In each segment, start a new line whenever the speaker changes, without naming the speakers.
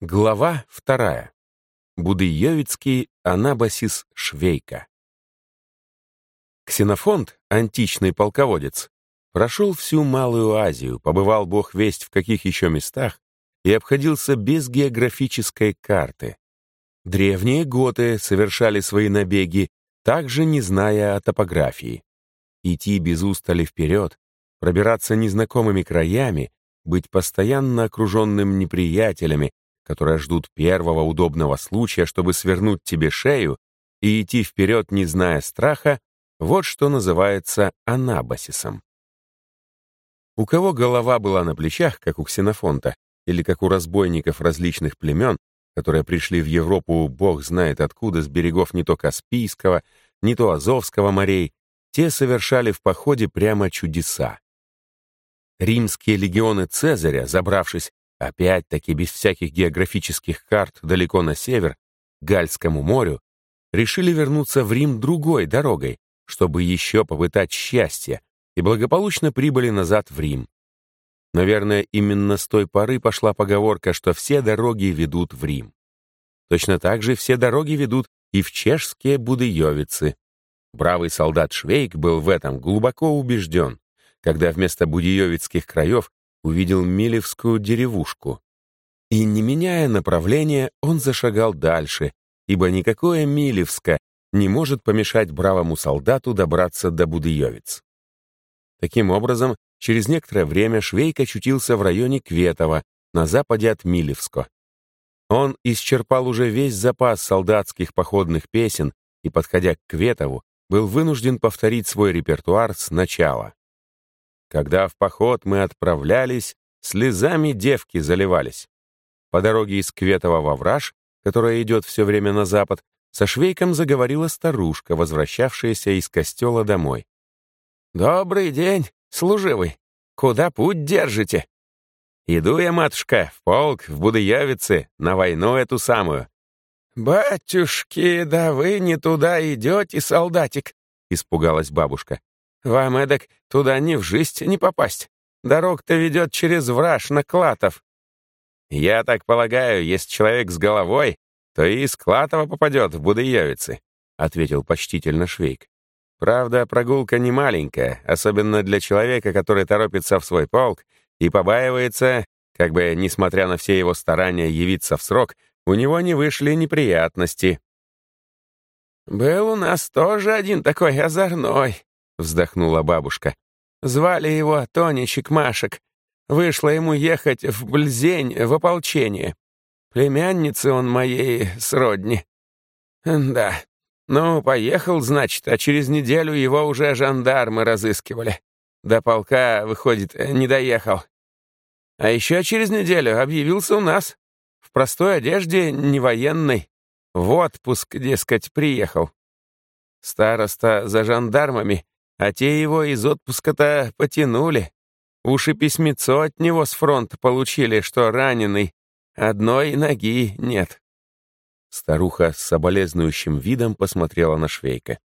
Глава вторая. Будыевицкий Анабасис Швейка. Ксенофонт, античный полководец, прошел всю Малую Азию, побывал бог весть в каких еще местах и обходился без географической карты. Древние готы совершали свои набеги, также не зная о топографии. Идти без устали вперед, пробираться незнакомыми краями, быть постоянно окруженным неприятелями, которые ждут первого удобного случая, чтобы свернуть тебе шею и идти вперед, не зная страха, вот что называется анабасисом. У кого голова была на плечах, как у Ксенофонта, или как у разбойников различных племен, которые пришли в Европу бог знает откуда, с берегов не то Каспийского, не то Азовского морей, те совершали в походе прямо чудеса. Римские легионы Цезаря, забравшись опять-таки без всяких географических карт далеко на север, к Гальскому морю, решили вернуться в Рим другой дорогой, чтобы еще попытать счастье, и благополучно прибыли назад в Рим. Наверное, именно с той поры пошла поговорка, что все дороги ведут в Рим. Точно так же все дороги ведут и в чешские Будыевицы. Бравый солдат Швейк был в этом глубоко убежден, когда вместо будиевицких краев увидел Милевскую деревушку. И, не меняя направления, он зашагал дальше, ибо никакое Милевско не может помешать бравому солдату добраться до Будыевец. Таким образом, через некоторое время Швейк очутился в районе Кветова, на западе от Милевско. Он исчерпал уже весь запас солдатских походных песен и, подходя к Кветову, был вынужден повторить свой репертуар сначала. Когда в поход мы отправлялись, слезами девки заливались. По дороге из Кветова во Враж, которая идет все время на запад, со швейком заговорила старушка, возвращавшаяся из костела домой. «Добрый день, служивый. Куда путь держите?» «Иду я, матушка, в полк, в Будыявице, на войну эту самую». «Батюшки, да вы не туда идете, солдатик», — испугалась бабушка. Вам эдак туда ни в жизнь не попасть. Дорог-то ведет через враж на Клатов. Я так полагаю, если человек с головой, то и из Клатова попадет в Будыевицы, ответил почтительно Швейк. Правда, прогулка не маленькая, особенно для человека, который торопится в свой полк и побаивается, как бы, несмотря на все его старания явиться в срок, у него не вышли неприятности. «Был у нас тоже один такой озорной», — вздохнула бабушка. «Звали его Тоничек Машек. Вышло ему ехать в Бльзень в ополчение. Племянницы он моей сродни. Да, ну, поехал, значит, а через неделю его уже жандармы разыскивали. До полка, выходит, не доехал. А еще через неделю объявился у нас. В простой одежде, не военной. В отпуск, дескать, приехал. Староста за жандармами а те его из отпуска-то потянули. Уши письмецо от него с фронта получили, что раненый. Одной ноги нет. Старуха с соболезнующим видом посмотрела на Швейка.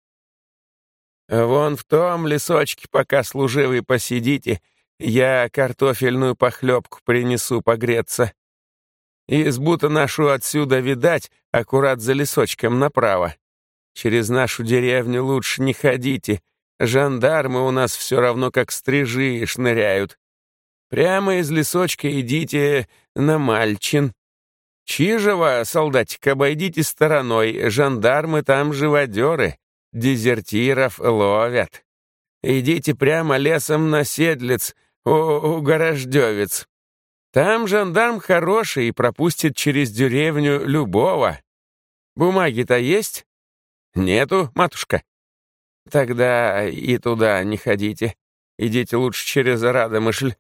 «Вон в том лесочке, пока служивый посидите, я картофельную похлебку принесу погреться. Избу-то нашу отсюда видать, аккурат за лесочком направо. Через нашу деревню лучше не ходите, Жандармы у нас все равно как стрижи шныряют. Прямо из лесочка идите на Мальчин. Чижева, солдатик, обойдите стороной, жандармы там живодеры, дезертиров ловят. Идите прямо лесом на Седлец, у, у Горождевец. Там жандарм хороший и пропустит через деревню любого. Бумаги-то есть? Нету, матушка? Тогда и туда не ходите. Идите лучше через Радомышль.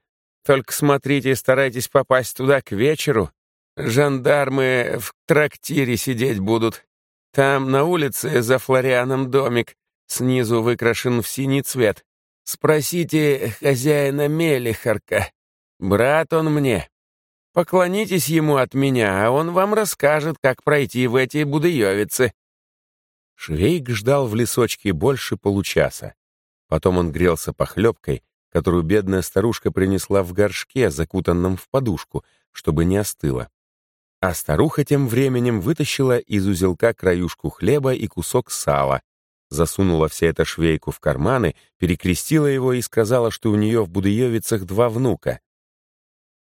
Только смотрите и старайтесь попасть туда к вечеру. Жандармы в трактире сидеть будут. Там на улице за Флорианом домик, снизу выкрашен в синий цвет. Спросите хозяина Мелихарка. Брат он мне. Поклонитесь ему от меня, а он вам расскажет, как пройти в эти будыевицы. Швейк ждал в лесочке больше получаса. Потом он грелся похлебкой, которую бедная старушка принесла в горшке, закутанном в подушку, чтобы не остыло. А старуха тем временем вытащила из узелка краюшку хлеба и кусок сала, засунула все это швейку в карманы, перекрестила его и сказала, что у нее в Будыевицах два внука.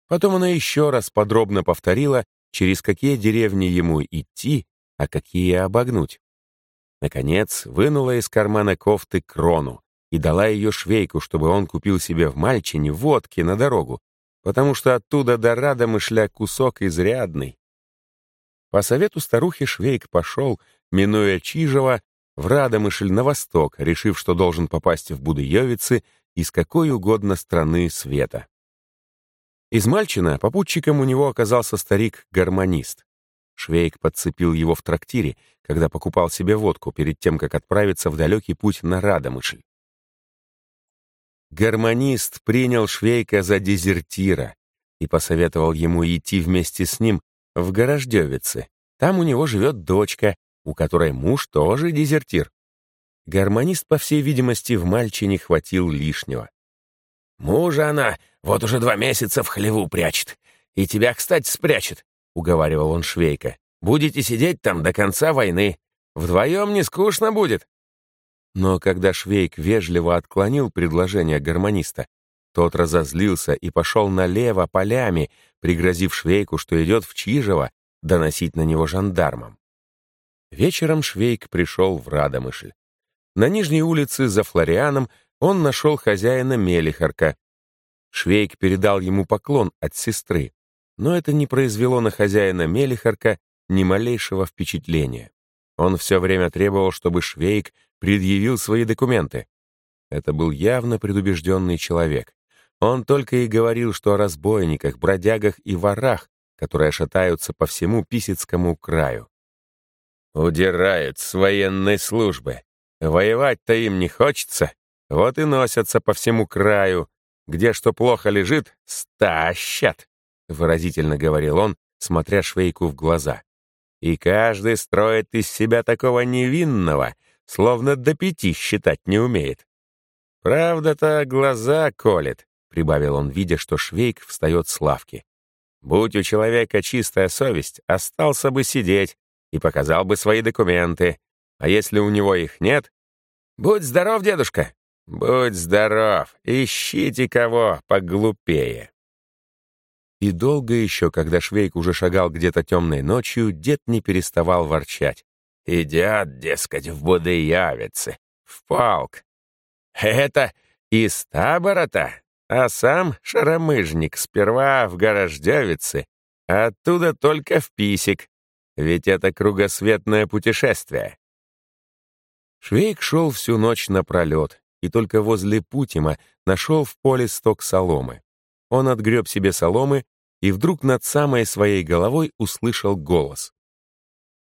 Потом она еще раз подробно повторила, через какие деревни ему идти, а какие обогнуть. Наконец, вынула из кармана кофты крону и дала ее швейку, чтобы он купил себе в Мальчине водки на дорогу, потому что оттуда до Радомышля кусок изрядный. По совету старухи Швейк пошел, минуя Чижева, в Радомышль на восток, решив, что должен попасть в Будыевицы из какой угодно страны света. Из Мальчина попутчиком у него оказался старик-гармонист. Швейк подцепил его в трактире, когда покупал себе водку перед тем, как отправиться в далекий путь на Радомышль. Гармонист принял Швейка за дезертира и посоветовал ему идти вместе с ним в Горождевице. Там у него живет дочка, у которой муж тоже дезертир. Гармонист, по всей видимости, в Мальчине хватил лишнего. «Мужа она вот уже два месяца в хлеву прячет. И тебя, кстати, спрячет», — уговаривал он Швейка. «Будете сидеть там до конца войны. Вдвоем не скучно будет». Но когда Швейк вежливо отклонил предложение гармониста, тот разозлился и пошел налево полями, пригрозив Швейку, что идет в Чижево доносить на него жандармам. Вечером Швейк пришел в Радомышль. На нижней улице за Флорианом он нашел хозяина Мелихарка. Швейк передал ему поклон от сестры, но это не произвело на хозяина Мелихарка ни малейшего впечатления. Он все время требовал, чтобы Швейк предъявил свои документы. Это был явно предубежденный человек. Он только и говорил, что о разбойниках, бродягах и ворах, которые шатаются по всему Писецкому краю. «Удирают с военной службы. Воевать-то им не хочется, вот и носятся по всему краю. Где что плохо лежит, стащат», — выразительно говорил он, смотря Швейку в глаза. «И каждый строит из себя такого невинного, словно до пяти считать не умеет. Правда-то глаза колет, прибавил он, видя, что Швейк встает с лавки. Будь у человека чистая совесть, остался бы сидеть и показал бы свои документы. А если у него их нет? Будь здоров, дедушка. Будь здоров. Ищите кого поглупее. И долго еще, когда Швейк уже шагал где-то темной ночью, дед не переставал ворчать. Идят, дескать, в Будыявице, в полк. Это из табора-то, а сам шаромыжник сперва в Горождевице, а оттуда только в Писик, ведь это кругосветное путешествие. Швейк шел всю ночь напролет, и только возле Путима нашел в поле сток соломы. Он отгреб себе соломы и вдруг над самой своей головой услышал голос.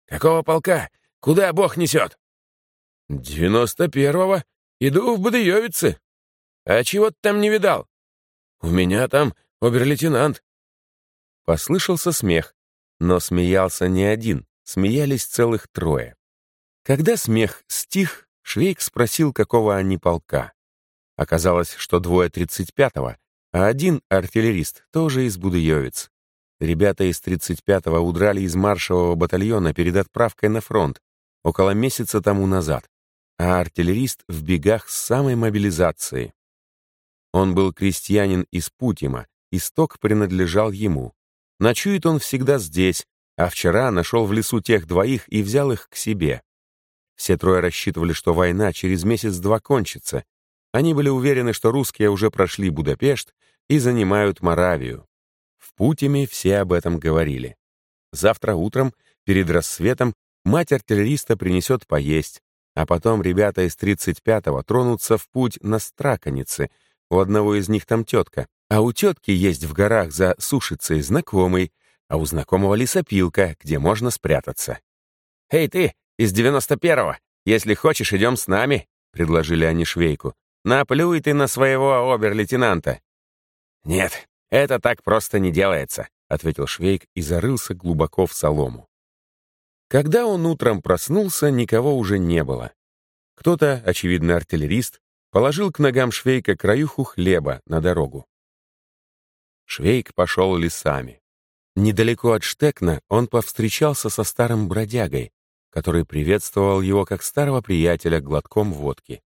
«Какого полка? Куда Бог несет?» «Девяносто первого. Иду в Будыевицы. А чего ты там не видал?» «У меня там обер-лейтенант». Послышался смех, но смеялся не один, смеялись целых трое. Когда смех стих, Швейк спросил, какого они полка. Оказалось, что двое тридцать пятого, а один артиллерист тоже из Будыевец. Ребята из 35-го удрали из маршевого батальона перед отправкой на фронт, около месяца тому назад, а артиллерист в бегах с самой мобилизации. Он был крестьянин из Путима, исток принадлежал ему. Ночует он всегда здесь, а вчера нашел в лесу тех двоих и взял их к себе. Все трое рассчитывали, что война через месяц-два кончится. Они были уверены, что русские уже прошли Будапешт и занимают Моравию. В Путиме все об этом говорили. Завтра утром, перед рассветом, Мать артиллериста принесет поесть, а потом ребята из 35-го тронутся в путь на Страконице. У одного из них там тетка, а у тетки есть в горах за Сушицей знакомый, а у знакомого лесопилка, где можно спрятаться. «Эй, ты, из 91-го, если хочешь, идем с нами», — предложили они Швейку. «Наплюй ты на своего обер-лейтенанта». «Нет, это так просто не делается», — ответил Швейк и зарылся глубоко в солому. Когда он утром проснулся, никого уже не было. Кто-то, очевидно артиллерист, положил к ногам Швейка краюху хлеба на дорогу. Швейк пошел лесами. Недалеко от Штекна он повстречался со старым бродягой, который приветствовал его как старого приятеля глотком водки.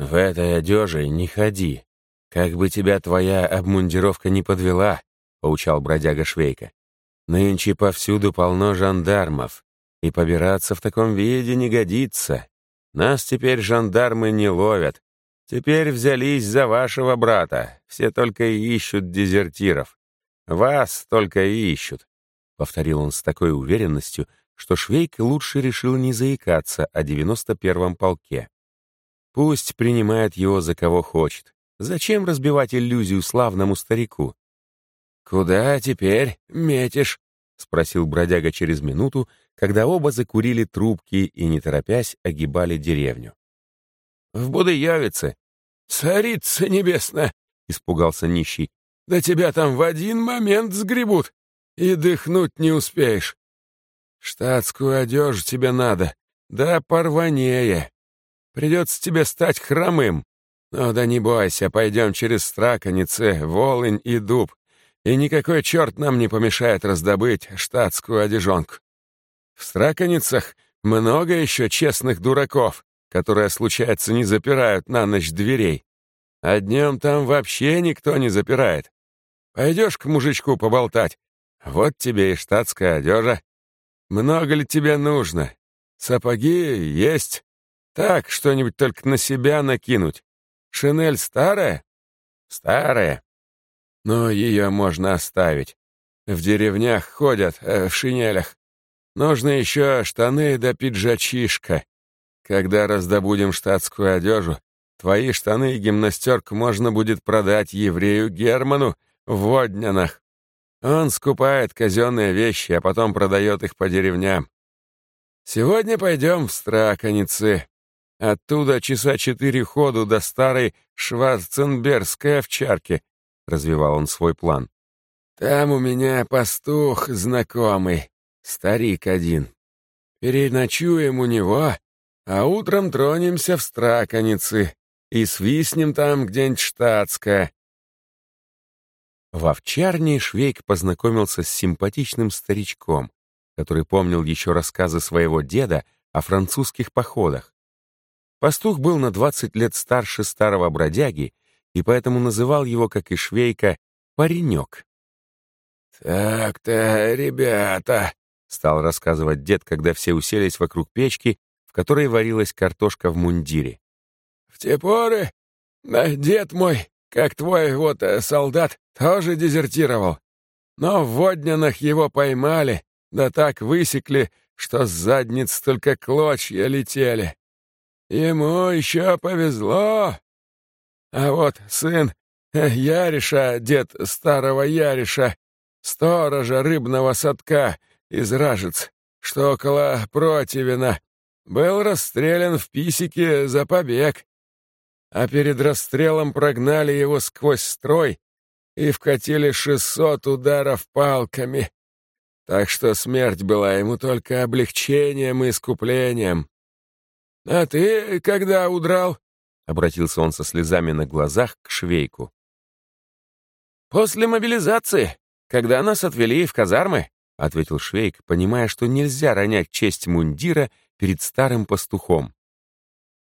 «В этой одежде не ходи. Как бы тебя твоя обмундировка не подвела», — поучал бродяга Швейка. «Нынче повсюду полно жандармов, и побираться в таком виде не годится. Нас теперь жандармы не ловят. Теперь взялись за вашего брата, все только и ищут дезертиров. Вас только и ищут», — повторил он с такой уверенностью, что Швейк лучше решил не заикаться о девяносто первом полке. Пусть принимает его за кого хочет. Зачем разбивать иллюзию славному старику? «Куда теперь метишь?» — спросил бродяга через минуту, когда оба закурили трубки и, не торопясь, огибали деревню. «В Будыявице!» «Царица небесная!» — испугался нищий. «Да тебя там в один момент сгребут, и дыхнуть не успеешь. Штатскую одежду тебе надо, да порванее. Придется тебе стать хромым. Но да не бойся, пойдем через Страконицы, Волынь и Дуб, и никакой черт нам не помешает раздобыть штатскую одежонку. В Страконицах много еще честных дураков, которые, случается, не запирают на ночь дверей. А днем там вообще никто не запирает. Пойдешь к мужичку поболтать, вот тебе и штатская одежа. Много ли тебе нужно? Сапоги есть? Так, что-нибудь только на себя накинуть. Шинель старая? Старая. Но ее можно оставить. В деревнях ходят э, в шинелях. Нужно еще штаны да пиджачишка. Когда раздобудем штатскую одежу, твои штаны и гимнастерку можно будет продать еврею Герману в Воднянах. Он скупает казенные вещи, а потом продает их по деревням. Сегодня пойдем в Страконицы. Оттуда часа четыре ходу до старой Шварценбергской овчарки, — развивал он свой план. Там у меня пастух знакомый, старик один. Переночуем у него, а утром тронемся в Страконицы и свистнем там где-нибудь штатское. В овчарне Швейк познакомился с симпатичным старичком, который помнил еще рассказы своего деда о французских походах. Пастух был на 20 лет старше старого бродяги и поэтому называл его, как и Швейка, «паренек». «Так-то, ребята», — стал рассказывать дед, когда все уселись вокруг печки, в которой варилась картошка в мундире. «В те поры, дед мой, как твой вот э, солдат, тоже дезертировал. Но в Воднянах его поймали, да так высекли, что с задниц только клочья летели. Ему еще повезло. А вот сын э, Яриша, дед старого Яриша, сторожа рыбного садка из Ражец, что около Противина, был расстрелян в писике за побег. А перед расстрелом прогнали его сквозь строй и вкатили шестьсот ударов палками. Так что смерть была ему только облегчением и искуплением. «А ты когда удрал?» — обратился он со слезами на глазах к швейку. «После мобилизации, когда нас отвели в казармы», — ответил швейк, понимая, что нельзя ронять честь мундира перед старым пастухом.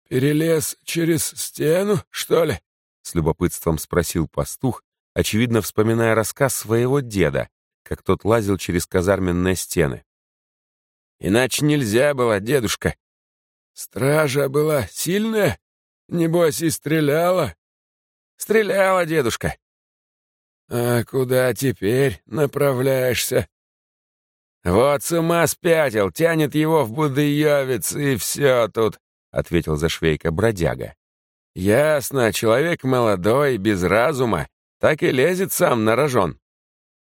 «Перелез через стену, что ли?» — с любопытством спросил пастух, очевидно вспоминая рассказ своего деда, как тот лазил через казарменные стены. «Иначе нельзя было, дедушка», Стража была сильная? Небось, и стреляла? Стреляла, дедушка. А куда теперь направляешься? Вот с ума спятил, тянет его в Будыевец, и все тут, — ответил за швейка бродяга. Ясно, человек молодой, без разума, так и лезет сам на рожон.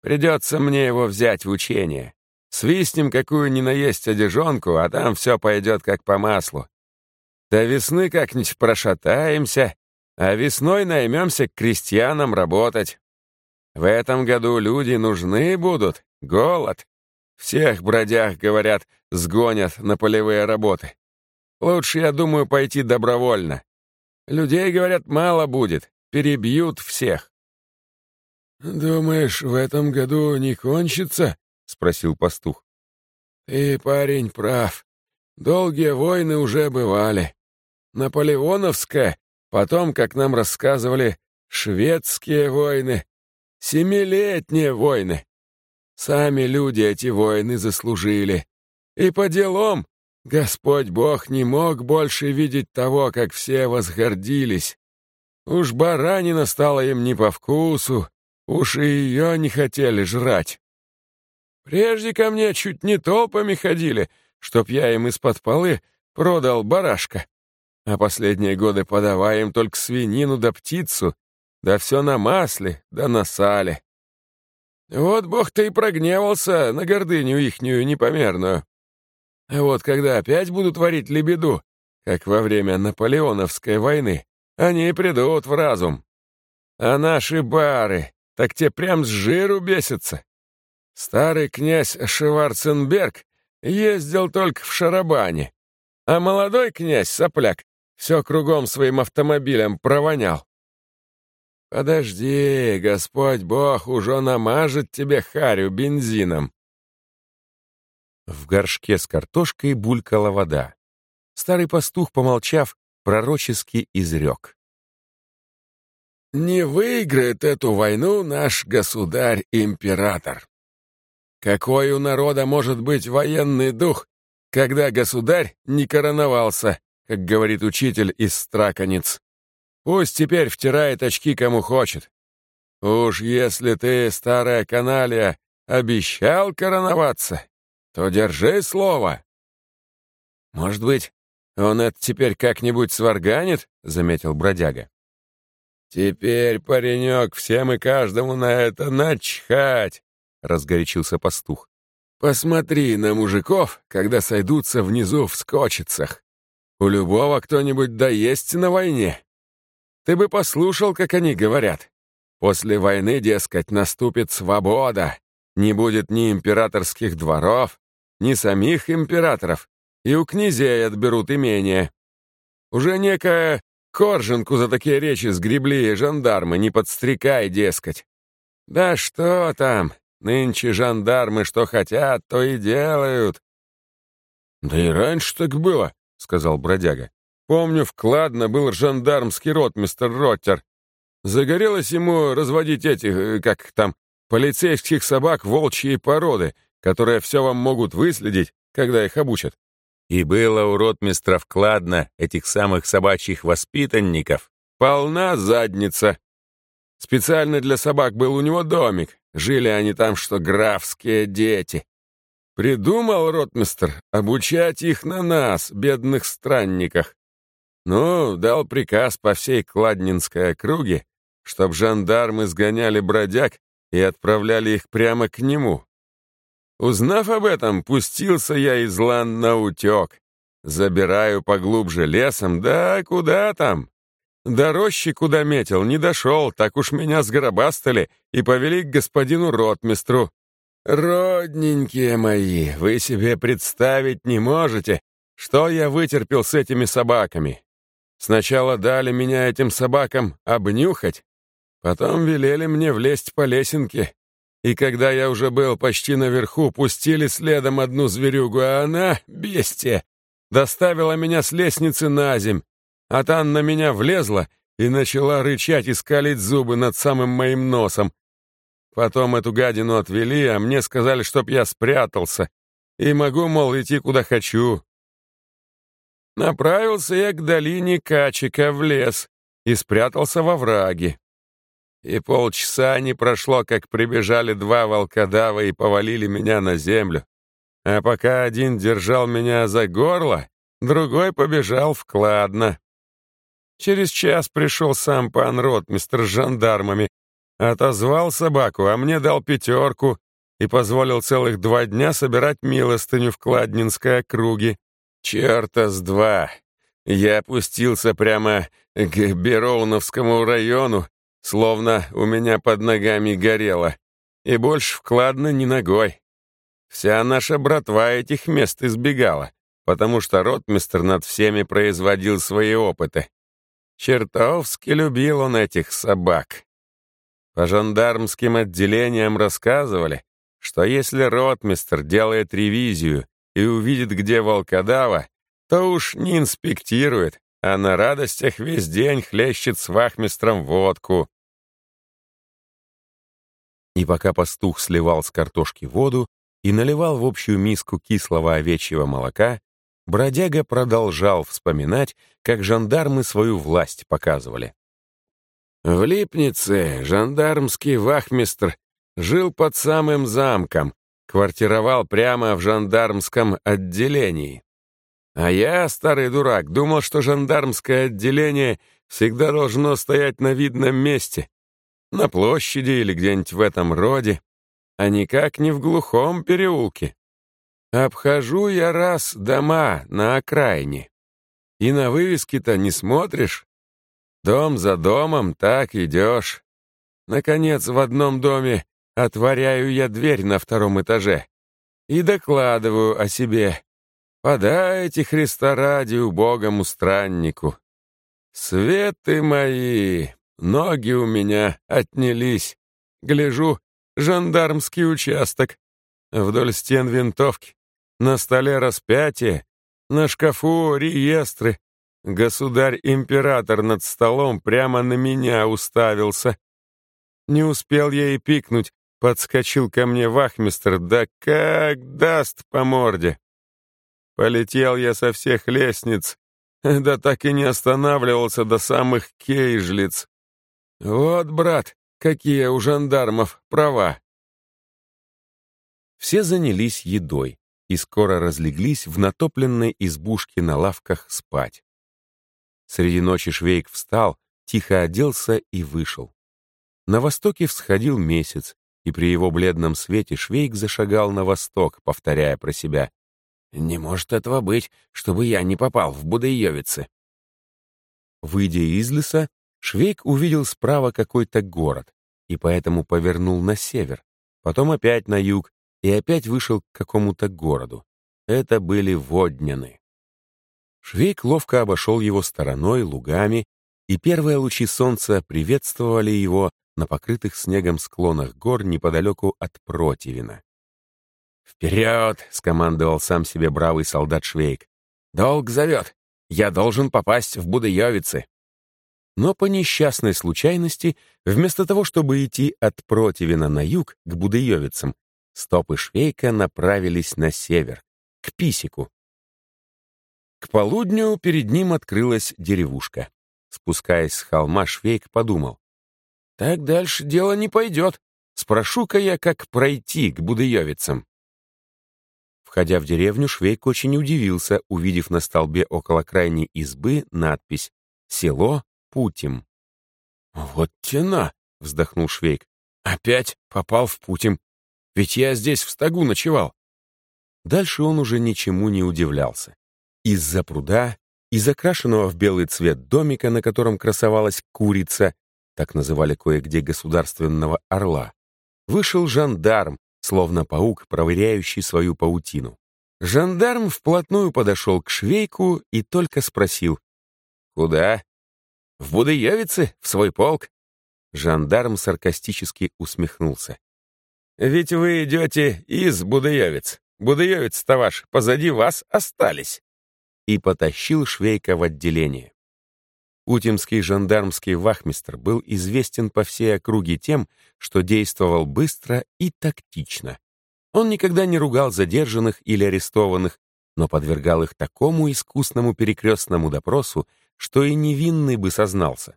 Придется мне его взять в учение. Свистнем какую ни наесть одежонку, а там все пойдет как по маслу. До весны как-нибудь прошатаемся, а весной наймемся к крестьянам работать. В этом году люди нужны будут, голод. Всех бродях, говорят, сгонят на полевые работы. Лучше, я думаю, пойти добровольно. Людей, говорят, мало будет, перебьют всех.
«Думаешь, в этом году не кончится?» — спросил пастух. «Ты, парень, прав. Долгие войны уже бывали. Наполеоновская, потом, как нам рассказывали, шведские войны, семилетние войны. Сами люди эти войны заслужили. И по делам Господь Бог не мог больше видеть того, как все возгордились. Уж баранина стала им не по вкусу, уж и ее не хотели жрать. Прежде ко мне чуть не толпами ходили, чтоб я им из-под полы продал барашка. А последние годы подавая им только свинину да птицу, да все на масле, да на сале. Вот бог-то и прогневался на гордыню ихнюю непомерную. А вот когда опять будут варить лебеду, как во время Наполеоновской войны, они придут в разум. А наши бары, так те прям с жиру бесятся. Старый князь Шварценберг ездил только в шарабане, а молодой князь, сопляк, все кругом своим автомобилем провонял. Подожди, Господь Бог уже намажет тебе харю бензином.
В горшке с картошкой булькала вода. Старый пастух, помолчав, пророчески изрек.
«Не выиграет эту войну наш государь-император. Какой у народа может быть военный дух, когда государь не короновался, как говорит учитель из Страконец? Пусть теперь втирает очки кому хочет. Уж если ты, старая каналия, обещал короноваться, то держи слово. Может быть, он это теперь как-нибудь сварганит, заметил бродяга. Теперь, паренек, всем и каждому на это начхать, разгорячился пастух. Посмотри на мужиков, когда сойдутся внизу в скочицах. У любого кто-нибудь да есть на войне. Ты бы послушал, как они говорят. После войны, дескать, наступит свобода. Не будет ни императорских дворов, ни самих императоров, и у князей отберут имение. Уже некая Корженку за такие речи сгребли жандармы, не подстрекай, дескать. Да что там, нынче жандармы что хотят, то и делают. Да и раньше так было, сказал бродяга. Помню, вкладно был жандармский рот, мистер Роттер. Загорелось ему разводить этих, э, как там, полицейских собак волчьей породы, которые все вам могут выследить, когда их обучат. И было у ротмистра вкладно этих самых собачьих воспитанников. Полна задница. Специально для собак был у него домик. Жили они там, что графские дети. Придумал ротмистр обучать их на нас, бедных странниках. Ну, дал приказ по всей Кладнинской округе, чтоб жандармы сгоняли бродяг и отправляли их прямо к нему, Узнав об этом, пустился я из лан на утек. Забираю поглубже лесом, да куда там? До рощи, куда метил, не дошел, так уж меня сгробастали и повели к господину ротмистру. Родненькие мои, вы себе представить не можете, что я вытерпел с этими собаками. Сначала дали меня этим собакам обнюхать, потом велели мне влезть по лесенке, и когда я уже был почти наверху, пустили следом одну зверюгу, а она, бестия, доставила меня с лестницы на земь, а там на меня влезла и начала рычать и скалить зубы над самым моим носом. Потом эту гадину отвели, а мне сказали, чтоб я спрятался, и могу, мол, идти куда хочу. Направился я к долине Качика в лес и спрятался во враге. И полчаса не прошло, как прибежали два волкодава и повалили меня на землю. А пока один держал меня за горло, другой побежал вкладно. Через час пришел сам пан ротмистр с жандармами, отозвал собаку, а мне дал пятерку и позволил целых два дня собирать милостыню в Кладнинской округе. Черта с два! Я опустился прямо к Бероуновскому району словно у меня под ногами горело, и больше вкладно ни ногой. Вся наша братва этих мест избегала, потому что ротмистр над всеми производил свои опыты. Чертовски любил он этих собак.
По жандармским отделениям рассказывали, что если ротмистр делает ревизию и увидит, где волкодава, то уж не инспектирует, а на радостях весь день хлещет с вахмистром водку. И пока пастух сливал с картошки воду и наливал в общую миску кислого овечьего молока, бродяга продолжал вспоминать, как жандармы свою власть показывали. В Липнице жандармский вахмистр жил под самым замком, квартировал прямо в жандармском отделении. А я, старый дурак, думал, что жандармское отделение всегда должно стоять на видном месте, на площади или где-нибудь в этом роде, а никак не в глухом переулке. Обхожу я раз дома на окраине. И на вывески-то не смотришь. Дом за домом так идешь. Наконец, в одном доме отворяю я дверь на втором этаже и докладываю о себе. Подайте Христа ради убогому страннику. Светы мои, Ноги у меня отнялись. Гляжу, жандармский участок. Вдоль стен винтовки. На столе распятие. На шкафу реестры. Государь-император над столом прямо на меня уставился. Не успел я и пикнуть. Подскочил ко мне вахмистр, да как даст по морде. Полетел я со всех лестниц, да так и не останавливался до самых кейжлиц. «Вот, брат, какие у жандармов права!» Все занялись едой и скоро разлеглись в натопленной избушке на лавках спать. Среди ночи Швейк встал, тихо оделся и вышел. На востоке всходил месяц, и при его бледном свете Швейк зашагал на восток, повторяя про себя «Не может этого быть, чтобы я не попал в Будайевицы». Выйдя из леса, Швейк увидел справа какой-то город и поэтому повернул на север, потом опять на юг и опять вышел к какому-то городу. Это были Водняны. Швейк ловко обошел его стороной, лугами, и первые лучи солнца приветствовали его на покрытых снегом склонах гор неподалеку от Противина. «Вперед!» — скомандовал сам себе бравый солдат Швейк. «Долг зовет! Я должен попасть в Будыевицы!» Но по несчастной случайности, вместо того, чтобы идти от Противина на юг, к Будыевицам, стопы Швейка направились на север, к Писику. К полудню перед ним открылась деревушка. Спускаясь с холма, Швейк подумал. «Так дальше дело не пойдет. Спрошу-ка я, как пройти к Будыевицам». Входя в деревню, Швейк очень удивился, увидев на столбе около крайней избы надпись «Село Путим. «Вот тена!» — вздохнул Швейк. «Опять попал в Путим. Ведь я здесь в стогу ночевал». Дальше он уже ничему не удивлялся. Из-за пруда, из окрашенного в белый цвет домика, на котором красовалась курица, так называли кое-где государственного орла, вышел жандарм, словно паук, проверяющий свою паутину. Жандарм вплотную подошел к швейку и только спросил «Куда?» В Будыевице, в свой полк?» Жандарм саркастически усмехнулся. «Ведь вы идете из Будыевец. Будыевец-то ваш позади вас остались». И потащил Швейка в отделение. Утимский жандармский вахмистр был известен по всей округе тем, что действовал быстро и тактично. Он никогда не ругал задержанных или арестованных, но подвергал их такому искусному перекрестному допросу, что и невинный бы сознался.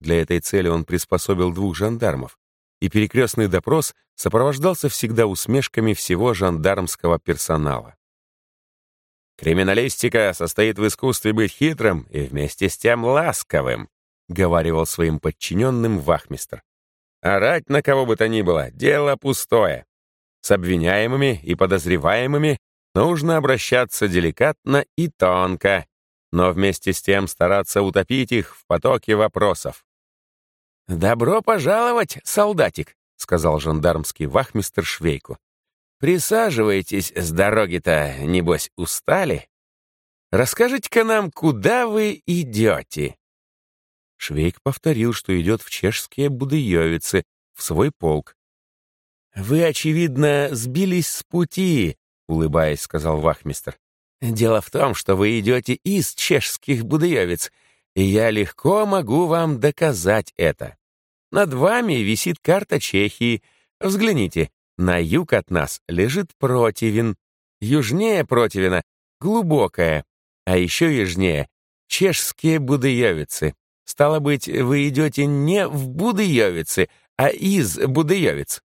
Для этой цели он приспособил двух жандармов, и перекрестный допрос сопровождался всегда усмешками всего жандармского персонала. «Криминалистика состоит в искусстве быть хитрым и вместе с тем ласковым», говаривал своим подчиненным вахмистр. «Орать на кого бы то ни было — дело пустое. С обвиняемыми и подозреваемыми нужно обращаться деликатно и тонко, но вместе с тем стараться утопить их в потоке вопросов. «Добро пожаловать, солдатик», — сказал жандармский вахмистр Швейку. «Присаживайтесь, с дороги-то, небось, устали? Расскажите-ка нам, куда вы идете?» Швейк повторил, что идет в чешские Будыевицы, в свой полк. «Вы, очевидно, сбились с пути», — улыбаясь, сказал вахмистр. «Дело в том, что вы идете из чешских Будыевец, и я легко могу вам доказать это. Над вами висит карта Чехии. Взгляните, на юг от нас лежит противень. Южнее противена — глубокая, а еще южнее — чешские Будыевицы. Стало быть, вы идете не в Будыевицы, а из Будыевиц.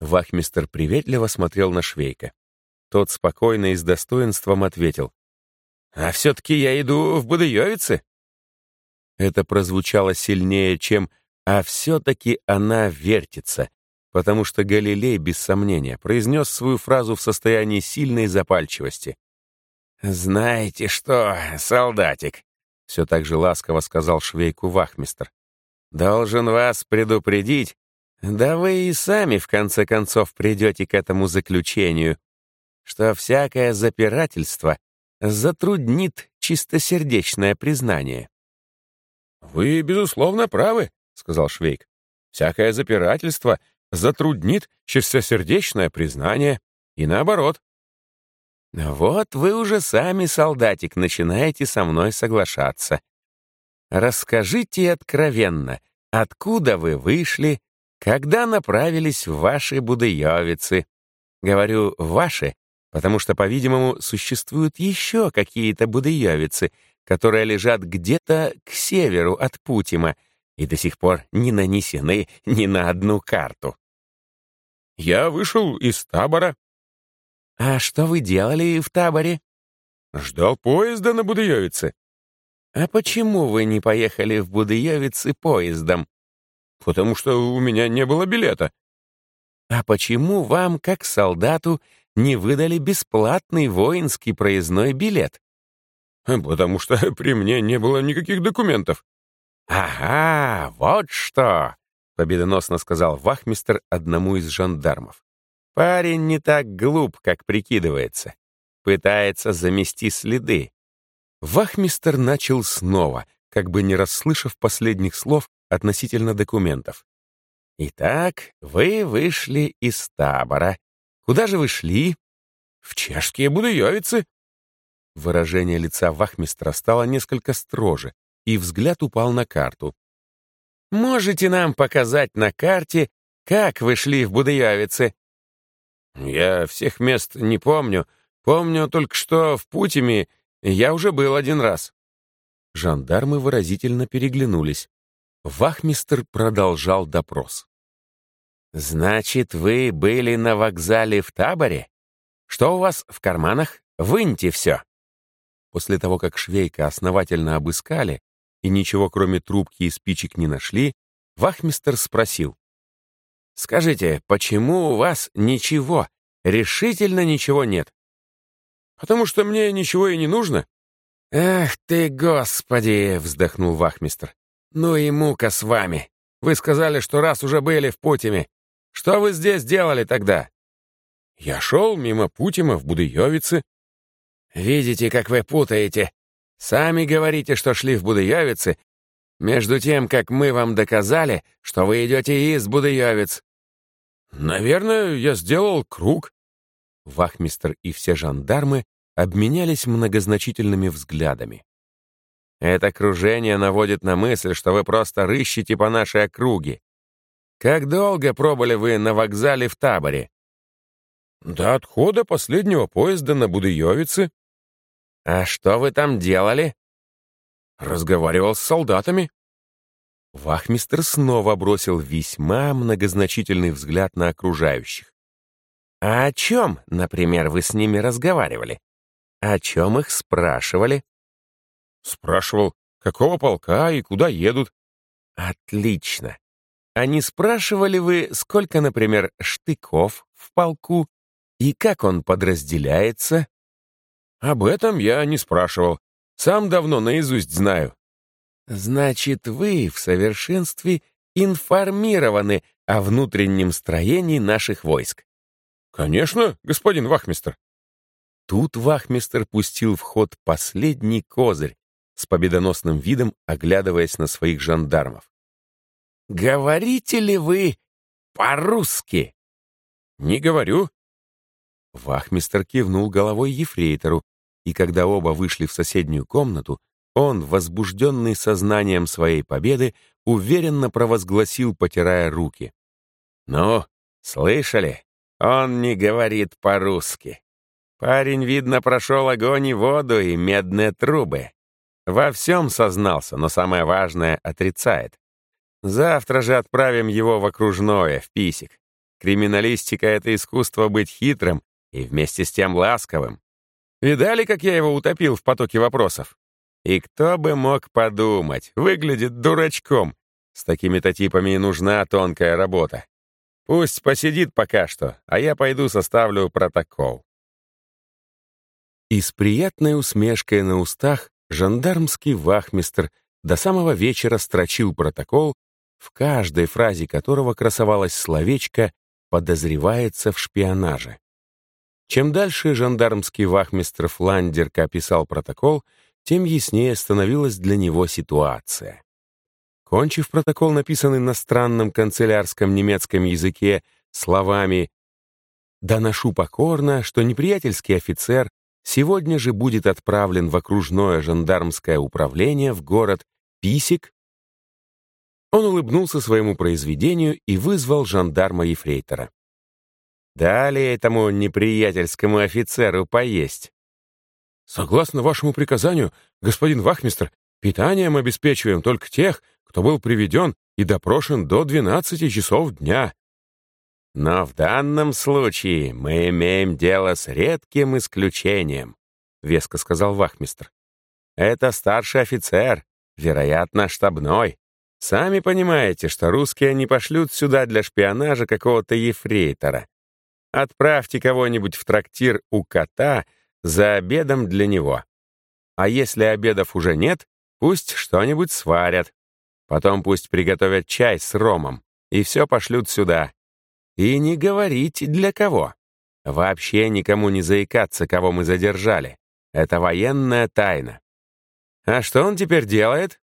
Вахмистер приветливо смотрел на Швейка. Тот спокойно и с достоинством ответил. «А все-таки я иду в Будыевицы». Это прозвучало сильнее, чем «а все-таки она вертится», потому что Галилей, без сомнения, произнес свою фразу в состоянии сильной запальчивости. «Знаете что, солдатик?» — все так же ласково сказал швейку вахмистр. «Должен вас предупредить, да вы и сами, в конце концов, придете к этому заключению, что всякое запирательство затруднит чистосердечное признание».
«Вы, безусловно, правы», — сказал Швейк. «Всякое запирательство затруднит чистосердечное признание, и наоборот».
«Вот вы уже сами, солдатик, начинаете со мной соглашаться. Расскажите откровенно, откуда вы вышли, когда направились в ваши Будыевицы? Говорю «ваши», потому что, по-видимому, существуют еще какие-то Будыевицы, которые лежат где-то к северу от Путима и до сих пор не нанесены ни на одну карту.
«Я вышел из табора».
«А что вы делали в таборе?»
«Ждал поезда на Будыевице».
«А почему вы не поехали в Будыевицы поездом?»
«Потому что у меня не было билета».
«А почему вам, как солдату, не выдали бесплатный воинский проездной билет?»
«Потому что при мне не было никаких документов».
«Ага, вот что!» — победоносно сказал вахмистр одному из жандармов. «Парень не так глуп, как прикидывается. Пытается замести следы». Вахмистер начал снова, как бы не расслышав последних слов относительно документов. «Итак, вы вышли из табора. Куда же вы шли?»
«В чешские Будуевицы».
Выражение лица вахмистра стало несколько строже, и взгляд упал на карту. Можете нам показать на карте, как вы шли в Будыявице?»
«Я всех мест не помню. Помню только, что в Путиме я уже был один раз».
Жандармы выразительно переглянулись. Вахмистр продолжал допрос. «Значит, вы были на вокзале в таборе? Что у вас в карманах? Выньте все!» После того, как Швейка основательно обыскали, и ничего кроме трубки и спичек не нашли, вахмистер спросил. «Скажите, почему у вас ничего, решительно ничего нет?»
«Потому что мне ничего и не нужно».
«Эх ты, господи!» — вздохнул вахмистр. «Ну и мука с вами! Вы сказали, что раз уже были в Путиме. Что вы здесь делали тогда?»
«Я шел мимо Путима в Будыевице».
«Видите, как вы путаете. Сами говорите, что шли в Будыевицы, между тем, как мы вам доказали, что вы идете из Будыевиц.
Наверное, я сделал круг.
Вахмистр и все жандармы обменялись многозначительными взглядами. Это кружение наводит на мысль, что вы просто рыщете по нашей округе. Как долго пробыли вы на вокзале в таборе?
До отхода последнего поезда на Будыевице.
«А что вы там делали?»
«Разговаривал с солдатами».
Вахмистр снова бросил весьма многозначительный взгляд на окружающих. «А о чем, например, вы с ними разговаривали? О чем их спрашивали?»
«Спрашивал, какого полка и куда едут».
«Отлично. А не спрашивали вы, сколько, например, штыков в полку и как он подразделяется?»
Об этом я не спрашивал. Сам давно наизусть знаю.
Значит, вы в совершенстве информированы о внутреннем строении наших войск.
Конечно, господин Вахмистр.
Тут Вахмистр пустил в ход последний козырь, с победоносным видом оглядываясь на своих жандармов. «Говорите ли вы
по-русски?» «Не говорю».
Вахмистер кивнул головой ефрейтору, и когда оба вышли в соседнюю комнату, он, возбужденный сознанием своей победы, уверенно провозгласил, потирая руки.
«Ну, слышали? Он не говорит по-русски. Парень, видно, прошел огонь и воду и медные трубы. Во всем сознался, но самое важное — отрицает. Завтра же отправим его в окружное, в писик. Криминалистика — это искусство быть хитрым и вместе с тем ласковым. Видали, как я его утопил в потоке вопросов? И кто бы мог подумать, выглядит дурачком. С такими-то типами и нужна тонкая работа. Пусть посидит пока что, а я пойду составлю протокол.
И с приятной усмешкой на устах жандармский вахмистр до самого вечера строчил протокол, в каждой фразе которого красовалось словечко «подозревается в шпионаже». Чем дальше жандармский вахмистр Фландерка описал протокол, тем яснее становилась для него ситуация. Кончив протокол, написанный на странном канцелярском немецком языке, словами «Доношу покорно, что неприятельский офицер сегодня же будет отправлен в окружное жандармское управление в город Писик», он улыбнулся своему произведению и вызвал жандарма-ефрейтора. Дали этому неприятельскому офицеру поесть. Согласно вашему приказанию, господин Вахмистр, питанием обеспечиваем только тех, кто был приведен и допрошен до 12 часов дня. Но в данном случае мы имеем дело с редким исключением, веско сказал Вахмистр. Это старший офицер, вероятно, штабной. Сами понимаете, что русские не пошлют сюда для шпионажа какого-то ефрейтора. Отправьте кого-нибудь в трактир у кота за обедом для него. А если обедов уже нет, пусть что-нибудь сварят. Потом пусть приготовят чай с ромом, и все пошлют сюда. И не говорить для кого. Вообще никому не заикаться, кого мы задержали. Это военная тайна. А что он теперь делает?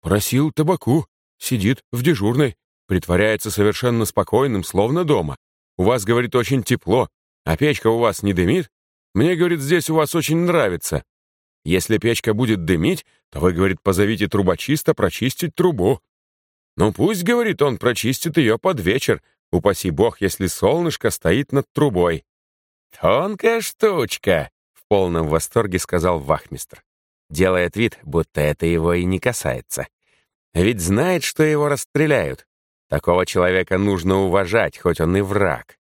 Просил табаку. Сидит в дежурной. Притворяется совершенно спокойным, словно дома. У вас, говорит, очень тепло, а печка у вас не дымит? Мне, говорит, здесь у вас очень нравится. Если печка будет дымить, то вы, говорит, позовите трубочиста прочистить трубу. Ну пусть, говорит, он прочистит ее под вечер, упаси бог, если солнышко стоит над трубой. «Тонкая штучка», — в полном восторге сказал вахмистр. Делает вид, будто это его и не касается. Ведь знает, что его расстреляют. Такого человека нужно уважать, хоть он и враг.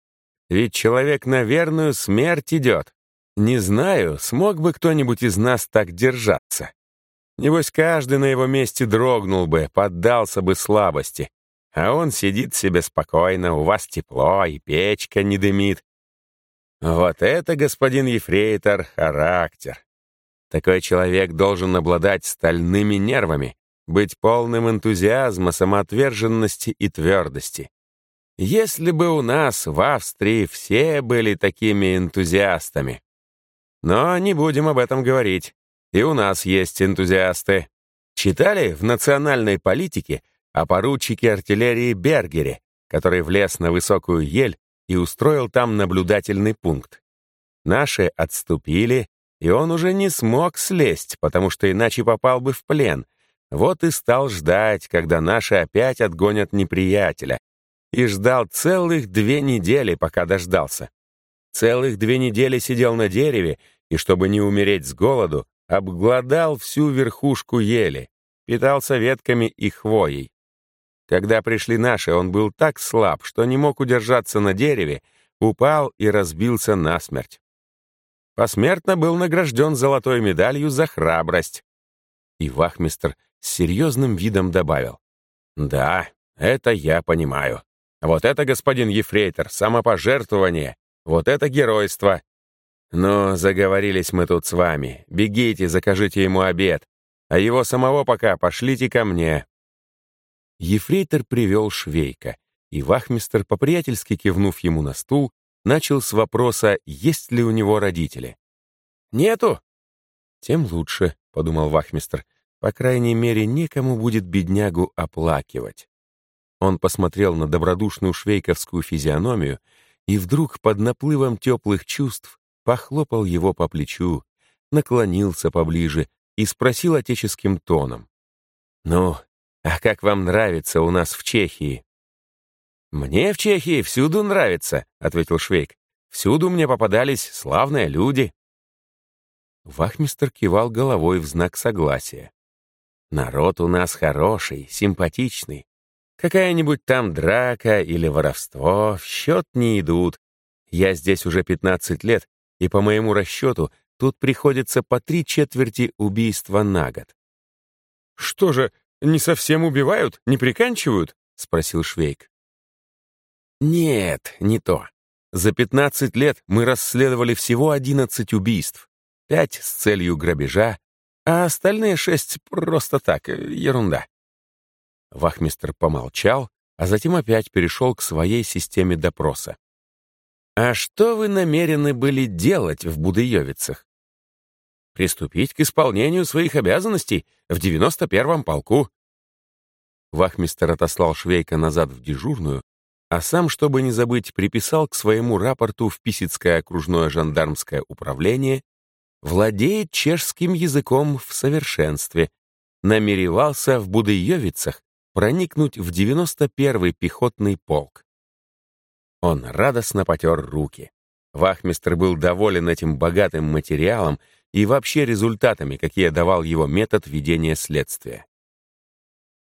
Ведь человек на верную смерть идет. Не знаю, смог бы кто-нибудь из нас так держаться. Небось, каждый на его месте дрогнул бы, поддался бы слабости. А он сидит себе спокойно, у вас тепло, и печка не дымит. Вот это, господин Ефрейтор, характер. Такой человек должен обладать стальными нервами, быть полным энтузиазма, самоотверженности и твердости. Если бы у нас в Австрии все были такими энтузиастами. Но не будем об этом говорить. И у нас есть энтузиасты. Читали в национальной политике о поручике артиллерии Бергере, который влез на высокую ель и устроил там наблюдательный пункт. Наши отступили, и он уже не смог слезть, потому что иначе попал бы в плен — вот и стал ждать, когда наши опять отгонят неприятеля. И ждал целых две недели, пока дождался. Целых две недели сидел на дереве, и, чтобы не умереть с голоду, обглодал всю верхушку ели, питался ветками и хвоей. Когда пришли наши, он был так слаб, что не мог удержаться на дереве, упал и разбился насмерть. Посмертно был награжден золотой медалью за храбрость. И вахмистр с серьезным видом добавил. «Да, это я понимаю. Вот это, господин Ефрейтор, самопожертвование, вот это геройство. Но заговорились мы тут с вами. Бегите, закажите ему обед, а его самого пока пошлите ко мне». Ефрейтор привел швейка, и вахмистер, по-приятельски кивнув ему на стул, начал с вопроса, есть ли у него родители. «Нету?» «Тем лучше», — подумал вахмистр, по крайней мере, некому будет беднягу оплакивать. Он посмотрел на добродушную швейковскую физиономию и вдруг под наплывом теплых чувств похлопал его по плечу, наклонился поближе и спросил отеческим тоном. «Ну, а как вам нравится у нас в Чехии?» «Мне в Чехии всюду нравится», — ответил Швейк. «Всюду мне попадались славные люди». Вахмистер кивал головой в знак согласия. «Народ у нас хороший, симпатичный. Какая-нибудь там драка или воровство в счет не идут. Я здесь уже 15 лет, и по моему расчету тут приходится по три четверти убийства на год. «Что же, не совсем убивают, не приканчивают?» — спросил Швейк. «Нет, не то. За 15 лет мы расследовали всего 11 убийств, пять с целью грабежа, а остальные шесть просто так, ерунда. Вахмистр помолчал, а затем опять перешел к своей системе допроса. «А что вы намерены были делать в Будыевицах?» «Приступить к исполнению своих обязанностей в 91-м полку». Вахмистер отослал Швейка назад в дежурную, а сам, чтобы не забыть, приписал к своему рапорту в Писецкое окружное жандармское управление «Владеет чешским языком в совершенстве», намеревался в Будыевицах проникнуть в 91-й пехотный полк. Он радостно потер руки. Вахмистр был доволен этим богатым материалом и вообще результатами, какие давал его метод ведения следствия.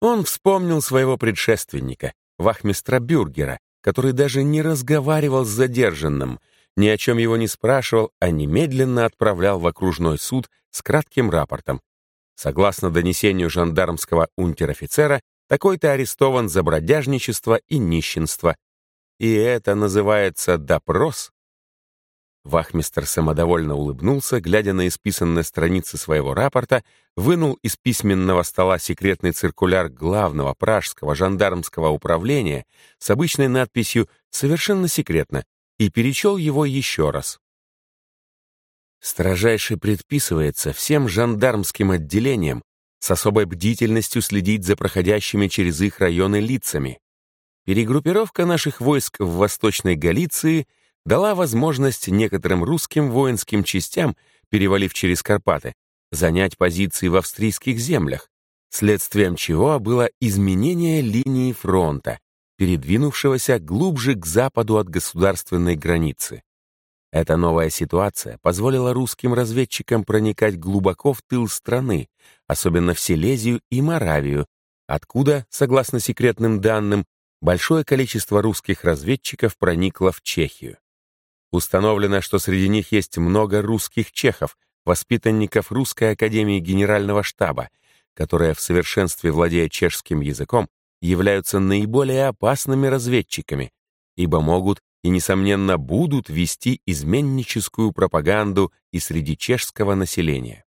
Он вспомнил своего предшественника, вахмистра Бюргера, который даже не разговаривал с задержанным, ни о чем его не спрашивал, а немедленно отправлял в окружной суд с кратким рапортом. Согласно донесению жандармского унтер-офицера, такой-то арестован за бродяжничество и нищенство. И это называется допрос? Вахмистер самодовольно улыбнулся, глядя на исписанные страницы своего рапорта, вынул из письменного стола секретный циркуляр главного пражского жандармского управления с обычной надписью «Совершенно секретно» и перечел его еще раз. Строжайше предписывается всем жандармским отделениям с особой бдительностью следить за проходящими через их районы лицами. Перегруппировка наших войск в Восточной Галиции дала возможность некоторым русским воинским частям, перевалив через Карпаты, занять позиции в австрийских землях, следствием чего было изменение линии фронта, передвинувшегося глубже к западу от государственной границы. Эта новая ситуация позволила русским разведчикам проникать глубоко в тыл страны, особенно в Силезию и Моравию, откуда, согласно секретным данным, большое количество русских разведчиков проникло в Чехию. Установлено, что среди них есть много русских чехов, воспитанников Русской академии генерального штаба, которые в совершенстве владея чешским языком являются наиболее опасными разведчиками, ибо могут и, несомненно, будут вести изменническую пропаганду и среди чешского населения.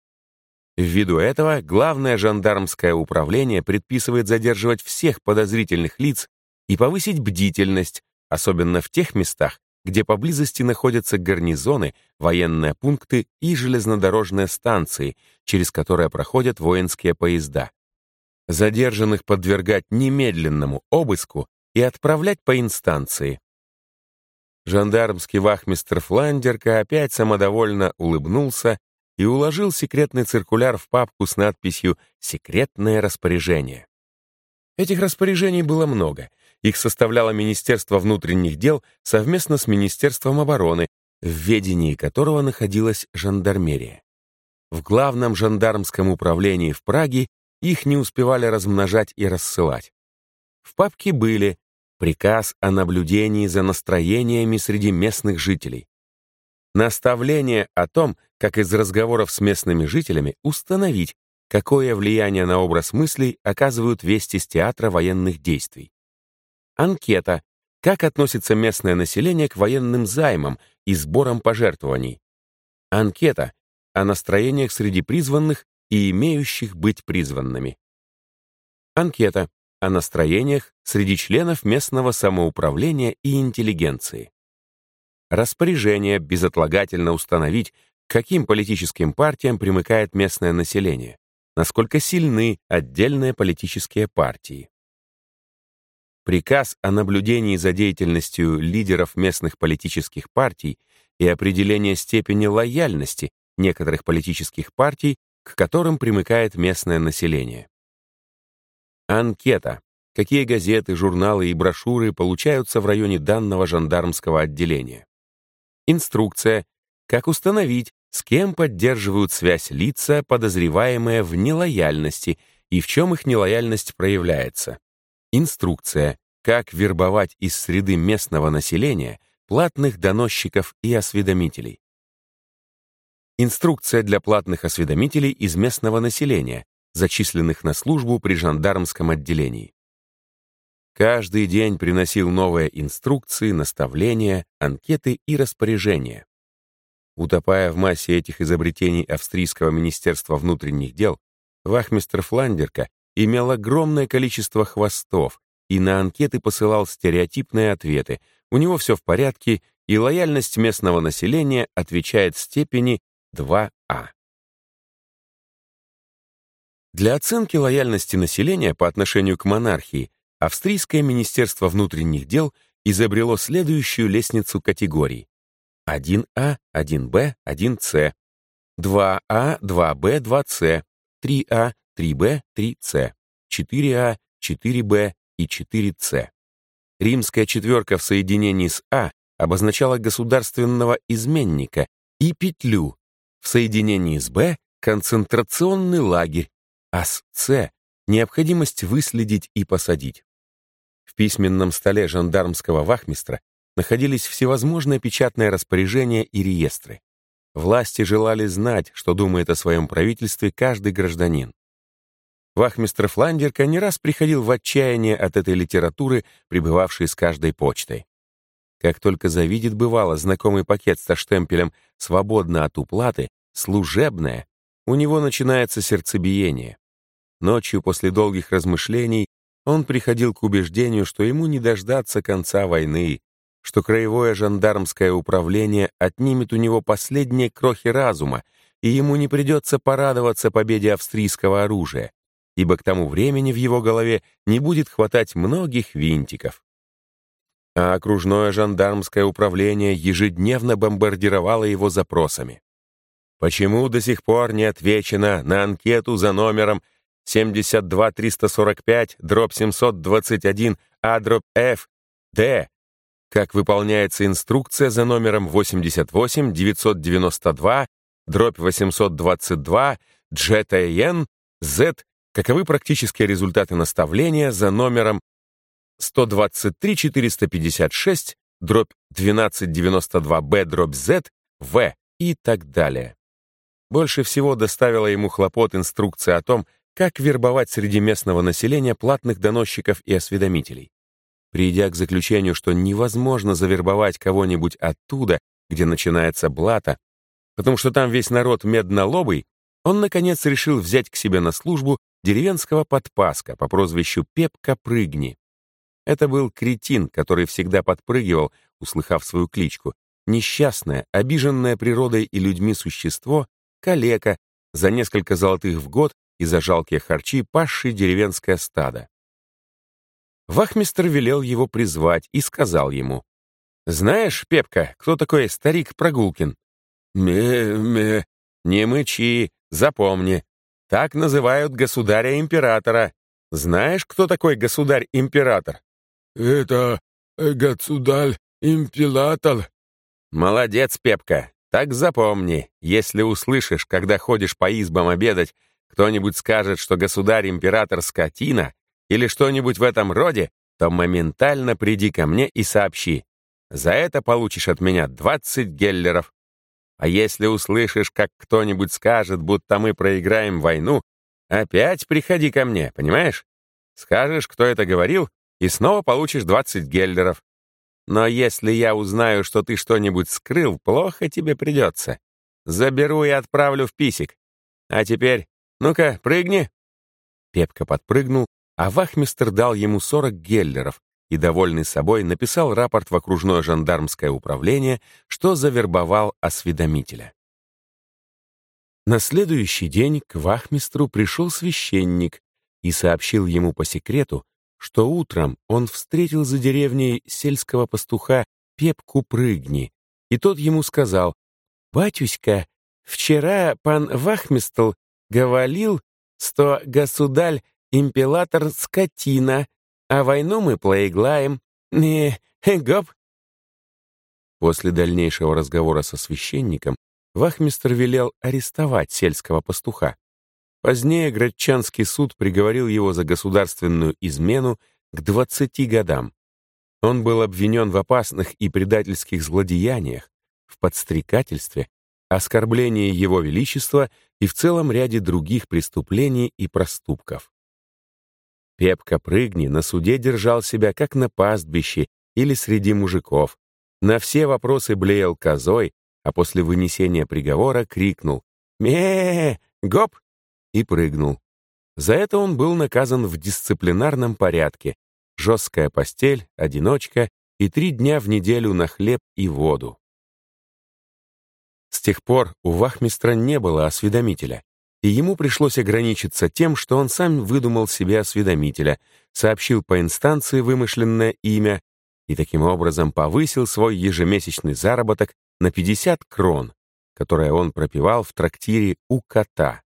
Ввиду этого Главное жандармское управление предписывает задерживать всех подозрительных лиц и повысить бдительность, особенно в тех местах, где поблизости находятся гарнизоны, военные пункты и железнодорожные станции, через которые проходят воинские поезда. Задержанных подвергать немедленному обыску и отправлять по инстанции, Жандармский вахмистр Фландерка опять самодовольно улыбнулся и уложил секретный циркуляр в папку с надписью «Секретное распоряжение». Этих распоряжений было много. Их составляло Министерство внутренних дел совместно с Министерством обороны, в ведении которого находилась жандармерия. В главном жандармском управлении в Праге их не успевали размножать и рассылать. В папке были Приказ о наблюдении за настроениями среди местных жителей. Наставление о том, как из разговоров с местными жителями установить, какое влияние на образ мыслей оказывают вести с театра военных действий. Анкета. Как относится местное население к военным займам и сборам пожертвований. Анкета о настроениях среди призванных и имеющих быть призванными. Анкета о настроениях среди членов местного самоуправления и интеллигенции. Распоряжение безотлагательно установить, каким политическим партиям примыкает местное население, насколько сильны отдельные политические партии. приказ о наблюдении за деятельностью лидеров местных политических партий и определение степени лояльности некоторых политических партий, к которым примыкает местное население. Анкета. Какие газеты, журналы и брошюры получаются в районе данного жандармского отделения. Инструкция. Как установить, с кем поддерживают связь лица, подозреваемые в нелояльности, и в чем их нелояльность проявляется. Инструкция. Как вербовать из среды местного населения платных доносчиков и осведомителей. Инструкция для платных осведомителей из местного населения, зачисленных на службу при жандармском отделении. Каждый день приносил новые инструкции, наставления, анкеты и распоряжения. Утопая в массе этих изобретений австрийского министерства внутренних дел, вахмистр Фландерка имел огромное количество хвостов и на анкеты посылал стереотипные ответы. У него все в порядке, и лояльность местного населения отвечает степени 2А. Для оценки лояльности населения по отношению к монархии Австрийское министерство внутренних дел изобрело следующую лестницу категорий. 1А, 1Б, 1С, 2А, 2Б, 2С, 3А, 3Б, 3С, 4А, 4Б и 4С. Римская четверка в соединении с А обозначала государственного изменника и петлю, в соединении с Б — концентрационный лагерь, а с С — необходимость выследить и посадить. В письменном столе жандармского вахмистра находились всевозможные печатные распоряжения и реестры. Власти желали знать, что думает о своем правительстве каждый гражданин. Вахмистр Фландерка не раз приходил в отчаяние от этой литературы, прибывавшей с каждой почтой. Как только завидит, бывало, знакомый пакет со штемпелем «Свободно от уплаты», «Служебное», у него начинается сердцебиение. Ночью после долгих размышлений он приходил к убеждению, что ему не дождаться конца войны, что краевое жандармское управление отнимет у него последние крохи разума, и ему не придется порадоваться победе австрийского оружия, ибо к тому времени в его голове не будет хватать многих винтиков. А окружное жандармское управление ежедневно бомбардировало его запросами. Почему до сих пор не отвечено на анкету за номером 72345 дробь 721 А Д как выполняется инструкция за номером 88 992 дробь 822 GTN Z, каковы практические результаты наставления за номером 123 456 дробь 1292 B дробь Z В и так далее. Больше всего доставила ему хлопот инструкция о том, как вербовать среди местного населения платных доносчиков и осведомителей. Придя к заключению, что невозможно завербовать кого-нибудь оттуда, где начинается блата, потому что там весь народ меднолобый, он, наконец, решил взять к себе на службу деревенского подпаска по прозвищу Пепка Прыгни. Это был кретин, который всегда подпрыгивал, услыхав свою кличку. Несчастное, обиженное природой и людьми существо, калека, за несколько золотых в год и за жалкие харчи пасший деревенское стадо. Вахмистр велел его призвать и сказал ему, «Знаешь, Пепка, кто такой старик Прогулкин?» «Ме-ме...» «Не мычи, запомни. Так называют государя-императора. Знаешь, кто такой государь-император?»
«Это государь-император».
«Молодец, Пепка. Так запомни, если услышишь, когда ходишь по избам обедать, кто-нибудь скажет, что государь-император скотина, или что-нибудь в этом роде, то моментально приди ко мне и сообщи. За это получишь от меня 20 геллеров. А если услышишь, как кто-нибудь скажет, будто мы проиграем войну, опять приходи ко мне, понимаешь? Скажешь, кто это говорил, и снова получишь 20 геллеров. Но если я узнаю, что ты что-нибудь скрыл, плохо тебе придется. Заберу и отправлю в писик. А теперь, ну-ка, прыгни. Пепка подпрыгнул а вахмистр дал ему 40 геллеров и, довольный собой, написал рапорт в окружное жандармское управление, что завербовал осведомителя. На следующий день к вахмистру пришел священник и сообщил ему по секрету, что утром он встретил за деревней сельского пастуха Пепку Прыгни, и тот ему сказал, «Батюшка, вчера пан Вахмистл говорил, что государь император скотина, а войну мы плоеглаем. Не, гоп!» После дальнейшего разговора со священником Вахмистр велел арестовать сельского пастуха. Позднее Градчанский суд приговорил его за государственную измену к 20 годам. Он был обвинен в опасных и предательских злодеяниях, в подстрекательстве, оскорблении Его Величества и в целом ряде других преступлений и проступков. Пепка Прыгни на суде держал себя как на пастбище или среди мужиков. На все вопросы блеял козой, а после вынесения приговора крикнул «Ме! Гоп!» И прыгнул. За это он был наказан в дисциплинарном порядке. Жесткая постель, одиночка и три дня в неделю на хлеб и воду. С тех пор у вахмистра не было осведомителя, и ему пришлось ограничиться тем, что он сам выдумал себе осведомителя, сообщил по инстанции вымышленное имя и таким образом повысил свой ежемесячный заработок на 50 крон, которое он пропивал в трактире у кота.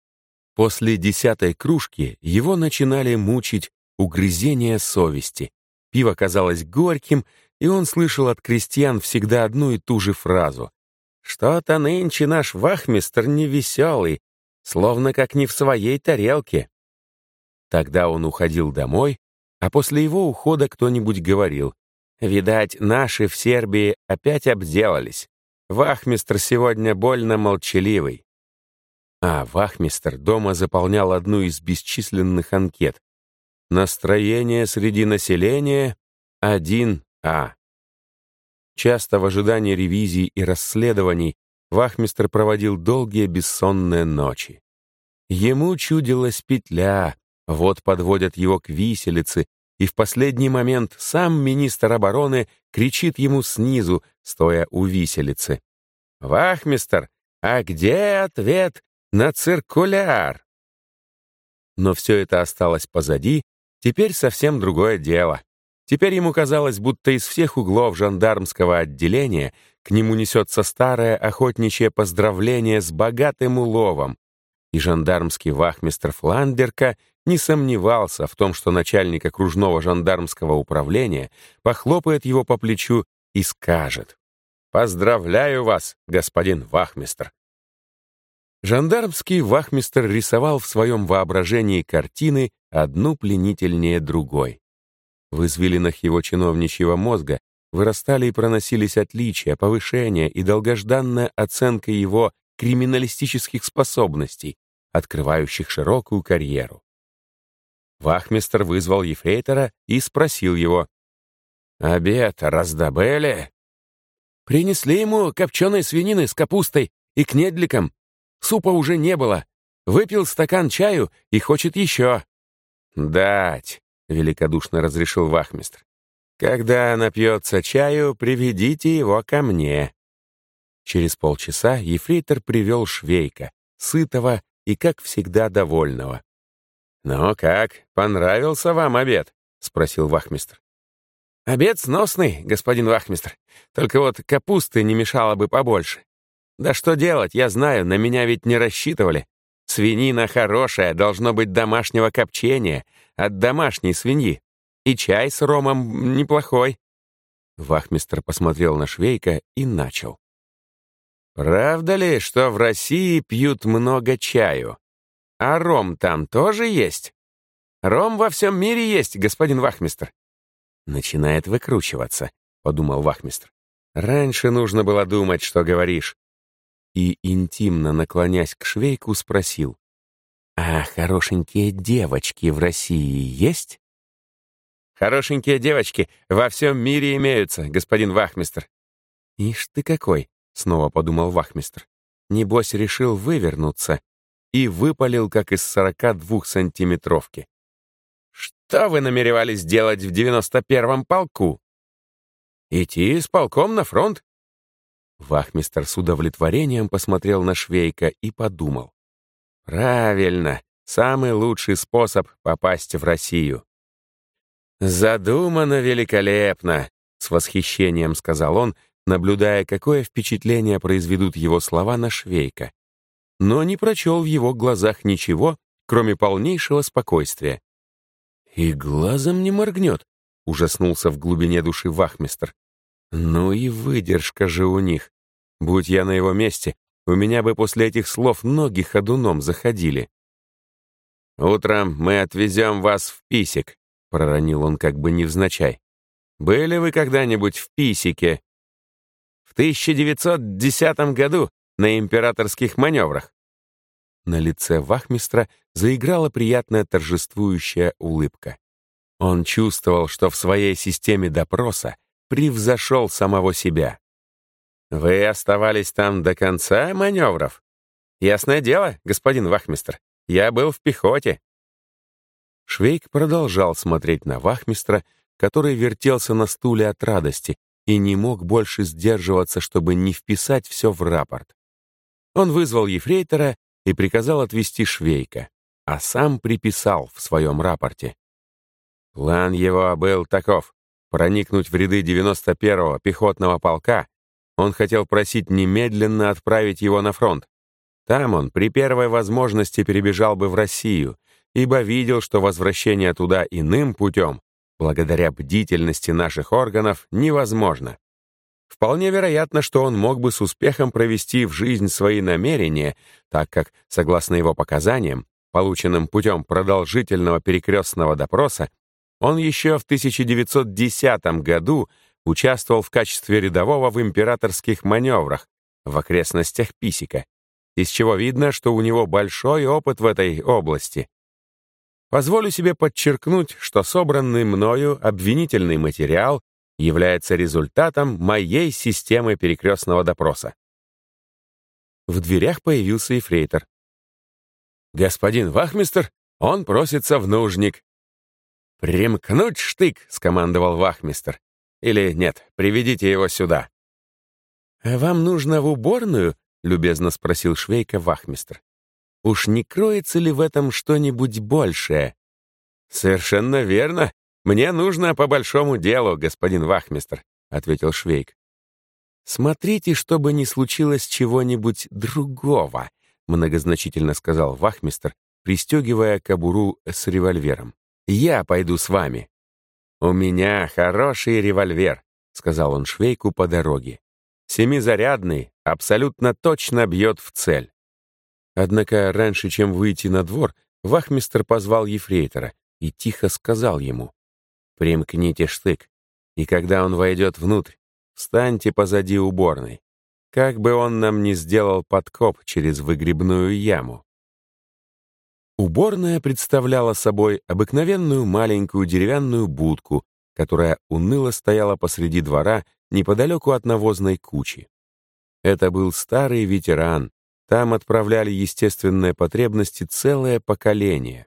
После десятой кружки его начинали мучить угрызения совести. Пиво казалось горьким, и он слышал от крестьян всегда одну и ту же фразу. «Что-то нынче наш вахмистр невеселый, словно как не в своей тарелке». Тогда он уходил домой, а после его ухода кто-нибудь говорил, «Видать, наши в Сербии опять обделались. Вахмистр сегодня больно молчаливый. А вахмистр дома заполнял одну из бесчисленных анкет. Настроение среди населения 1А. Часто в ожидании ревизий и расследований вахмистр проводил долгие бессонные ночи. Ему чудилась петля, вот подводят его к виселице, и в последний момент сам министр обороны кричит ему снизу, стоя у виселицы. «Вахмистер, а где ответ на циркуляр?» Но все это осталось позади, теперь совсем другое дело. Теперь ему казалось, будто из всех углов жандармского отделения к нему несется старое охотничье поздравление с богатым уловом, и жандармский вахмистр Фландерка не сомневался в том, что начальник окружного жандармского управления похлопает его по плечу и скажет «Поздравляю вас, господин вахмистр». Жандармский вахмистр рисовал в своем воображении картины одну пленительнее другой. В извилинах его чиновничьего мозга вырастали и проносились отличия, повышения и долгожданная оценка его криминалистических способностей, открывающих широкую карьеру. Вахмистр вызвал ефрейтора и спросил его. «Обед раздобыли?» Принесли ему копченой свинины с капустой и кнедликом. Супа уже не было. Выпил стакан чаю и хочет еще. «Дать», — великодушно разрешил вахмистр. «Когда напьется чаю, приведите его ко мне». Через полчаса ефрейтор привел швейка, сытого и, как всегда, довольного. «Ну как, понравился вам обед?» — спросил вахмистр. «Обед сносный, господин вахмистр. Только вот капусты не мешало бы побольше. Да что делать, я знаю, на меня ведь не рассчитывали. Свинина хорошая, должно быть домашнего копчения, от домашней свиньи. И чай с ромом неплохой». Вахмистр посмотрел на Швейка и начал. «Правда ли, что в России пьют много чаю?» А ром там тоже есть? Ром во всем мире есть, господин Вахмистр. Начинает выкручиваться, подумал Вахмистр. Раньше нужно было думать, что говоришь. И, интимно наклонясь к швейку, спросил. А хорошенькие девочки в России есть? Хорошенькие девочки во всем мире имеются, господин Вахмистр. Ишь ты какой, снова подумал Вахмистр. Небось, решил вывернуться и выпалил, как из 42-сантиметровки. «Что вы намеревались делать в 91-м полку?» «Идти с полком на фронт?» Вахмистер с удовлетворением посмотрел на Швейка и подумал. «Правильно, самый лучший способ попасть в Россию. «Задумано великолепно!» — с восхищением сказал он, наблюдая, какое впечатление произведут его слова на Швейка. Но не прочел в его глазах ничего, кроме полнейшего спокойствия. «И глазом не моргнет», — ужаснулся в глубине души вахмистр. «Ну и выдержка же у них. Будь я на его месте, у меня бы после этих слов ноги ходуном заходили». «Утром мы отвезем вас в Писик», — проронил он как бы невзначай. «Были вы когда-нибудь в Писике?» «В 1910 году на императорских маневрах». На лице вахмистра заиграла приятная торжествующая улыбка. Он чувствовал, что в своей системе допроса превзошел самого себя. «Вы оставались там до конца маневров?» «Ясное дело, господин вахмистр, я был в пехоте». Швейк продолжал смотреть на вахмистра, который вертелся на стуле от радости и не мог больше сдерживаться, чтобы не вписать все в рапорт. Он вызвал ефрейтора и приказал отвезти Швейка, а сам приписал в своем рапорте. План его был таков — проникнуть в ряды 91-го пехотного полка. Он хотел просить немедленно отправить его на фронт. Там он при первой возможности перебежал бы в Россию, ибо видел, что возвращение туда иным путем, благодаря бдительности наших органов, невозможно. Вполне вероятно, что он мог бы с успехом провести в жизнь свои намерения, так как, согласно его показаниям, полученным путем продолжительного перекрестного допроса, он еще в 1910 году участвовал в качестве рядового в императорских маневрах в окрестностях Писика, из чего видно, что у него большой опыт в этой области. Позволю себе подчеркнуть, что собранный мною обвинительный материал является результатом моей системы перекрестного допроса. В дверях появился эфрейтор. «Господин Вахмистер, он просится в нужник». «Примкнуть штык», — скомандовал Вахмистер. «Или нет, приведите его сюда». «А вам нужно в уборную?» — любезно спросил Швейка Вахмистер. «Уж не кроется ли в этом что-нибудь большее?» «Совершенно верно», «Мне нужно по большому делу, господин Вахмистр», — ответил Швейк. «Смотрите, чтобы не случилось чего-нибудь другого», — многозначительно сказал Вахмистр, пристегивая кобуру с револьвером. «Я пойду с вами». «У меня хороший револьвер», — сказал он Швейку по дороге. «Семизарядный, абсолютно точно бьет в цель». Однако раньше, чем выйти на двор, Вахмистр позвал ефрейтора и тихо сказал ему. Примкните штык, и когда он войдет внутрь, встаньте позади уборной, как бы он нам ни сделал подкоп через выгребную яму. Уборная представляла собой обыкновенную маленькую деревянную будку, которая уныло стояла посреди двора неподалеку от навозной кучи. Это был старый ветеран, там отправляли естественные потребности целое поколение.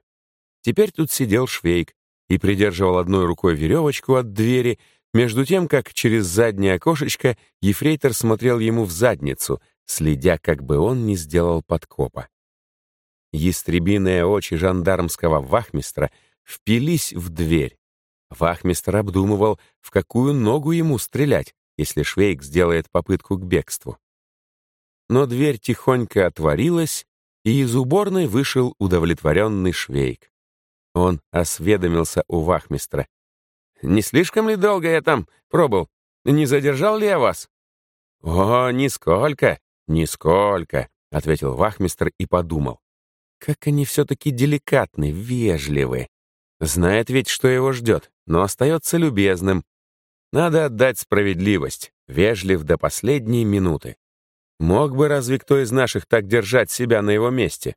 Теперь тут сидел Швейк, и придерживал одной рукой веревочку от двери, между тем, как через заднее окошечко ефрейтор смотрел ему в задницу, следя, как бы он не сделал подкопа. Ястребиные очи жандармского вахмистра впились в дверь. Вахмистр обдумывал, в какую ногу ему стрелять, если Швейк сделает попытку к бегству. Но дверь тихонько отворилась, и из уборной вышел удовлетворенный Швейк. Он осведомился у вахмистра. «Не слишком ли долго я там пробыл? Не задержал ли я вас?» «О, нисколько, нисколько», — ответил вахмистр и подумал. «Как они все-таки деликатны, вежливы. Знает ведь, что его ждет, но остается любезным. Надо отдать справедливость, вежлив до последней минуты. Мог бы разве кто из наших так держать себя на его месте?»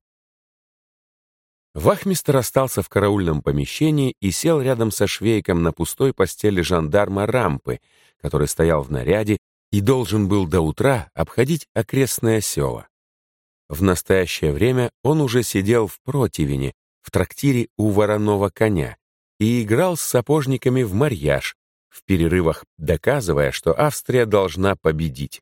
Вахмистр остался в караульном помещении и сел рядом со швейком на пустой постели жандарма Рампы, который стоял в наряде и должен был до утра обходить окрестные села. В настоящее время он уже сидел в противне, в трактире у вороного коня, и играл с сапожниками в марьяж, в перерывах доказывая, что Австрия должна победить.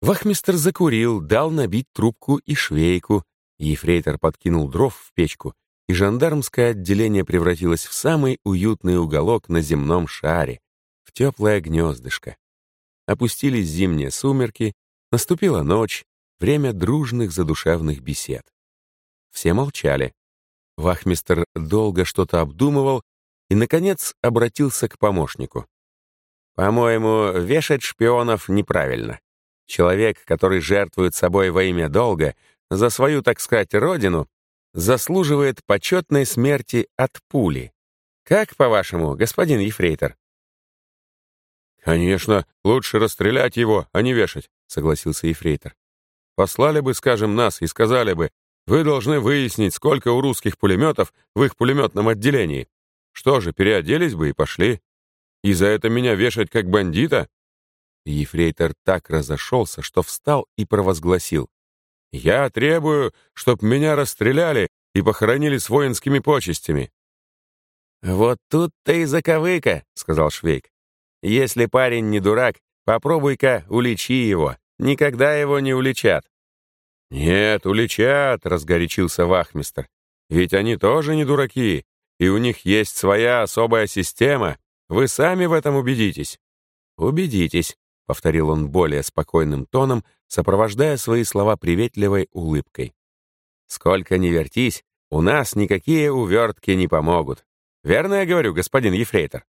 Вахмистр закурил, дал набить трубку и швейку, Ефрейтор подкинул дров в печку и жандармское отделение превратилось в самый уютный уголок на земном шаре, в теплое гнездышко. Опустились зимние сумерки, наступила ночь, время дружных задушевных бесед. Все молчали. Вахмистер долго что-то обдумывал и, наконец, обратился к помощнику. «По-моему, вешать шпионов неправильно. Человек, который жертвует собой во имя долга, за свою, так сказать, родину, заслуживает почетной смерти от пули. Как, по-вашему, господин Ефрейтор?»
«Конечно, лучше расстрелять его, а не вешать», — согласился Ефрейтор. «Послали бы, скажем, нас и сказали бы, вы должны выяснить, сколько у русских пулеметов в их пулеметном отделении. Что же, переоделись бы и пошли. И за это меня вешать как бандита?»
Ефрейтор так разошелся, что встал и провозгласил.
«Я требую, чтоб меня расстреляли и похоронили с воинскими почестями».
«Вот тут-то и заковыка», — сказал Швейк. «Если парень не дурак, попробуй-ка уличи его. Никогда его не уличат».
«Нет, уличат», — разгорячился вахмистр. «Ведь они тоже не дураки, и у них есть своя особая система. Вы сами в этом убедитесь».
«Убедитесь», — повторил он более спокойным тоном, сопровождая свои слова приветливой улыбкой. «Сколько ни вертись, у нас никакие увертки не помогут. Верно я говорю, господин Ефрейтор?»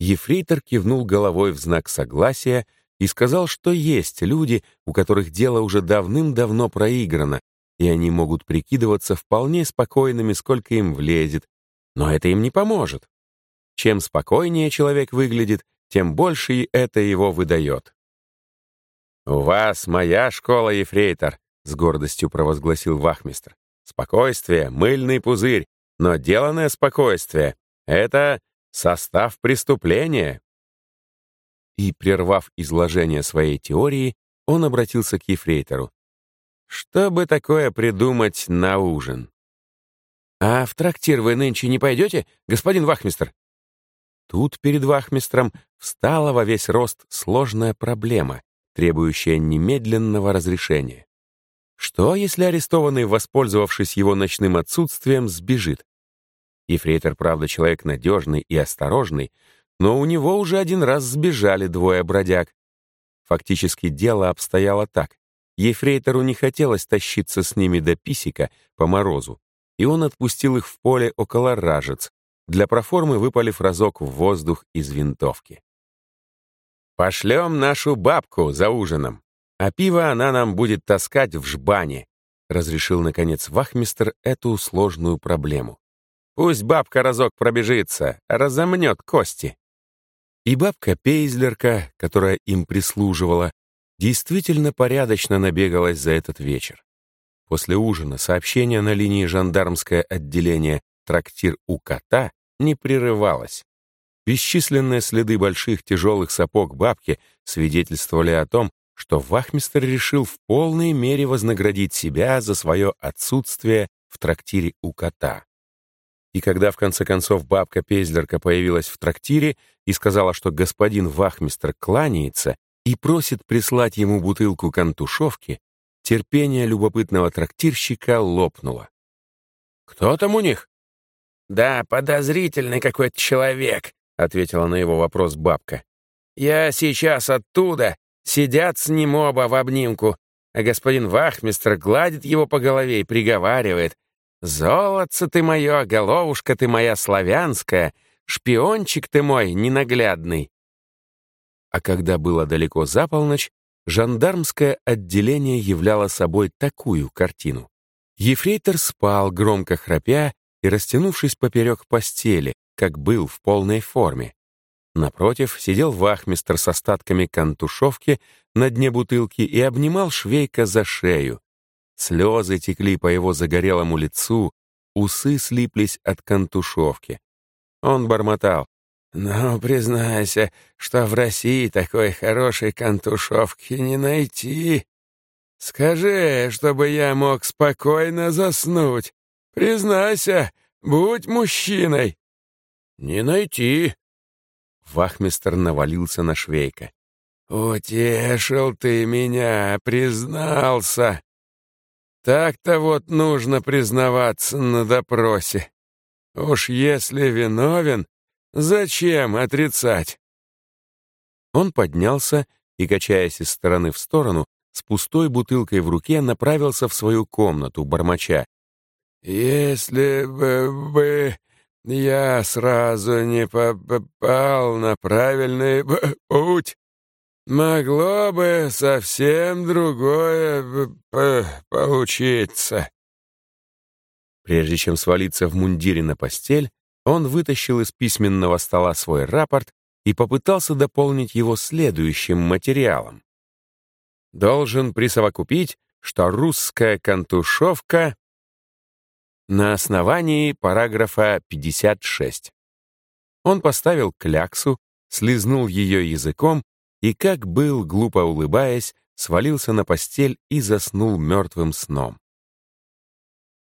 Ефрейтор кивнул головой в знак согласия и сказал, что есть люди, у которых дело уже давным-давно проиграно, и они могут прикидываться вполне спокойными, сколько им влезет, но это им не поможет. Чем спокойнее человек выглядит, тем больше и это его выдает. «У вас моя школа, ефрейтор», — с гордостью провозгласил вахмистр. «Спокойствие — мыльный пузырь, но деланное спокойствие — это состав преступления». И, прервав изложение своей теории, он обратился к ефрейтору. «Что бы такое придумать на ужин?» «А в трактир вы нынче не пойдете, господин вахмистр?» Тут перед вахмистром встала во весь рост сложная проблема, требующая немедленного разрешения. Что, если арестованный, воспользовавшись его ночным отсутствием, сбежит? Ефрейтор, правда, человек надежный и осторожный, но у него уже один раз сбежали двое бродяг. Фактически дело обстояло так. Ефрейтору не хотелось тащиться с ними до Писика по морозу, и он отпустил их в поле около Ражец, для проформы выпалив разок в воздух из винтовки. «Пошлем нашу бабку за ужином, а пиво она нам будет таскать в жбане», разрешил, наконец, вахмистер эту сложную проблему. «Пусть бабка разок пробежится, разомнет кости». И бабка Пейзлерка, которая им прислуживала, действительно порядочно набегалась за этот вечер. После ужина сообщение на линии жандармское отделение «Трактир у кота» не прерывалась. Бесчисленные следы больших тяжелых сапог бабки свидетельствовали о том, что Вахмистер решил в полной мере вознаградить себя за свое отсутствие в трактире у кота. И когда в конце концов бабка Пезлерка появилась в трактире и сказала, что господин Вахмистер кланяется и просит прислать ему бутылку кантушовки, терпение любопытного трактирщика лопнуло. «Кто там у них?» «Да, подозрительный какой-то человек», — ответила на его вопрос бабка. «Я сейчас оттуда. Сидят с ним оба в обнимку, а господин Вахмистр гладит его по голове и приговаривает. «Золотце ты мое, головушка ты моя славянская, шпиончик ты мой ненаглядный». А когда было далеко за полночь, жандармское отделение являло собой такую картину. Ефрейтор спал, громко храпя, и растянувшись поперек постели, как был в полной форме. Напротив сидел вахмистр с остатками кантушовки на дне бутылки и обнимал швейка за шею. Слезы текли по его загорелому лицу, усы слиплись от кантушовки. Он бормотал. «Ну, признайся, что в России такой хорошей кантушовки не найти. Скажи, чтобы я мог спокойно заснуть. Признайся, будь мужчиной. Не найти. Вахмистер навалился на Швейка. «Утешил ты меня, признался!»
Так-то вот нужно признаваться на допросе. Уж если виновен, зачем отрицать?
Он поднялся и, качаясь из стороны в сторону, с пустой бутылкой в руке направился в свою комнату, бормоча.
«Если бы, бы я сразу не попал на правильный путь, могло бы совсем другое получиться».
Прежде чем свалиться в мундире на постель, он вытащил из письменного стола свой рапорт и попытался дополнить его следующим материалом. Должен присовокупить, что русская контушевка на основании параграфа 56. Он поставил кляксу, слизнул ее языком и, как был, глупо улыбаясь, свалился на постель и заснул мертвым сном.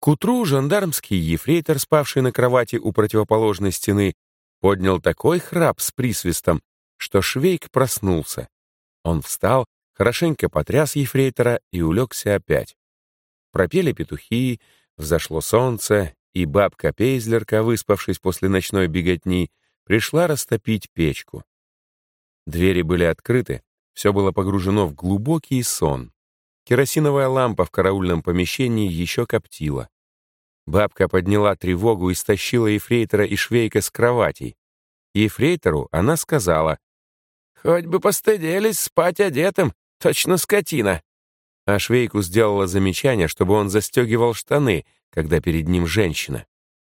К утру жандармский ефрейтор, спавший на кровати у противоположной стены, поднял такой храп с присвистом, что Швейк проснулся. Он встал, хорошенько потряс ефрейтора и улегся опять. Пропели петухи, взошло солнце, и бабка-пейзлерка, выспавшись после ночной беготни, пришла растопить печку. Двери были открыты, все было погружено в глубокий сон. Керосиновая лампа в караульном помещении еще коптила. Бабка подняла тревогу и стащила ефрейтора и швейка с кроватей. Ефрейтору она сказала, «Хоть бы постыдились спать одетым, точно скотина». А швейку сделала замечание, чтобы он застегивал штаны, когда перед ним женщина.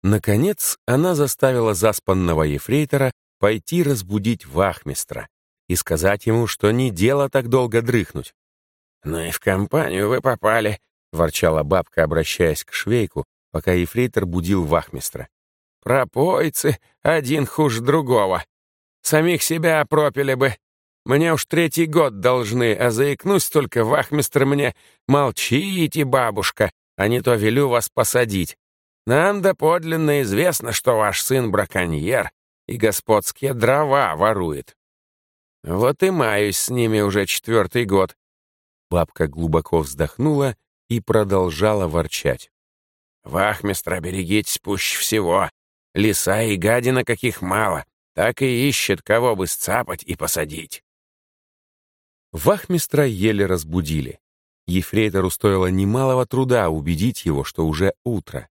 Наконец, она заставила заспанного ефрейтора пойти разбудить вахмистра и сказать ему, что не дело так долго дрыхнуть. «Ну и в компанию вы попали», — ворчала бабка, обращаясь к швейку, пока ефрейтор будил вахмистра. «Пропойцы, один хуже другого. Самих себя пропили бы. Мне уж третий год должны, а заикнусь только, вахмистр мне, молчите, бабушка, а не то велю вас посадить. Нам доподлинно известно, что ваш сын браконьер и господские дрова ворует. Вот и маюсь с ними уже четвертый год». Бабка глубоко вздохнула и продолжала ворчать. Вахмистра берегитесь пуще всего. Лиса и гадина каких мало, так и ищет, кого бы сцапать и посадить. Вахмистра еле разбудили. Ефрейтору стоило немалого труда убедить его, что уже утро.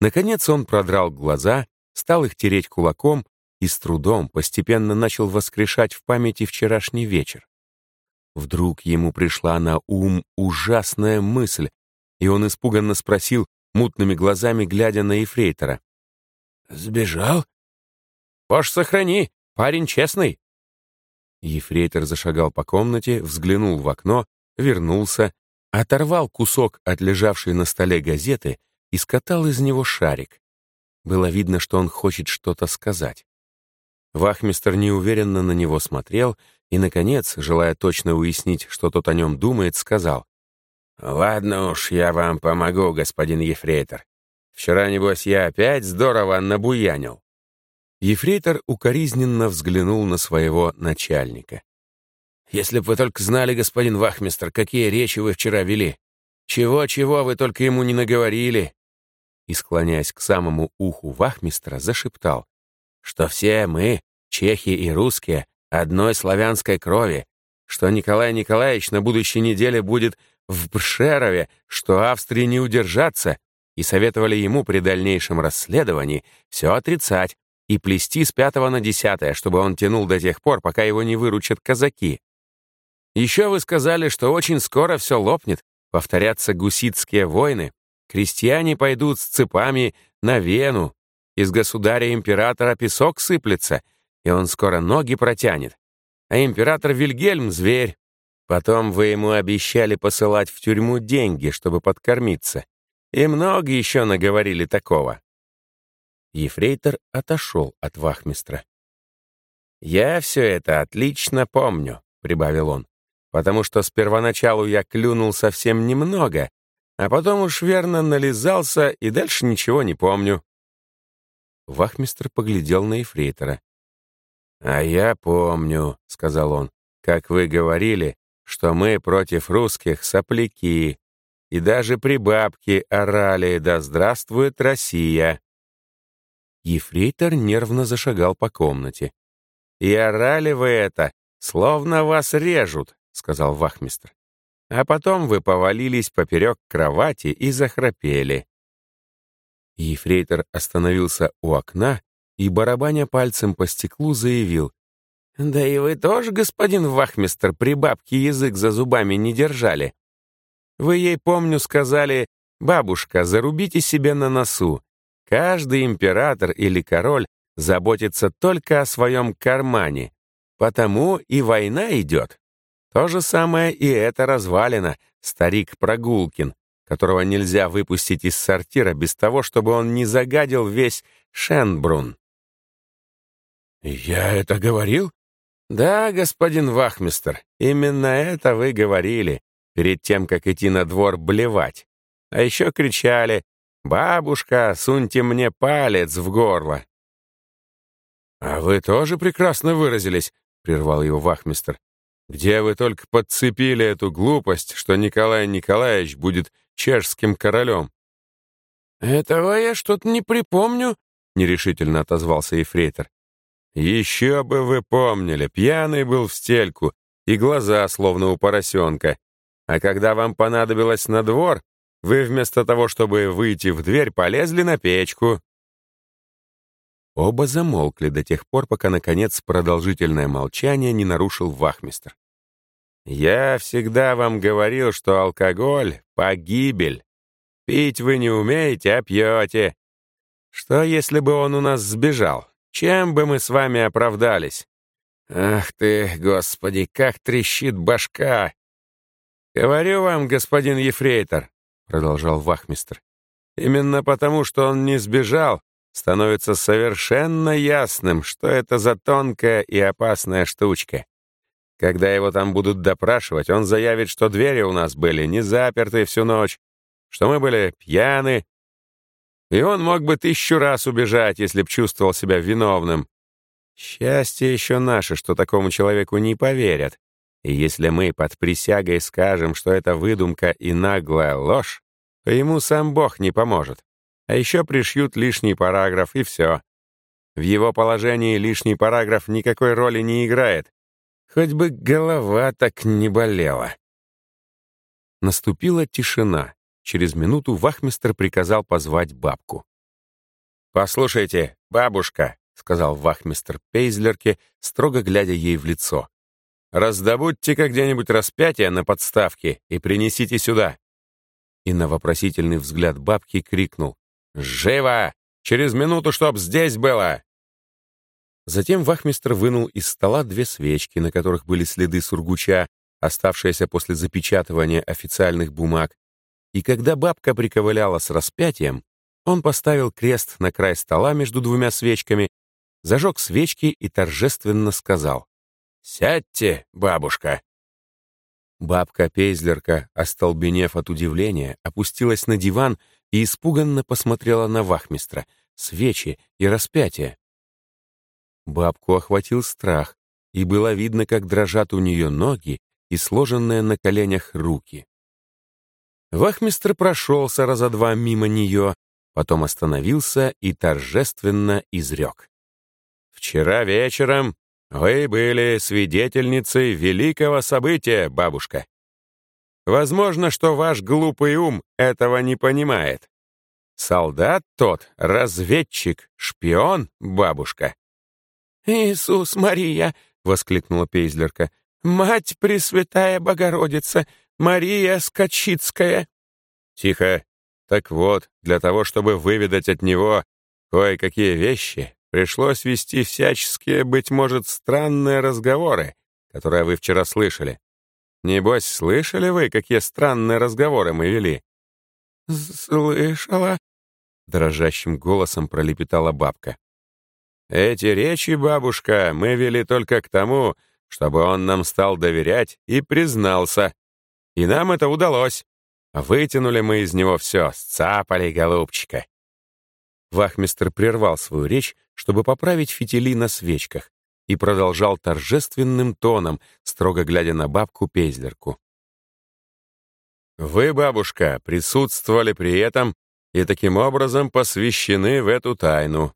Наконец он продрал глаза, стал их тереть кулаком и с трудом постепенно начал воскрешать в памяти вчерашний вечер. Вдруг ему пришла на ум ужасная мысль, и он испуганно спросил, мутными глазами глядя на Ефрейтора. «Сбежал?» «Боже, сохрани! Парень честный!» Ефрейтор зашагал по комнате, взглянул в окно, вернулся, оторвал кусок от лежавшей на столе газеты и скатал из него шарик. Было видно, что он хочет что-то сказать. Вахмистер неуверенно на него смотрел и, наконец, желая точно уяснить, что тот о нем думает, сказал. «Ладно уж, я вам помогу, господин Ефрейтор. Вчера, небось, я опять здорово набуянил». Ефрейтор укоризненно взглянул на своего начальника. «Если бы вы только знали, господин Вахмистр, какие речи вы вчера вели. Чего-чего вы только ему не наговорили». И, склоняясь к самому уху Вахмистра, зашептал, что все мы, чехи и русские, одной славянской крови, что Николай Николаевич на будущей неделе будет в Бшерове, что Австрии не удержаться, и советовали ему при дальнейшем расследовании все отрицать и плести с пятого на десятое, чтобы он тянул до тех пор, пока его не выручат казаки. Еще вы сказали, что очень скоро все лопнет, повторятся гуситские войны, крестьяне пойдут с цепами на Вену, из государя-императора песок сыплется, и он скоро ноги протянет. А император Вильгельм — зверь, Потом вы ему обещали посылать в тюрьму деньги, чтобы подкормиться. И много еще наговорили такого. Ефрейтор отошел от вахмистра. «Я все это отлично помню», — прибавил он, «потому что с первоначалу я клюнул совсем немного, а потом уж верно нализался и дальше ничего не помню». Вахмистр поглядел на Ефрейтора. «А я помню», — сказал он, — «как вы говорили, что мы против русских сопляки, и даже при бабке орали «Да здравствует Россия!». Ефрейтор нервно зашагал по комнате. «И орали вы это, словно вас режут», — сказал вахмистр. «А потом вы повалились поперек кровати и захрапели». Ефрейтор остановился у окна и, барабаня пальцем по стеклу, заявил. «Да и вы тоже, господин вахмистр, при бабке язык за зубами не держали. Вы ей, помню, сказали, «Бабушка, зарубите себе на носу. Каждый император или король заботится только о своем кармане, потому и война идет». То же самое и это развалина, старик Прогулкин, которого нельзя выпустить из сортира без того, чтобы он не загадил весь Шенбрун.
«Я это говорил?»
«Да, господин Вахмистер, именно это вы говорили, перед тем, как идти на двор блевать. А еще кричали «Бабушка, суньте мне палец в горло!»
«А вы тоже прекрасно выразились», — прервал его вахмистр. «Где вы только подцепили эту глупость, что Николай Николаевич будет чешским королем?»
«Этого я что-то не припомню», — нерешительно отозвался Ефрейтор.
«Еще бы вы помнили, пьяный был в стельку, и глаза словно у поросенка, а когда вам понадобилось на двор, вы вместо того, чтобы выйти в дверь, полезли на печку».
Оба замолкли до тех пор, пока, наконец, продолжительное молчание не нарушил вахмистр. «Я всегда вам говорил, что алкоголь — погибель. Пить вы не умеете, а пьете. Что, если бы он у нас сбежал? Чем бы мы с вами оправдались? Ах ты, господи, как трещит башка! «Говорю вам, господин Ефрейтор», — продолжал вахмистр, «именно потому, что он не сбежал, становится совершенно ясным, что это за тонкая и опасная штучка. Когда его там будут допрашивать, он заявит, что двери у нас были не заперты всю ночь, что мы были пьяны, и он мог бы тысячу раз убежать, если б чувствовал себя виновным. Счастье еще наше, что такому человеку не поверят. И если мы под присягой скажем, что это выдумка и наглая ложь, то ему сам Бог не поможет. А еще пришьют лишний параграф, и все. В его положении лишний параграф никакой роли не играет. Хоть бы голова так не болела. Наступила тишина. Через минуту вахмистр приказал позвать бабку. «Послушайте, бабушка», — сказал вахмистр Пейзлерке, строго глядя ей в лицо. Раздобудьте-ка где-нибудь распятие на подставке и принесите сюда». И на вопросительный взгляд бабки крикнул. «Живо! Через минуту, чтоб здесь было!» Затем вахмистр вынул из стола две свечки, на которых были следы сургуча, оставшиеся после запечатывания официальных бумаг. И когда бабка приковыляла с распятием, он поставил крест на край стола между двумя свечками, зажег свечки и торжественно сказал «Сядьте, бабушка!» Бабка-пейзлерка, остолбенев от удивления, опустилась на диван и испуганно посмотрела на вахмистра, свечи и распятие. Бабку охватил страх, и было видно, как дрожат у нее ноги и сложенные на коленях руки. Вахмистр прошелся раза два мимо нее, потом остановился и торжественно изрек. «Вчера вечером вы были свидетельницей великого события, бабушка. Возможно, что ваш глупый ум этого не понимает. Солдат тот, разведчик, шпион, бабушка. «Иисус Мария!» — воскликнула Пейзлерка. «Мать Пресвятая Богородица! Мария Скачицкая!» «Тихо! Так вот, для того, чтобы выведать от него кое-какие вещи, Пришлось вести всяческие, быть может, странные разговоры, которые вы вчера слышали. Небось, слышали вы, какие странные разговоры мы вели?»
«Слышала», — дрожащим голосом пролепетала бабка.
«Эти речи, бабушка, мы вели только к тому, чтобы он нам стал доверять и признался. И нам это удалось. Вытянули мы из него все, сцапали голубчика. Вахмистр прервал свою речь, чтобы поправить фитили на свечках, и продолжал торжественным тоном, строго глядя на бабку-пейзлерку. Вы, бабушка, присутствовали при этом и таким образом посвящены в эту тайну.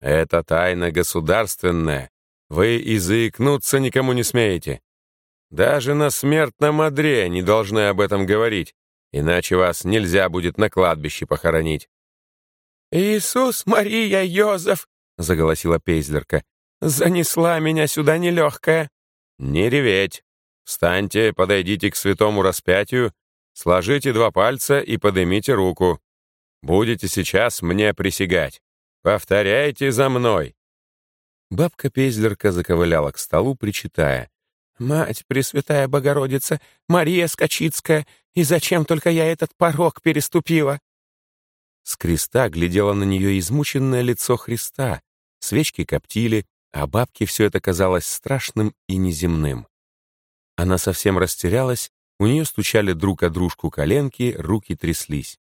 Это тайна государственная. Вы и заикнуться никому не смеете. Даже на смертном одре не должны об этом говорить, иначе вас нельзя будет на кладбище похоронить.
«Иисус, Мария, Йозеф!» — заголосила Пейзлерка. «Занесла меня сюда нелегкая».
«Не реветь. Встаньте, подойдите к святому распятию, сложите два пальца и поднимите руку. Будете сейчас мне присягать. Повторяйте за мной». Бабка Пейзлерка заковыляла к столу, причитая.
«Мать Пресвятая Богородица, Мария Скачицкая, и зачем только я этот порог переступила?»
С креста глядело на нее измученное лицо Христа. Свечки коптили, а бабке все это казалось страшным и неземным. Она совсем растерялась, у нее стучали друг о дружку коленки, руки тряслись.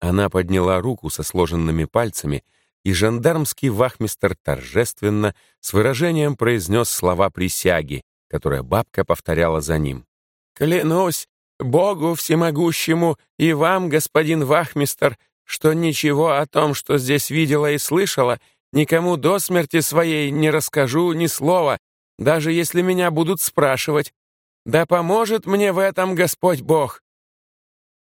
Она подняла руку со сложенными пальцами, и жандармский вахмистер торжественно, с выражением произнес слова присяги, которые бабка повторяла за ним.
«Клянусь Богу всемогущему и вам, господин вахмистер, что ничего о том, что здесь видела и слышала, никому до смерти своей не расскажу ни слова, даже если меня будут спрашивать. Да поможет мне в этом Господь Бог!»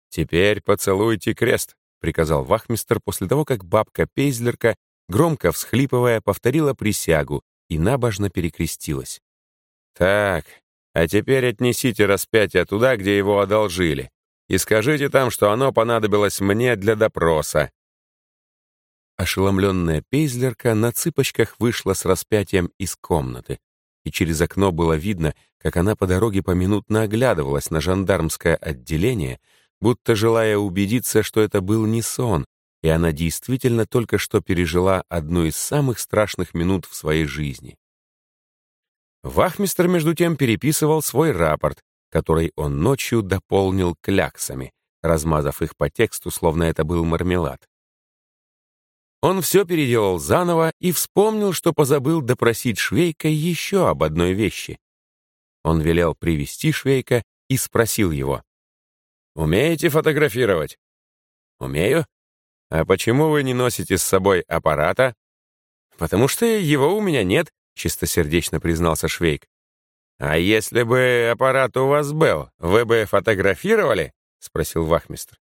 «Теперь поцелуйте крест», — приказал вахмистер после того, как бабка Пейзлерка, громко всхлипывая, повторила присягу и набожно перекрестилась. «Так, а теперь отнесите распятие туда, где его одолжили и скажите там, что оно понадобилось мне для допроса». Ошеломленная Пейзлерка на цыпочках вышла с распятием из комнаты, и через окно было видно, как она по дороге поминутно оглядывалась на жандармское отделение, будто желая убедиться, что это был не сон, и она действительно только что пережила одну из самых страшных минут в своей жизни. Вахмистр, между тем, переписывал свой рапорт, который он ночью дополнил кляксами, размазав их по тексту, словно это был мармелад. Он все переделал заново и вспомнил, что позабыл допросить Швейка еще об одной вещи. Он велел привести Швейка и спросил его. «Умеете фотографировать?» «Умею. А почему вы не носите с собой аппарата?» «Потому что его у меня нет», — чистосердечно признался Швейк. «А если бы аппарат у вас был, вы бы фотографировали?» — спросил вахмистр.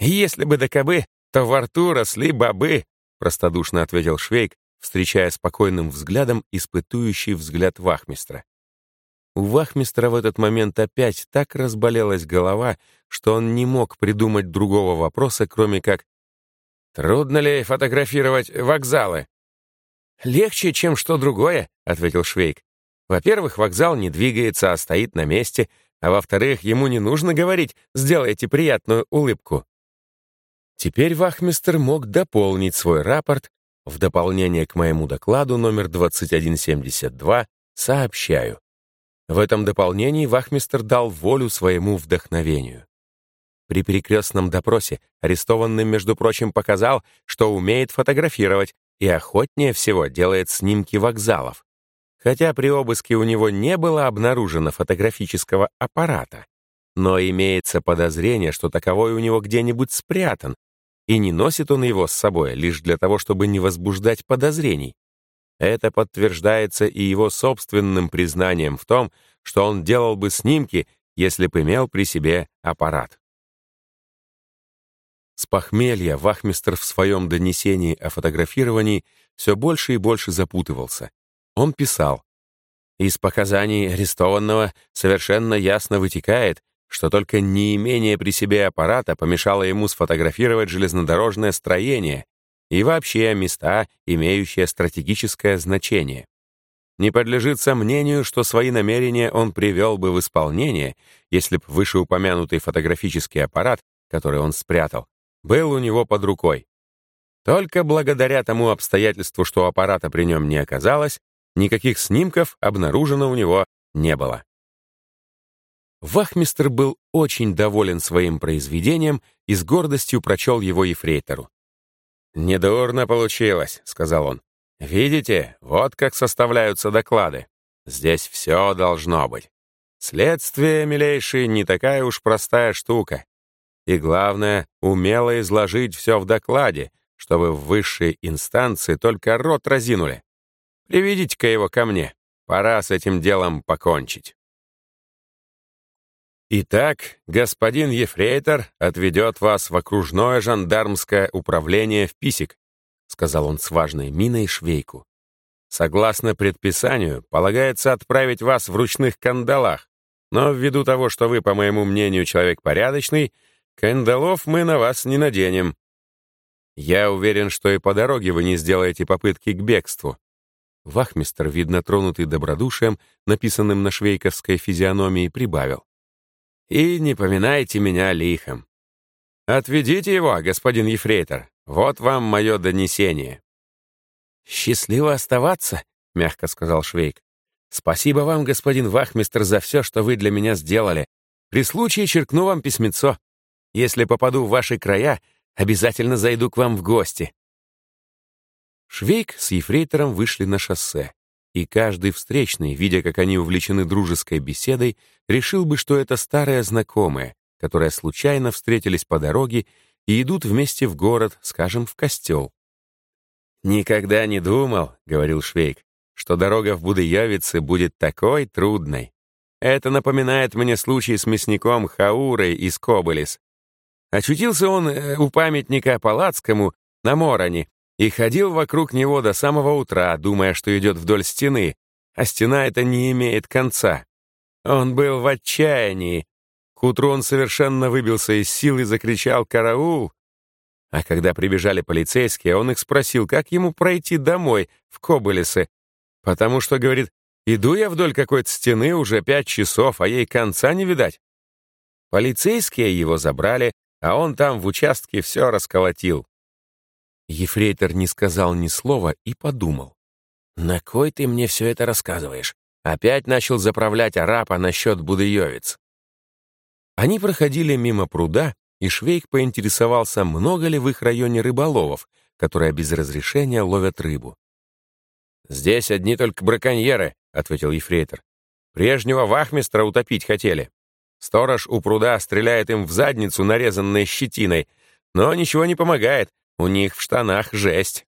«Если бы докобы, то во рту росли бобы», — простодушно ответил Швейк, встречая спокойным взглядом испытующий взгляд вахмистра.
У вахмистра в этот момент опять так разболелась голова, что он не мог придумать другого вопроса, кроме как
«Трудно ли фотографировать вокзалы?»
«Легче, чем что другое», — ответил Швейк. Во-первых, вокзал не двигается, а стоит на месте, а во-вторых, ему не нужно говорить «сделайте приятную улыбку». Теперь вахмистер мог дополнить свой рапорт в дополнение к моему докладу номер 2172 «Сообщаю». В этом дополнении вахмистер дал волю своему вдохновению. При перекрестном допросе арестованный, между прочим, показал, что умеет фотографировать и охотнее всего делает снимки вокзалов, Хотя при обыске у него не было обнаружено фотографического аппарата, но имеется подозрение, что таковой у него где-нибудь спрятан, и не носит он его с собой лишь для того, чтобы не возбуждать подозрений. Это подтверждается и его собственным признанием в том, что он делал бы снимки, если бы имел при себе аппарат. С похмелья Вахмистр в своем донесении о фотографировании все больше и больше запутывался. Он писал, «Из показаний арестованного совершенно ясно вытекает, что только неимение при себе аппарата помешало ему сфотографировать железнодорожное строение и вообще места, имеющие стратегическое значение. Не подлежит сомнению, что свои намерения он привел бы в исполнение, если б вышеупомянутый фотографический аппарат, который он спрятал, был у него под рукой. Только благодаря тому обстоятельству, что аппарата при нем не оказалось, Никаких снимков обнаружено у него не было. Вахмистр был очень доволен своим произведением и с гордостью прочел его ефрейтору. «Недурно получилось», — сказал он. «Видите, вот как составляются доклады. Здесь все должно быть. Следствие, милейший, не такая уж простая штука. И главное, умело изложить все в докладе, чтобы в высшей инстанции только рот разинули. Приведите-ка его ко мне. Пора с этим делом покончить. Итак, господин Ефрейтор отведет вас в окружное жандармское управление в Писик, сказал он с важной миной швейку. Согласно предписанию, полагается отправить вас в ручных кандалах, но ввиду того, что вы, по моему мнению, человек порядочный, кандалов мы на вас не наденем. Я уверен, что и по дороге вы не сделаете попытки к бегству. Вахмистр, видно тронутый добродушием, написанным на швейковской физиономии, прибавил. «И не поминайте меня лихом. Отведите его, господин Ефрейтор. Вот вам мое донесение». «Счастливо оставаться», — мягко сказал Швейк. «Спасибо вам, господин Вахмистр, за все, что вы для меня сделали. При случае черкну вам письмецо. Если попаду в ваши края, обязательно зайду к вам в гости». Швейк с ефрейтором вышли на шоссе, и каждый встречный, видя, как они увлечены дружеской беседой, решил бы, что это старые знакомые, которые случайно встретились по дороге и идут вместе в город, скажем, в костел. «Никогда не думал», — говорил Швейк, «что дорога в Будыевице будет такой трудной. Это напоминает мне случай с мясником Хаурой из Кобылис. Очутился он э, у памятника Палацкому на Мороне и ходил вокруг него до самого утра, думая, что идет вдоль стены, а стена эта не имеет конца. Он был в отчаянии. К утру он совершенно выбился из сил и закричал «Караул!», а когда прибежали полицейские, он их спросил, как ему пройти домой, в Кобылесы. Потому что, говорит, иду я вдоль какой-то стены уже пять часов, а ей конца не видать. Полицейские его забрали, а он там в участке все расколотил. Ефрейтор не сказал ни слова и подумал. «На кой ты мне все это рассказываешь?» Опять начал заправлять арапа насчет будыевец. Они проходили мимо пруда, и Швейк поинтересовался, много ли в их районе рыболовов, которые без разрешения ловят рыбу. «Здесь одни только браконьеры», — ответил ефрейтор. «Прежнего вахмистра утопить хотели. Сторож у пруда стреляет им в задницу, нарезанной щетиной, но ничего не помогает, у них в штанах жесть».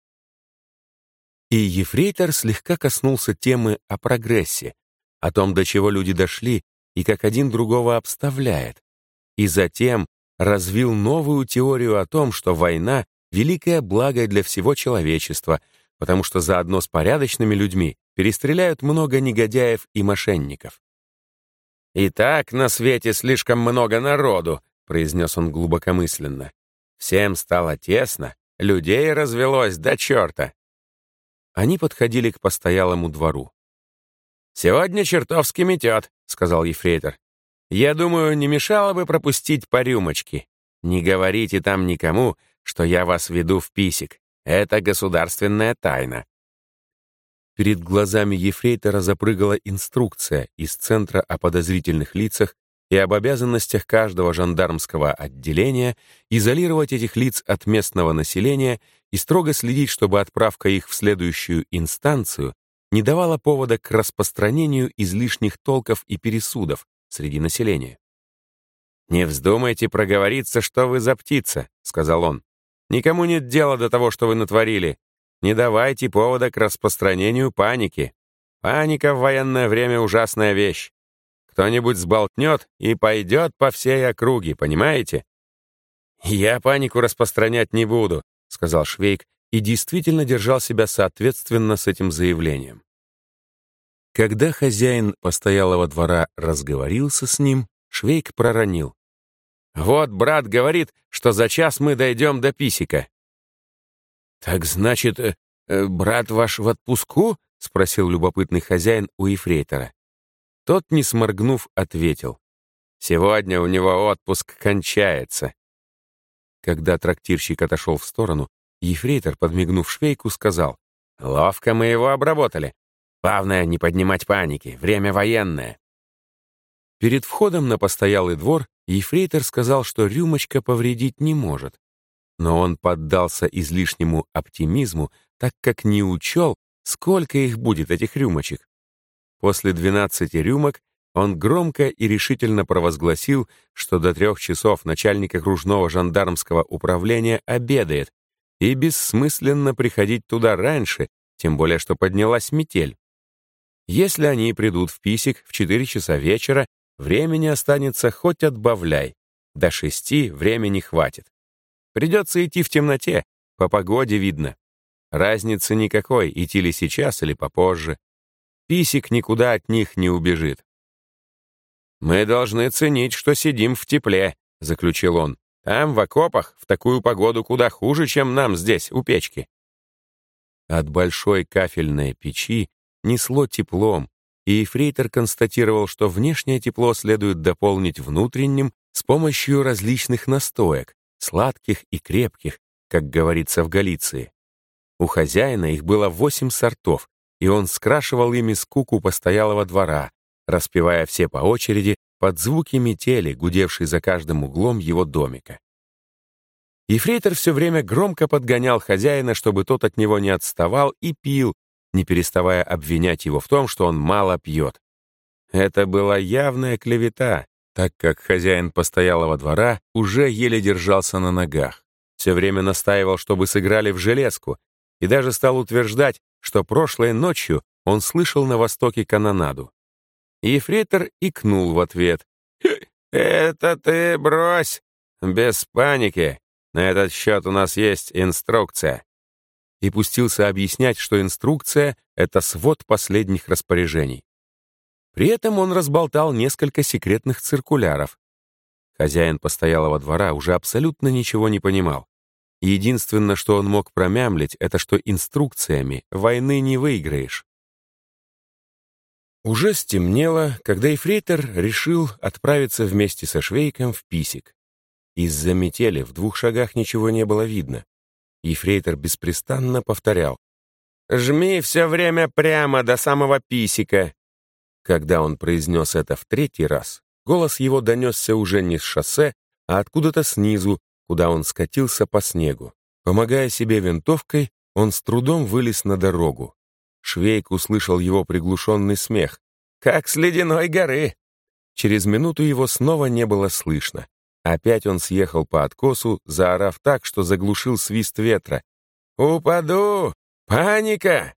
И ефрейтор слегка коснулся темы о прогрессе, о том, до чего люди дошли и как один другого обставляет. И затем развил новую теорию о том, что война — великое благо для всего человечества, потому что заодно с порядочными людьми перестреляют много негодяев и мошенников. «И так на свете слишком много народу», — произнес он глубокомысленно. «Всем стало тесно, людей развелось до черта». Они подходили к постоялому двору. «Сегодня чертовски метет», — сказал ефрейтор. Я думаю, не мешало бы пропустить по рюмочке. Не говорите там никому, что я вас веду в писик. Это государственная тайна». Перед глазами ефрейтора запрыгала инструкция из Центра о подозрительных лицах и об обязанностях каждого жандармского отделения изолировать этих лиц от местного населения и строго следить, чтобы отправка их в следующую инстанцию не давала повода к распространению излишних толков и пересудов, среди населения. «Не вздумайте проговориться, что вы за птица», — сказал он. «Никому нет дела до того, что вы натворили. Не давайте повода к распространению паники. Паника в военное время — ужасная вещь. Кто-нибудь сболтнет и пойдет по всей округе, понимаете?» «Я панику распространять не буду», — сказал Швейк и действительно держал себя соответственно с этим заявлением. Когда хозяин постоялого двора разговорился с ним, Швейк проронил. «Вот брат говорит, что за час мы дойдем до Писика». «Так значит, э, э, брат ваш в отпуску?» — спросил любопытный хозяин у ефрейтора. Тот, не сморгнув, ответил. «Сегодня у него отпуск кончается». Когда трактирщик отошел в сторону, ефрейтор, подмигнув швейку, сказал, «Ловко мы его обработали. Главное, не поднимать паники. Время военное. Перед входом на постоялый двор ефрейтор сказал, что рюмочка повредить не может. Но он поддался излишнему оптимизму, так как не учел, сколько их будет, этих рюмочек. После 12 рюмок он громко и решительно провозгласил, что до трех часов начальник окружного жандармского управления обедает, и бессмысленно приходить туда раньше, тем более что поднялась метель. Если они придут в Писик в 4 часа вечера, времени останется хоть отбавляй. До шести времени хватит. Придется идти в темноте, по погоде видно. Разницы никакой, идти ли сейчас или попозже. Писик никуда от них не убежит. «Мы должны ценить, что сидим в тепле», — заключил он. «Там, в окопах, в такую погоду куда хуже, чем нам здесь, у печки». От большой кафельной печи несло теплом, и Ефрейтор констатировал, что внешнее тепло следует дополнить внутренним с помощью различных настоек, сладких и крепких, как говорится в Галиции. У хозяина их было восемь сортов, и он скрашивал ими скуку постоялого двора, распевая все по очереди под звуки метели, гудевшей за каждым углом его домика. Ефрейтор все время громко подгонял хозяина, чтобы тот от него не отставал, и пил, не переставая обвинять его в том, что он мало пьет. Это была явная клевета, так как хозяин постоялого двора уже еле держался на ногах. Все время настаивал, чтобы сыграли в железку, и даже стал утверждать, что прошлой ночью он слышал на востоке канонаду. Ефрейтор икнул в ответ. «Это ты брось! Без паники! На этот счет у нас есть инструкция!» И пустился объяснять, что инструкция — это свод последних распоряжений. При этом он разболтал несколько секретных циркуляров. Хозяин постоялого двора уже абсолютно ничего не понимал. Единственное, что он мог промямлить, это что инструкциями войны не выиграешь. Уже стемнело, когда Ефрейтор решил отправиться вместе со Швейком в Писик. Из-за метели в двух шагах ничего не было видно. Ефрейтор беспрестанно повторял «Жми все время прямо до самого Писика». Когда он произнес это в третий раз, голос его донесся уже не с шоссе, а откуда-то снизу, куда он скатился по снегу. Помогая себе винтовкой, он с трудом вылез на дорогу. Швейк услышал его приглушенный смех. «Как с ледяной горы!» Через минуту его снова не было слышно. Опять он съехал по откосу, заорав так, что заглушил свист ветра. «Упаду! Паника!»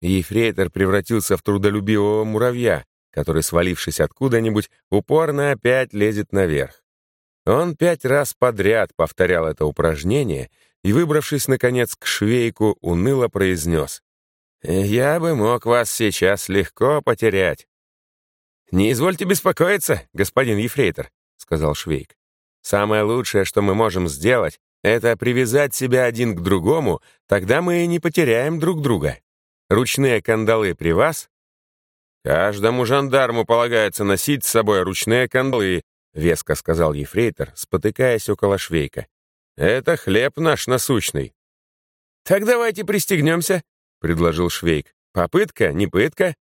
Ефрейтор превратился в трудолюбивого муравья, который, свалившись откуда-нибудь, упорно опять лезет наверх. Он пять раз подряд повторял это упражнение и, выбравшись, наконец, к швейку, уныло произнес. «Я бы мог вас сейчас легко потерять». «Не извольте беспокоиться, господин Ефрейтор», — сказал Швейк. «Самое лучшее, что мы можем сделать, это привязать себя один к другому, тогда мы не потеряем друг друга. Ручные кандалы при вас?» «Каждому жандарму полагается носить с собой ручные кандалы», — веско сказал Ефрейтор, спотыкаясь около Швейка. «Это хлеб наш насущный». «Так давайте пристегнемся», — предложил Швейк. «Попытка, не пытка».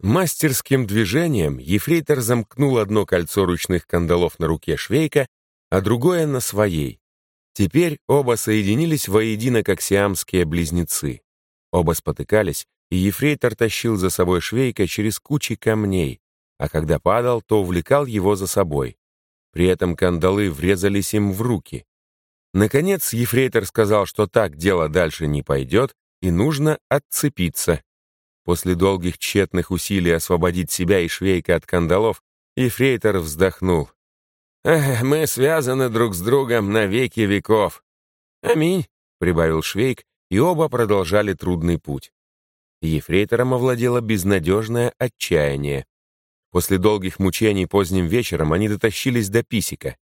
Мастерским движением ефрейтор замкнул одно кольцо ручных кандалов на руке Швейка, а другое на своей. Теперь оба соединились воедино, как сиамские близнецы. Оба спотыкались, и ефрейтор тащил за собой Швейка через кучи камней, а когда падал, то увлекал его за собой. При этом кандалы врезались им в руки. Наконец, ефрейтор сказал, что так дело дальше не пойдет, и нужно отцепиться. После долгих тщетных усилий освободить себя и швейка от кандалов, Ефрейтор вздохнул. «Эх, мы связаны друг с другом на веки веков». «Аминь», — прибавил Швейк, и оба продолжали трудный путь. Ефрейтором овладело безнадежное отчаяние. После долгих мучений поздним вечером они дотащились до Писика.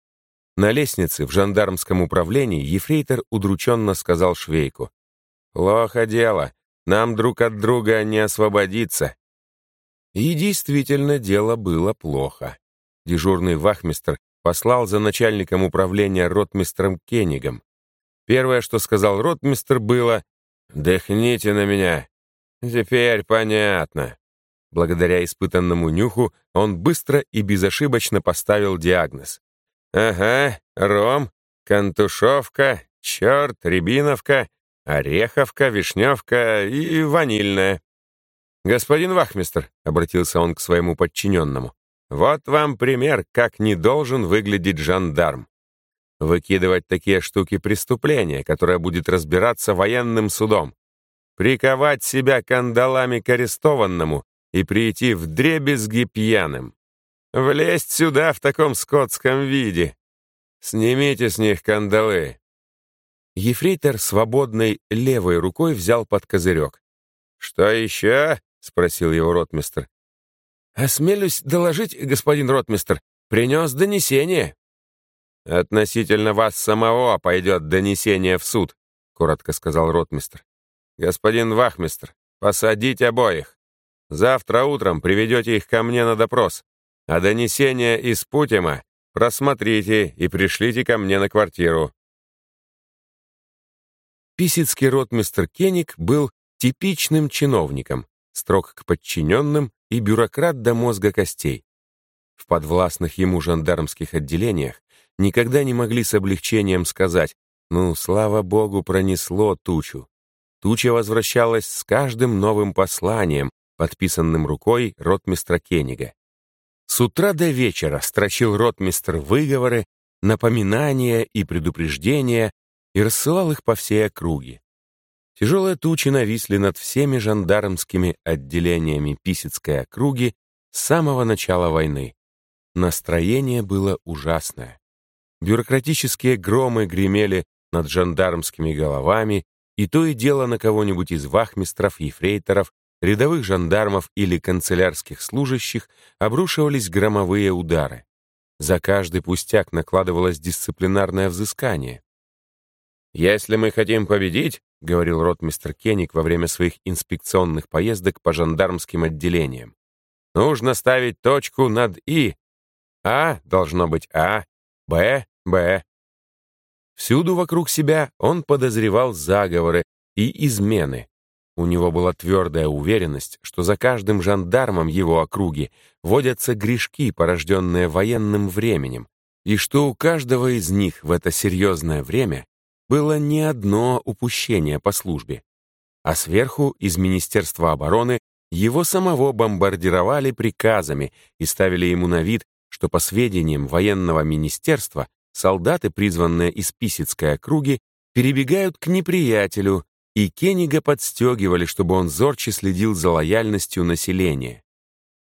На лестнице в жандармском управлении Ефрейтор удрученно сказал Швейку. «Плохо дело. Нам друг от друга не освободиться». И действительно, дело было плохо. Дежурный вахмистр послал за начальником управления ротмистром Кеннигом. Первое, что сказал ротмистр, было «Дыхните на меня». Теперь понятно. Благодаря испытанному нюху он быстро и безошибочно поставил диагноз. «Ага, ром, контушевка, черт, рябиновка, Ореховка, вишневка и ванильная. «Господин Вахмистр», — обратился он к своему подчиненному, Вот вам пример, как не должен выглядеть жандарм. Выкидывать такие штуки преступления, которое будет разбираться военным судом. Приковать себя кандалами к арестованному и прийти в дребезги пьяным. Влезть сюда в таком скотском виде. Снимите с них кандалы. Ефрейтор свободной левой рукой взял под козырек. «Что еще?» — спросил его ротмистр. «Осмелюсь доложить, господин ротмистр, принес донесение». «Относительно вас самого пойдет донесение в суд», — коротко сказал ротмистр. «Господин вахмистр, посадить обоих. Завтра утром приведете их ко мне на допрос, а донесение из Путима просмотрите и пришлите ко мне на квартиру». Писецкий ротмистр Кеник был типичным чиновником, строг к подчиненным и бюрократ до мозга костей. В подвластных ему жандармских отделениях никогда не могли с облегчением сказать «Ну, слава богу, пронесло тучу». Туча возвращалась с каждым новым посланием, подписанным рукой ротмистра Кенига. С утра до вечера строчил ротмистр выговоры, напоминания и предупреждения и рассылал их по всей округе. Тяжелые тучи нависли над всеми жандармскими отделениями Писецкой округи с самого начала войны. Настроение было ужасное. Бюрократические громы гремели над жандармскими головами, и то и дело на кого-нибудь из вахмистров, ефрейторов, рядовых жандармов или канцелярских служащих обрушивались громовые удары. За каждый пустяк накладывалось дисциплинарное взыскание. «Если мы хотим победить», — говорил ротмистр Кеник во время своих инспекционных поездок по жандармским отделениям, «нужно ставить точку над «и». А должно быть А, Б — Б. Всюду вокруг себя он подозревал заговоры и измены. У него была твердая уверенность, что за каждым жандармом его округи водятся грешки, порожденные военным временем, и что у каждого из них в это серьезное время было не одно упущение по службе. А сверху, из Министерства обороны, его самого бомбардировали приказами и ставили ему на вид, что по сведениям военного министерства солдаты, призванные из Писецкой округи, перебегают к неприятелю, и Кенига подстегивали, чтобы он зорче следил за лояльностью населения.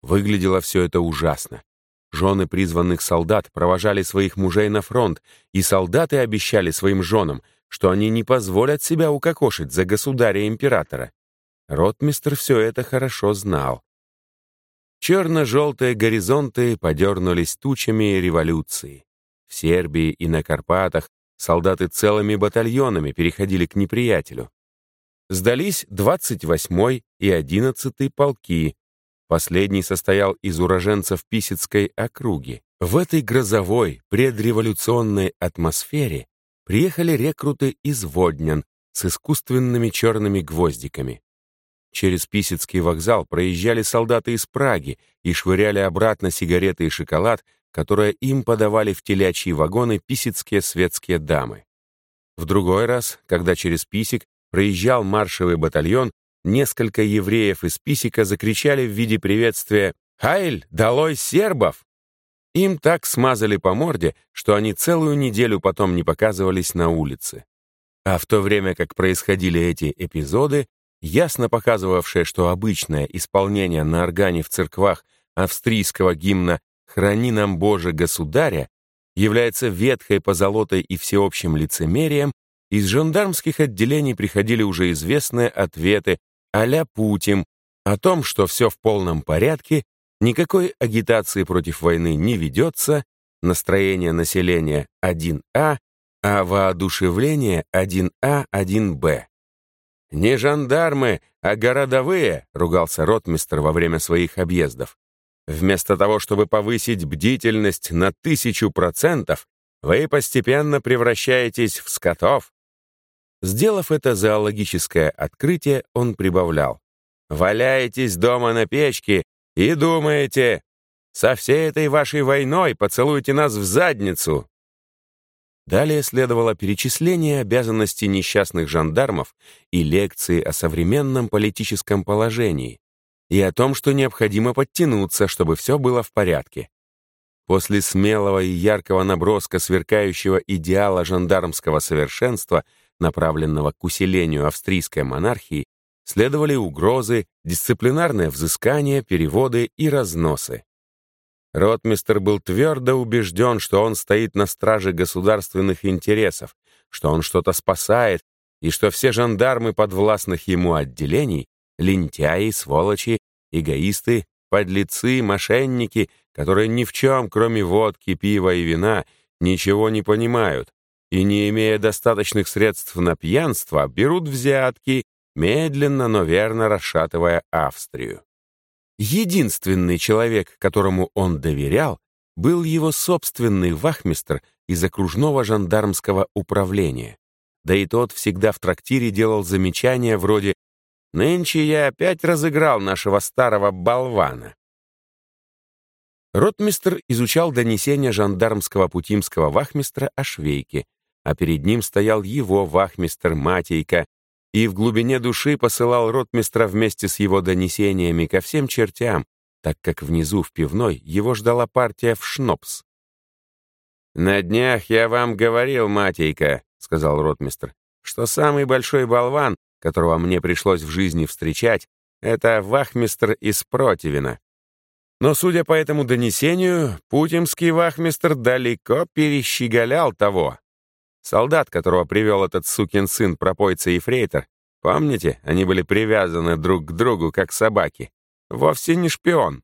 Выглядело все это ужасно. Жены призванных солдат провожали своих мужей на фронт, и солдаты обещали своим женам, что они не позволят себя укокошить за государя-императора. Ротмистр все это хорошо знал. Черно-желтые горизонты подернулись тучами революции. В Сербии и на Карпатах солдаты целыми батальонами переходили к неприятелю. Сдались 28-й и 11-й полки. Последний состоял из уроженцев Писецкой округи. В этой грозовой, предреволюционной атмосфере приехали рекруты из Воднян с искусственными черными гвоздиками. Через Писецкий вокзал проезжали солдаты из Праги и швыряли обратно сигареты и шоколад, которые им подавали в телячьи вагоны писецкие светские дамы. В другой раз, когда через Писек проезжал маршевый батальон, несколько евреев из Писека закричали в виде приветствия «Хайль, долой сербов!». Им так смазали по морде, что они целую неделю потом не показывались на улице. А в то время как происходили эти эпизоды, ясно показывавшее, что обычное исполнение на органе в церквах австрийского гимна «Храни нам, Боже, Государя» является ветхой позолотой и всеобщим лицемерием, из жандармских отделений приходили уже известные ответы а-ля Путин о том, что все в полном порядке, никакой агитации против войны не ведется, настроение населения 1А, а воодушевление 1А, 1Б. «Не жандармы, а городовые», — ругался ротмистр во время своих объездов. «Вместо того, чтобы повысить бдительность на тысячу процентов, вы постепенно превращаетесь в скотов». Сделав это зоологическое открытие, он прибавлял. «Валяетесь дома на печке и думаете, со всей этой вашей войной поцелуйте нас в задницу, Далее следовало перечисление обязанностей несчастных жандармов и лекции о современном политическом положении и о том, что необходимо подтянуться, чтобы все было в порядке. После смелого и яркого наброска сверкающего идеала жандармского совершенства, направленного к усилению австрийской монархии, следовали угрозы, дисциплинарное взыскание, переводы и разносы. Ротмистер был твердо убежден, что он стоит на страже государственных интересов, что он что-то спасает, и что все жандармы подвластных ему отделений — лентяи, сволочи, эгоисты, подлецы, мошенники, которые ни в чем, кроме водки, пива и вина, ничего не понимают, и, не имея достаточных средств на пьянство, берут взятки, медленно, но верно расшатывая Австрию. Единственный человек, которому он доверял, был его собственный вахмистр из окружного жандармского управления. Да и тот всегда в трактире делал замечания вроде «Нынче я опять разыграл нашего старого болвана». Ротмистр изучал донесения жандармского путимского вахмистра о швейке, а перед ним стоял его вахмистр Матейка, и в глубине души посылал ротмистра вместе с его донесениями ко всем чертям, так как внизу в пивной его ждала партия в шнопс. «На днях я вам говорил, Матейка», — сказал ротмистр, «что самый большой болван, которого мне пришлось в жизни встречать, это вахмистр из Противина. Но, судя по этому донесению, путемский вахмистр далеко перещеголял того, Солдат, которого привел этот сукин сын пропойца и фрейтер, помните, они были привязаны друг к другу, как собаки. Вовсе не шпион.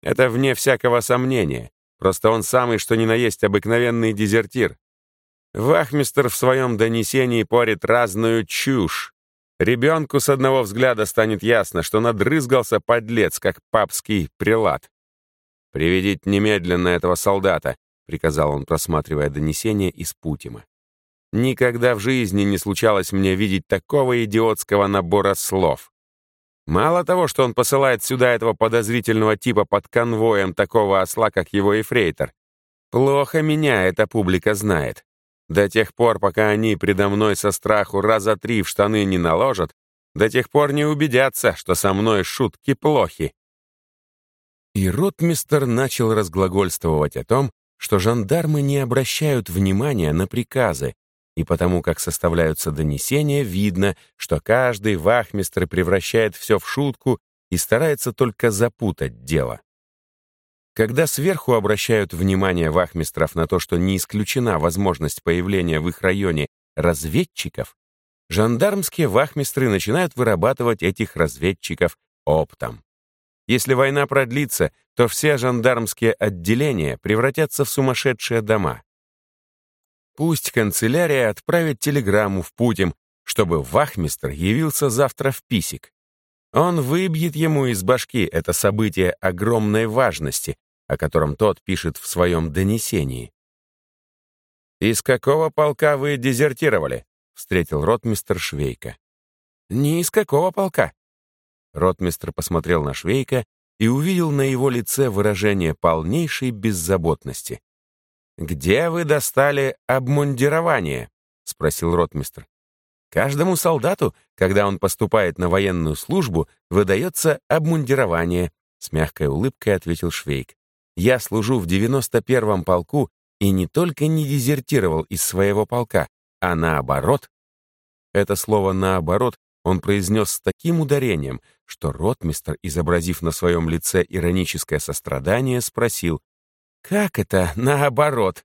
Это вне всякого сомнения. Просто он самый, что ни на есть, обыкновенный дезертир. Вахмистер в своем донесении порит разную чушь. Ребенку с одного взгляда станет ясно, что надрызгался подлец, как папский прилад. «Приведите немедленно этого солдата», — приказал он, просматривая донесение из Путима. Никогда в жизни не случалось мне видеть такого идиотского набора слов. Мало того, что он посылает сюда этого подозрительного типа под конвоем такого осла, как его эфрейтор. Плохо меня эта публика знает. До тех пор, пока они предо мной со страху раза три в штаны не наложат, до тех пор не убедятся, что со мной шутки плохи. И ротмистер начал разглагольствовать о том, что жандармы не обращают внимания на приказы, и потому как составляются донесения, видно, что каждый вахмистр превращает все в шутку и старается только запутать дело. Когда сверху обращают внимание вахмистров на то, что не исключена возможность появления в их районе разведчиков, жандармские вахмистры начинают вырабатывать этих разведчиков оптом. Если война продлится, то все жандармские отделения превратятся в сумасшедшие дома. Пусть канцелярия отправит телеграмму в Путем, чтобы вахмистр явился завтра в Писик. Он выбьет ему из башки это событие огромной важности, о котором тот пишет в своем донесении. «Из какого полка вы дезертировали?» — встретил ротмистр Швейка. «Ни из какого полка». Ротмистр посмотрел на Швейка и увидел на его лице выражение полнейшей беззаботности. «Где вы достали обмундирование?» — спросил ротмистр. «Каждому солдату, когда он поступает на военную службу, выдается обмундирование», — с мягкой улыбкой ответил Швейк. «Я служу в 91-м полку и не только не дезертировал из своего полка, а наоборот». Это слово «наоборот» он произнес с таким ударением, что ротмистр, изобразив на своем лице ироническое сострадание, спросил, «Как это наоборот?»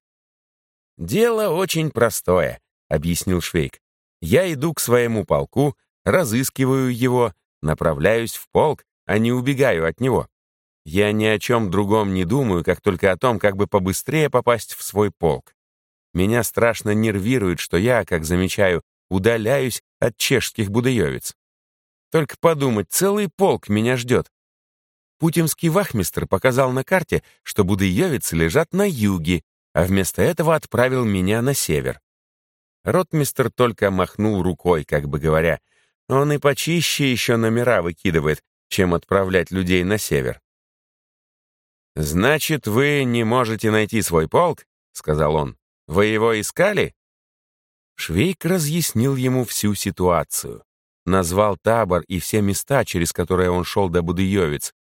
«Дело очень простое», — объяснил Швейк. «Я иду к своему полку, разыскиваю его, направляюсь в полк, а не убегаю от него. Я ни о чем другом не думаю, как только о том, как бы побыстрее попасть в свой полк. Меня страшно нервирует, что я, как замечаю, удаляюсь от чешских будоевец. Только подумать, целый полк меня ждет, Путинский вахмистр показал на карте, что Будыевицы лежат на юге, а вместо этого отправил меня на север. Ротмистр только махнул рукой, как бы говоря, он и почище еще номера выкидывает, чем отправлять людей на север. «Значит, вы не можете найти свой полк?» — сказал он. «Вы его искали?» Швейк разъяснил ему всю ситуацию. Назвал табор и все места, через которые он шел до Будыевец,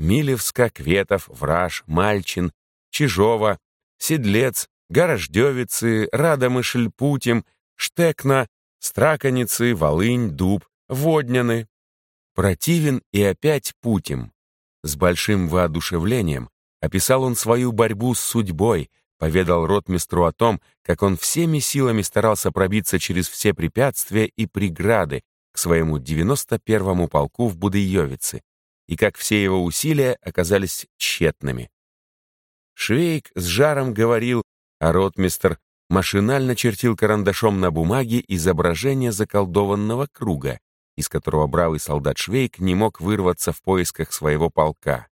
Милевска, Кветов, Враж, Мальчин, Чижова, Седлец, Горождевицы, Радомышль, Путим, Штекна, Страконицы, Волынь, Дуб, Водняны. Противен и опять Путим. С большим воодушевлением описал он свою борьбу с судьбой, поведал ротмистру о том, как он всеми силами старался пробиться через все препятствия и преграды к своему 91-му полку в Будыевице, и как все его усилия оказались тщетными. Швейк с жаром говорил, а ротмистр машинально чертил карандашом на бумаге изображение заколдованного круга, из которого бравый солдат Швейк не мог вырваться в поисках своего полка.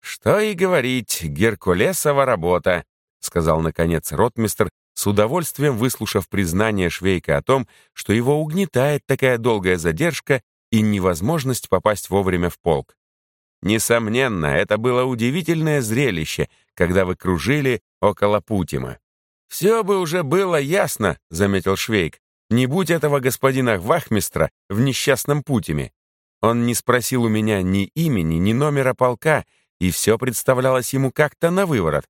«Что и говорить, Геркулесова работа», — сказал, наконец, ротмистр, с удовольствием выслушав признание Швейка о том, что его угнетает такая долгая задержка и невозможность попасть вовремя в полк. Несомненно, это было удивительное зрелище, когда вы кружили около Путима. «Все бы уже было ясно», — заметил Швейк, «не будь этого господина Вахмистра в несчастном Путиме. Он не спросил у меня ни имени, ни номера полка, и все представлялось ему как-то на выворот.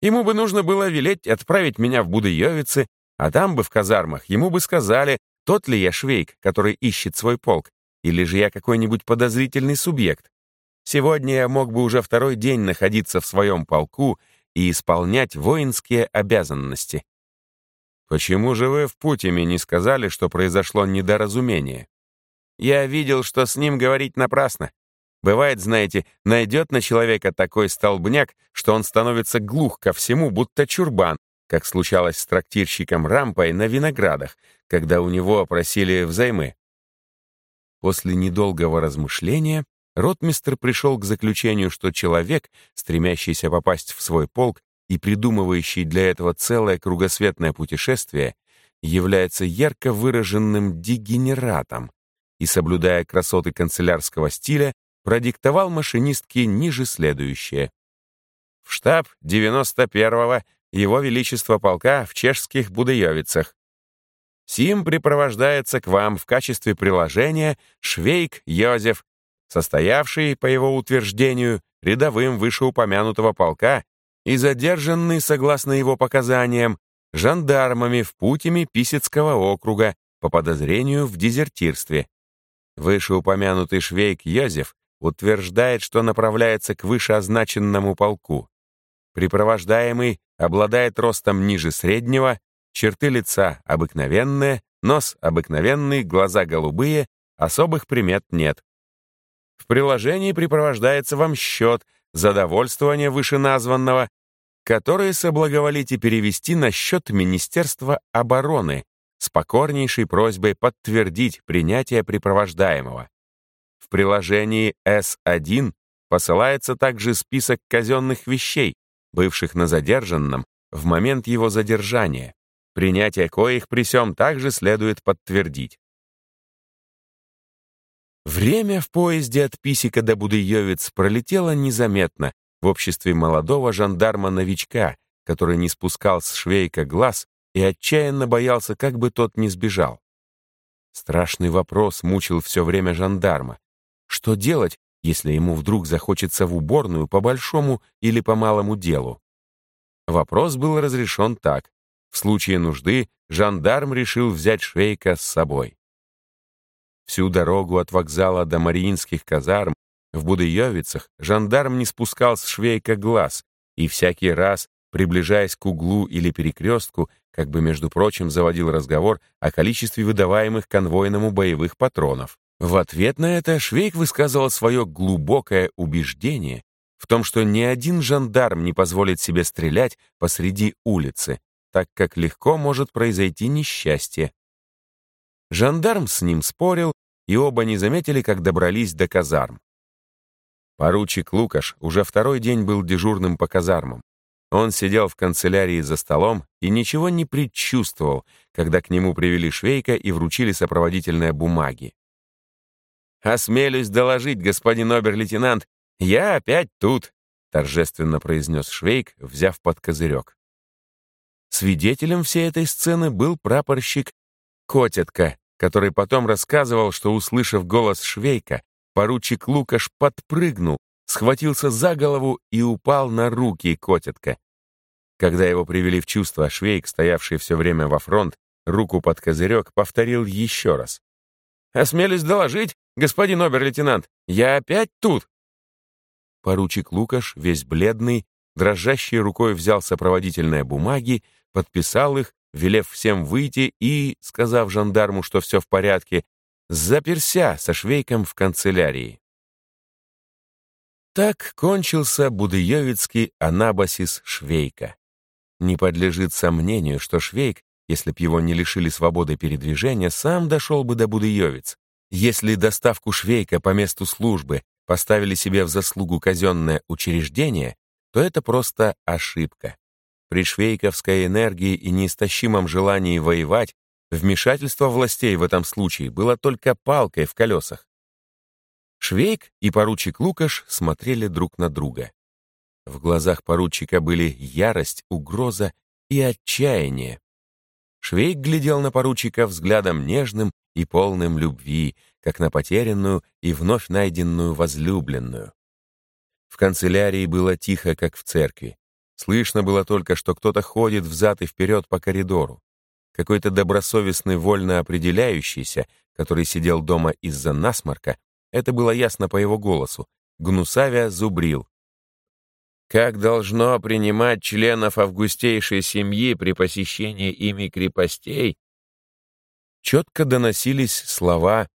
Ему бы нужно было велеть отправить меня в Будыевицы, а там бы в казармах ему бы сказали, тот ли я швейк, который ищет свой полк, или же я какой-нибудь подозрительный субъект. Сегодня я мог бы уже второй день находиться в своем полку и исполнять воинские обязанности. Почему же вы в Путиме не сказали, что произошло недоразумение? Я видел, что с ним говорить напрасно. Бывает, знаете, найдет на человека такой столбняк, что он становится глух ко всему, будто чурбан, как случалось с трактирщиком Рампой на виноградах, когда у него просили взаймы. После недолгого размышления ротмистр пришел к заключению, что человек, стремящийся попасть в свой полк и придумывающий для этого целое кругосветное путешествие, является ярко выраженным дегенератом и, соблюдая красоты канцелярского стиля, продиктовал машинистке ниже следующее. В штаб 91-го Его Величества полка в чешских Будыевицах. Сим припровождается к вам в качестве приложения Швейк Йозеф, состоявший, по его утверждению, рядовым вышеупомянутого полка и задержанный, согласно его показаниям, жандармами в Путиме Писецкого округа по подозрению в дезертирстве. Вышеупомянутый Швейк Йозеф утверждает, что направляется к вышеозначенному полку. Припровождаемый обладает ростом ниже среднего, черты лица обыкновенные, нос обыкновенный, глаза голубые, особых примет нет. В приложении припровождается вам счет за довольствование вышеназванного, который соблаговолите перевести на счет Министерства обороны с покорнейшей просьбой подтвердить принятие припровождаемого. В приложении S1 посылается также список казенных вещей, бывших на задержанном в момент его задержания, принятие коих при сём также следует подтвердить. Время в поезде от Писика до Будыевец пролетело незаметно в обществе молодого жандарма-новичка, который не спускал с швейка глаз и отчаянно боялся, как бы тот не сбежал. Страшный вопрос мучил все время жандарма. Что делать, если ему вдруг захочется в уборную по большому или по малому делу? Вопрос был разрешен так. В случае нужды жандарм решил взять Швейка с собой. Всю дорогу от вокзала до Мариинских казарм в Будыевицах жандарм не спускал с Швейка глаз и всякий раз, приближаясь к углу или перекрестку, как бы, между прочим, заводил разговор о количестве выдаваемых конвойному боевых патронов. В ответ на это Швейк высказывал свое глубокое убеждение в том, что ни один жандарм не позволит себе стрелять посреди улицы, так как легко может произойти несчастье. Жандарм с ним спорил, и оба не заметили, как добрались до казарм. Поручик Лукаш уже второй день был дежурным по казармам. Он сидел в канцелярии за столом и ничего не предчувствовал, когда к нему привели Швейка и вручили сопроводительные бумаги. «Осмелюсь доложить, господин обер-лейтенант, я опять тут», торжественно произнес Швейк, взяв под козырек. Свидетелем всей этой сцены был прапорщик Котятка, который потом рассказывал, что, услышав голос Швейка, поручик Лукаш подпрыгнул, схватился за голову и упал на руки Котятка. Когда его привели в чувство, Швейк, стоявший все время во фронт, руку под козырек, повторил еще раз. «Осмелюсь доложить, господин обер-лейтенант, я опять тут!» Поручик Лукаш, весь бледный, дрожащей рукой взял сопроводительные бумаги, подписал их, велев всем выйти и, сказав жандарму, что все в порядке, заперся со швейком в канцелярии. Так кончился Будыевицкий анабасис Швейка. Не подлежит сомнению, что Швейк, если б его не лишили свободы передвижения, сам дошел бы до Будыевиц. Если доставку Швейка по месту службы поставили себе в заслугу казенное учреждение, то это просто ошибка. При швейковской энергии и неистощимом желании воевать вмешательство властей в этом случае было только палкой в колесах. Швейк и поручик Лукаш смотрели друг на друга. В глазах поручика были ярость, угроза и отчаяние. Швейк глядел на поручика взглядом нежным и полным любви, как на потерянную и вновь найденную возлюбленную. В канцелярии было тихо, как в церкви. Слышно было только, что кто-то ходит взад и вперед по коридору. Какой-то добросовестный вольно определяющийся, который сидел дома из-за насморка, это было ясно по его голосу, гнусавя зубрил. Как должно принимать членов августейшей семьи при посещении ими крепостей? Четко доносились слова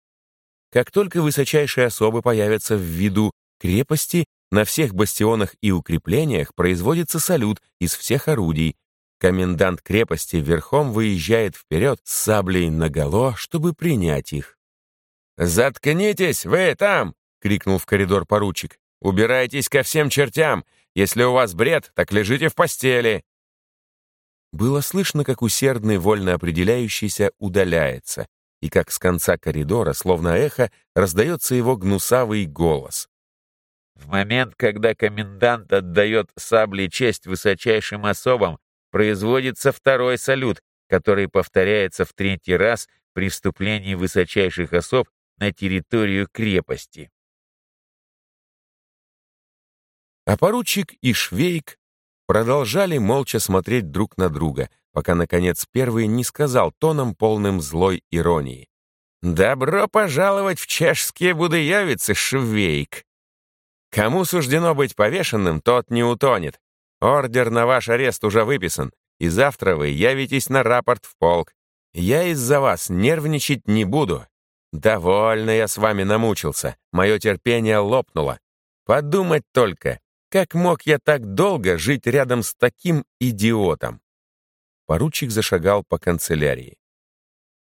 «Как только высочайшие особы появятся в виду крепости, на всех бастионах и укреплениях производится салют из всех орудий. Комендант крепости верхом выезжает вперед с саблей наголо, чтобы принять их. «Заткнитесь, вы там!» — крикнул в коридор поручик. «Убирайтесь ко всем чертям! Если у вас бред, так лежите в постели!» Было слышно, как усердный, вольно определяющийся удаляется, и как с конца коридора, словно эхо, раздается его гнусавый голос. В момент, когда комендант отдает сабли честь высочайшим особам, производится второй салют, который повторяется в третий раз при вступлении высочайших особ на территорию крепости. А поручик и Швейк продолжали молча смотреть друг на друга, пока, наконец, первый не сказал тоном, полным злой иронии. «Добро пожаловать в чешские Будыевицы, Швейк!» Кому суждено быть повешенным, тот не утонет. Ордер на ваш арест уже выписан, и завтра вы явитесь на рапорт в полк. Я из-за вас нервничать не буду. Довольно я с вами намучился, мое терпение лопнуло. Подумать только, как мог я так долго жить рядом с таким идиотом? Поручик зашагал по канцелярии.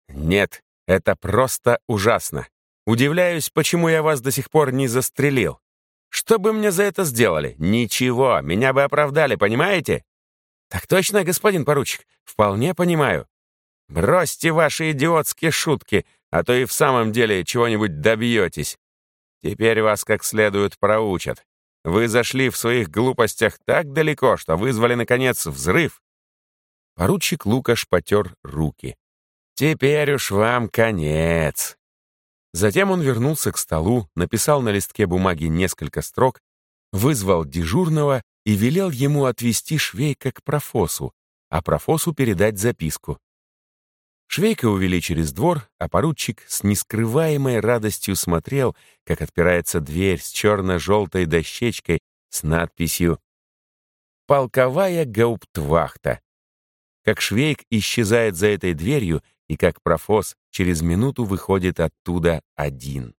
Нет, это просто ужасно. Удивляюсь, почему я вас до сих пор не застрелил. Что бы мне за это сделали? Ничего, меня бы оправдали, понимаете? Так точно, господин поручик, вполне понимаю. Бросьте ваши идиотские шутки, а то и в самом деле чего-нибудь добьетесь. Теперь вас как следует проучат. Вы зашли в своих глупостях так далеко, что вызвали, наконец, взрыв. Поручик Лукаш потер руки. Теперь уж вам конец. Затем он вернулся к столу, написал на листке бумаги несколько строк, вызвал дежурного и велел ему отвести Швейка к профосу, а профосу передать записку. Швейка увели через двор, а поручик с нескрываемой радостью смотрел, как отпирается дверь с черно-желтой дощечкой с надписью «Полковая гауптвахта». Как Швейк исчезает за этой дверью и как профос через минуту выходит оттуда один.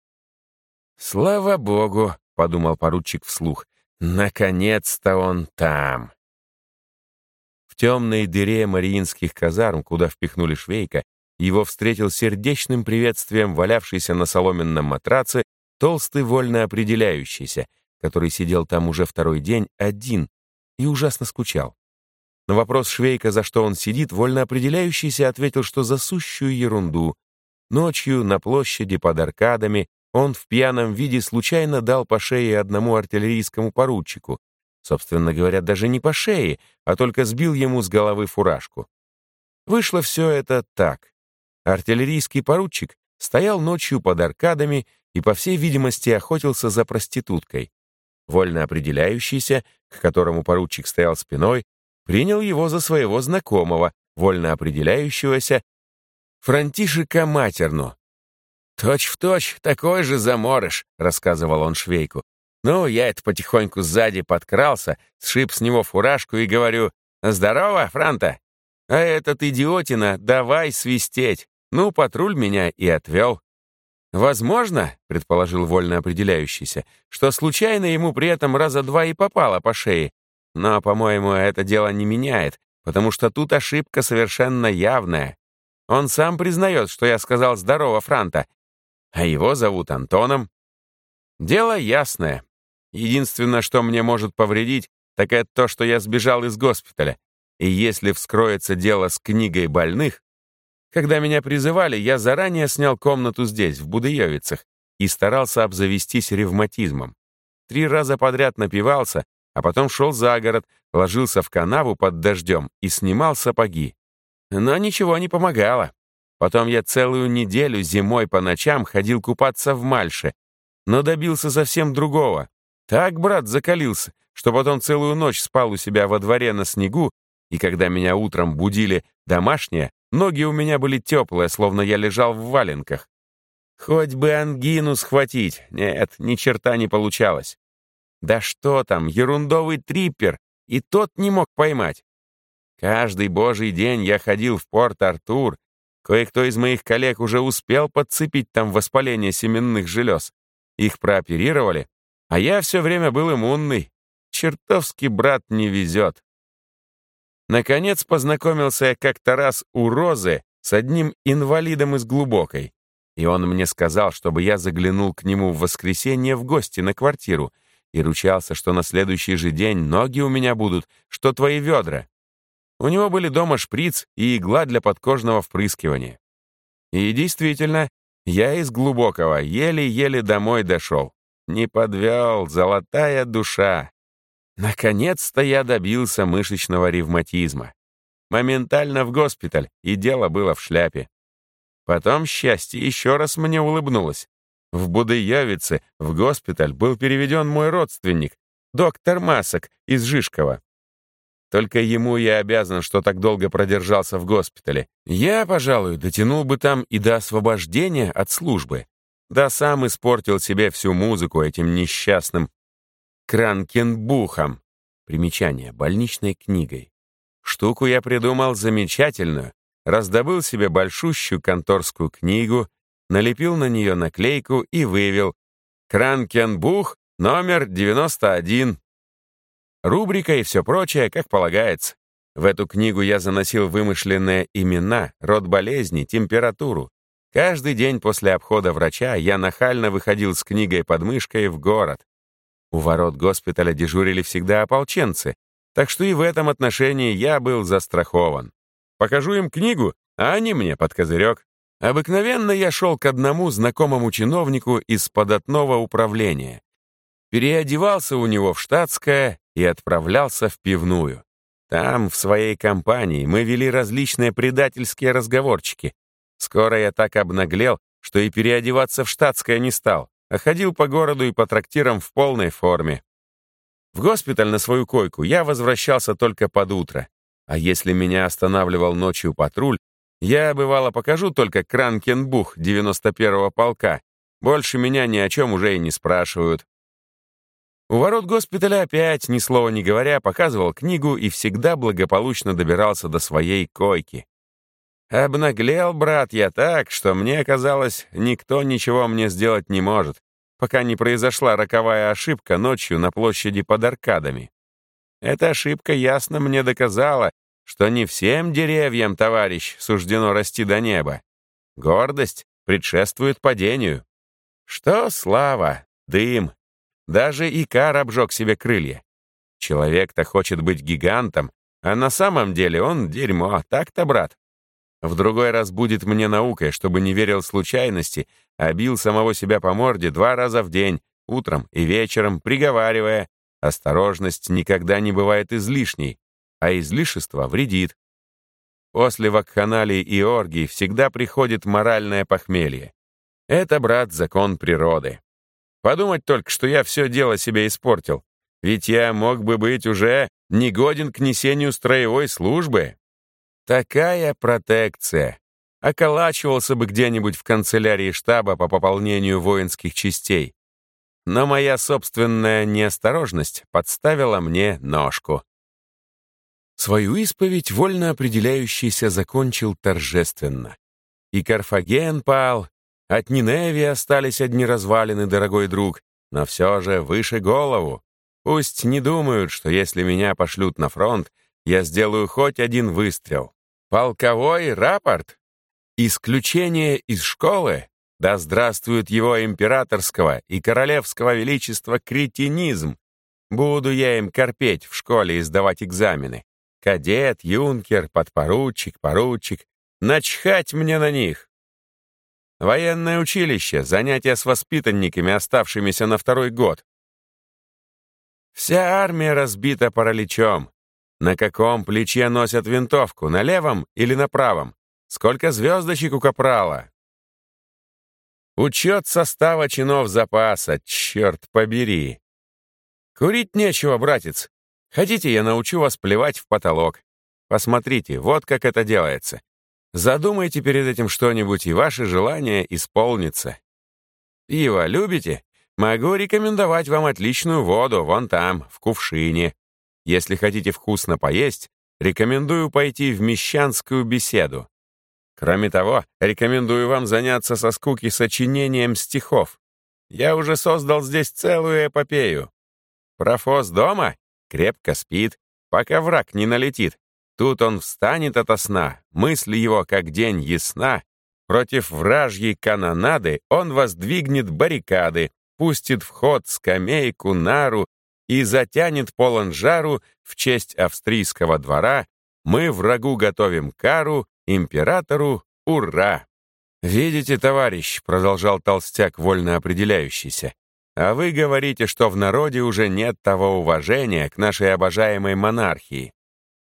«Слава богу!» — подумал поручик вслух. «Наконец-то он там!» В темной дыре мариинских казарм, куда впихнули Швейка, его встретил сердечным приветствием валявшийся на соломенном матраце толстый вольно определяющийся, который сидел там уже второй день один и ужасно скучал. На вопрос Швейка, за что он сидит, вольно определяющийся ответил, что за сущую ерунду. Ночью на площади под аркадами он в пьяном виде случайно дал по шее одному артиллерийскому поручику. Собственно говоря, даже не по шее, а только сбил ему с головы фуражку. Вышло все это так. Артиллерийский поручик стоял ночью под аркадами и, по всей видимости, охотился за проституткой. Вольно определяющийся, к которому поручик стоял спиной, принял его за своего знакомого, вольно определяющегося, Франтишека Матерну. «Точь в точь, такой же заморыш», — рассказывал он швейку. «Ну, я это потихоньку сзади подкрался, сшиб с него фуражку и говорю, «Здорово, Франта!» А этот идиотина, давай свистеть. Ну, патруль меня и отвел. Возможно, предположил вольно определяющийся, что случайно ему при этом раза два и попало по шее. Но, по-моему, это дело не меняет, потому что тут ошибка совершенно явная. Он сам признает, что я сказал «здорово, Франта», а его зовут Антоном. Дело ясное. Единственное, что мне может повредить, так это то, что я сбежал из госпиталя. И если вскроется дело с книгой больных, когда меня призывали, я заранее снял комнату здесь, в Будыевицах, и старался обзавестись ревматизмом. Три раза подряд напивался, а потом шел за город, ложился в канаву под дождем и снимал сапоги. Но ничего не помогало. Потом я целую неделю зимой по ночам ходил купаться в Мальше, но добился совсем другого. Так брат закалился, что потом целую ночь спал у себя во дворе на снегу и когда меня утром будили домашние, ноги у меня были теплые, словно я лежал в валенках. Хоть бы ангину схватить, нет, ни черта не получалось. Да что там, ерундовый триппер, и тот не мог поймать. Каждый божий день я ходил в Порт-Артур, кое-кто из моих коллег уже успел подцепить там воспаление семенных желез. Их прооперировали, а я все время был иммунный. Чертовски брат не везет. Наконец познакомился я как-то раз у Розы с одним инвалидом из глубокой. И он мне сказал, чтобы я заглянул к нему в воскресенье в гости на квартиру и ручался, что на следующий же день ноги у меня будут, что твои ведра. У него были дома шприц и игла для подкожного впрыскивания. И действительно, я из глубокого еле-еле домой дошел. Не подвел, золотая душа. Наконец-то я добился мышечного ревматизма. Моментально в госпиталь, и дело было в шляпе. Потом счастье еще раз мне улыбнулось. В Будыевице в госпиталь был переведен мой родственник, доктор Масок из Жишкова. Только ему я обязан, что так долго продержался в госпитале. Я, пожалуй, дотянул бы там и до освобождения от службы. Да сам испортил себе всю музыку этим несчастным Кранкенбухом. Примечание, больничной книгой. Штуку я придумал замечательную. Раздобыл себе большущую конторскую книгу, налепил на нее наклейку и вывел «Кранкенбух, номер 91». Рубрика и все прочее, как полагается. В эту книгу я заносил вымышленные имена, род болезни, температуру. Каждый день после обхода врача я нахально выходил с книгой под мышкой в город. У ворот госпиталя дежурили всегда ополченцы, так что и в этом отношении я был застрахован. Покажу им книгу, а они мне под козырек. Обыкновенно я шел к одному знакомому чиновнику из податного управления. Переодевался у него в штатское и отправлялся в пивную. Там, в своей компании, мы вели различные предательские разговорчики. Скоро я так обнаглел, что и переодеваться в штатское не стал а ходил по городу и по трактирам в полной форме. В госпиталь на свою койку я возвращался только под утро, а если меня останавливал ночью патруль, я, бывало, покажу только Кранкенбух 91-го полка. Больше меня ни о чем уже и не спрашивают. У ворот госпиталя опять, ни слова не говоря, показывал книгу и всегда благополучно добирался до своей койки. Обнаглел, брат, я так, что мне казалось, никто ничего мне сделать не может, пока не произошла роковая ошибка ночью на площади под аркадами. Эта ошибка ясно мне доказала, что не всем деревьям, товарищ, суждено расти до неба. Гордость предшествует падению. Что слава, дым. Даже Икар обжег себе крылья. Человек-то хочет быть гигантом, а на самом деле он дерьмо, так-то, брат? В другой раз будет мне наукой, чтобы не верил случайности, а бил самого себя по морде два раза в день, утром и вечером, приговаривая, осторожность никогда не бывает излишней, а излишество вредит. После вакханалии и оргий всегда приходит моральное похмелье. Это, брат, закон природы. Подумать только, что я все дело себе испортил. Ведь я мог бы быть уже негоден к несению строевой службы. Такая протекция. Околачивался бы где-нибудь в канцелярии штаба по пополнению воинских частей. Но моя собственная неосторожность подставила мне ножку. Свою исповедь вольно определяющийся закончил торжественно. И Карфаген пал, от Ниневи остались одни развалины, дорогой друг, но все же выше голову. Пусть не думают, что если меня пошлют на фронт, я сделаю хоть один выстрел. Полковой рапорт? Исключение из школы? Да здравствует его императорского и королевского величества кретинизм. Буду я им корпеть в школе и сдавать экзамены. Кадет, юнкер, подпоручик, поручик. Начхать мне на них. Военное училище, занятия с воспитанниками, оставшимися на второй год. Вся армия разбита параличом. На каком плече носят винтовку, на левом или на правом? Сколько звездочек у капрала? Учет состава чинов запаса, черт побери. Курить нечего, братец. Хотите, я научу вас плевать в потолок. Посмотрите, вот как это делается. Задумайте перед этим что-нибудь, и ваше желание исполнится. Пиво любите? Могу рекомендовать вам отличную воду вон там, в кувшине. Если хотите вкусно поесть, рекомендую пойти в мещанскую беседу. Кроме того, рекомендую вам заняться со скуки сочинением стихов. Я уже создал здесь целую эпопею. Профос дома? Крепко спит, пока враг не налетит. Тут он встанет ото сна, мысль его, как день ясна. Против вражьей канонады он воздвигнет баррикады, пустит в ход скамейку, нару и затянет полон жару в честь австрийского двора. Мы врагу готовим кару, императору ура! «Видите, товарищ», — продолжал толстяк, вольно определяющийся, «а вы говорите, что в народе уже нет того уважения к нашей обожаемой монархии.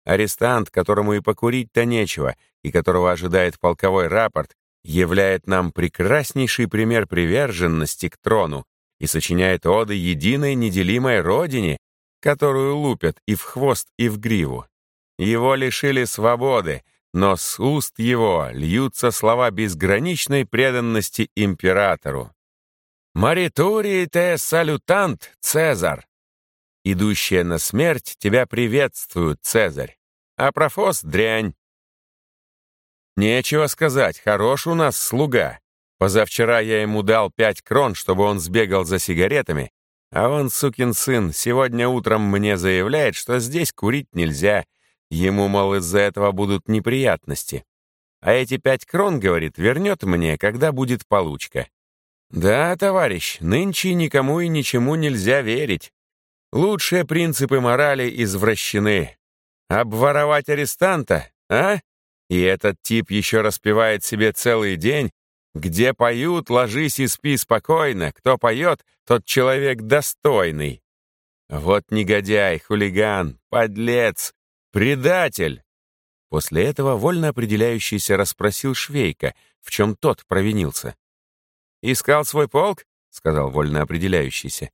Арестант, которому и покурить-то нечего, и которого ожидает полковой рапорт, являет нам прекраснейший пример приверженности к трону и сочиняет оды единой неделимой родине, которую лупят и в хвост, и в гриву. Его лишили свободы, но с уст его льются слова безграничной преданности императору. «Маритурии те салютант, Цезарь!» «Идущая на смерть тебя приветствуют, Цезарь!» А профос — дрянь. Нечего сказать, хорош у нас слуга. Позавчера я ему дал пять крон, чтобы он сбегал за сигаретами, а он, сукин сын, сегодня утром мне заявляет, что здесь курить нельзя, ему, мол, из-за этого будут неприятности. А эти пять крон, говорит, вернет мне, когда будет получка. Да, товарищ, нынче никому и ничему нельзя верить. Лучшие принципы морали извращены. Обворовать арестанта, а? И этот тип еще распевает себе целый день, где поют, ложись и спи спокойно, кто поет, тот человек достойный. Вот негодяй, хулиган, подлец, предатель. После этого вольно определяющийся расспросил Швейка, в чем тот провинился. «Искал свой полк?» — сказал вольно определяющийся.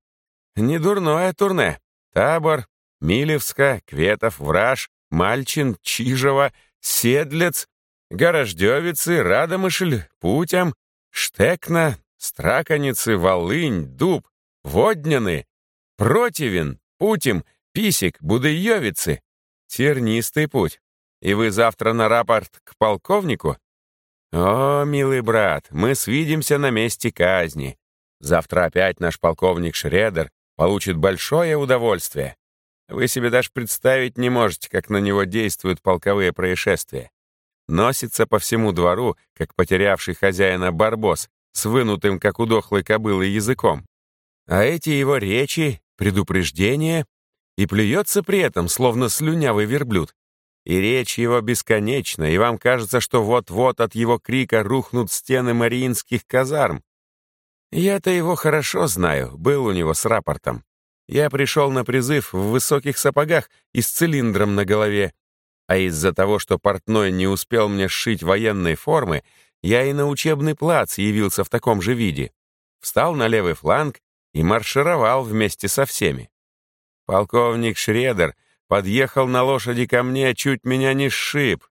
«Недурное турне. Табор, Милевска, Кветов, Враж, Мальчин, Чижева, Седлец, Горождевицы, Радомышль, Путям, Штекна, Страканицы, Волынь, Дуб, Водняны, Противен, Путем, Писик, Будыевицы. Тернистый путь. И вы завтра на рапорт к полковнику? О, милый брат, мы свидимся на месте казни. Завтра опять наш полковник Шредер получит большое удовольствие. Вы себе даже представить не можете, как на него действуют полковые происшествия. Носится по всему двору, как потерявший хозяина барбос, с вынутым, как у дохлой кобылы, языком. А эти его речи, предупреждения, и плюется при этом, словно слюнявый верблюд. И речь его бесконечна, и вам кажется, что вот-вот от его крика рухнут стены мариинских казарм. Я-то его хорошо знаю, был у него с рапортом. Я пришел на призыв в высоких сапогах и с цилиндром на голове. А из-за того, что портной не успел мне сшить военной формы, я и на учебный плац явился в таком же виде. Встал на левый фланг и маршировал вместе со всеми. Полковник Шредер подъехал на лошади ко мне, чуть меня не сшиб.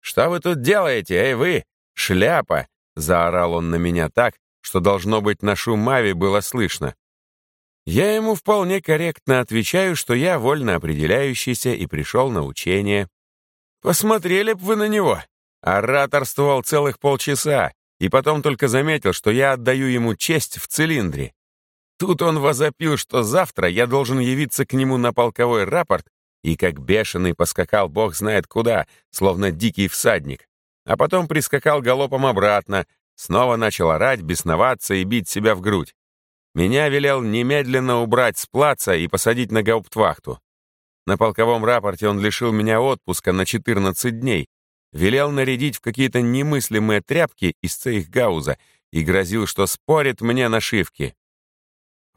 «Что вы тут делаете, эй вы, шляпа?» — заорал он на меня так, что, должно быть, на шум Мави было слышно. Я ему вполне корректно отвечаю, что я вольно определяющийся и пришел на учение. Посмотрели б вы на него. Ораторствовал целых полчаса, и потом только заметил, что я отдаю ему честь в цилиндре. Тут он возопил, что завтра я должен явиться к нему на полковой рапорт, и как бешеный поскакал бог знает куда, словно дикий всадник. А потом прискакал галопом обратно, снова начал орать, бесноваться и бить себя в грудь. Меня велел немедленно убрать с плаца и посадить на гауптвахту. На полковом рапорте он лишил меня отпуска на 14 дней, велел нарядить в какие-то немыслимые тряпки из цейхгауза и грозил, что спорит мне нашивки.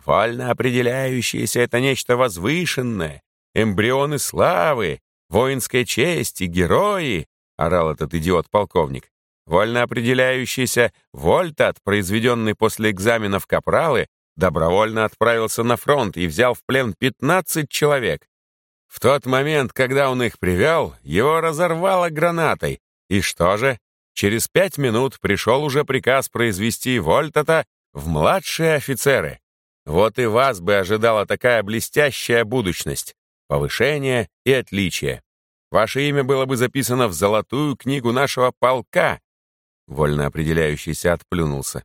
Вольно определяющееся — это нечто возвышенное, эмбрионы славы, воинской чести, герои, — орал этот идиот-полковник. Вольно определяющийся Вольтат, произведенный после экзаменов капралы, добровольно отправился на фронт и взял в плен 15 человек. В тот момент, когда он их привел, его разорвало гранатой. И что же? Через пять минут пришел уже приказ произвести Вольтата в младшие офицеры. Вот и вас бы ожидала такая блестящая будущность, повышение и отличие. Ваше имя было бы записано в золотую книгу нашего полка. Вольно определяющийся отплюнулся.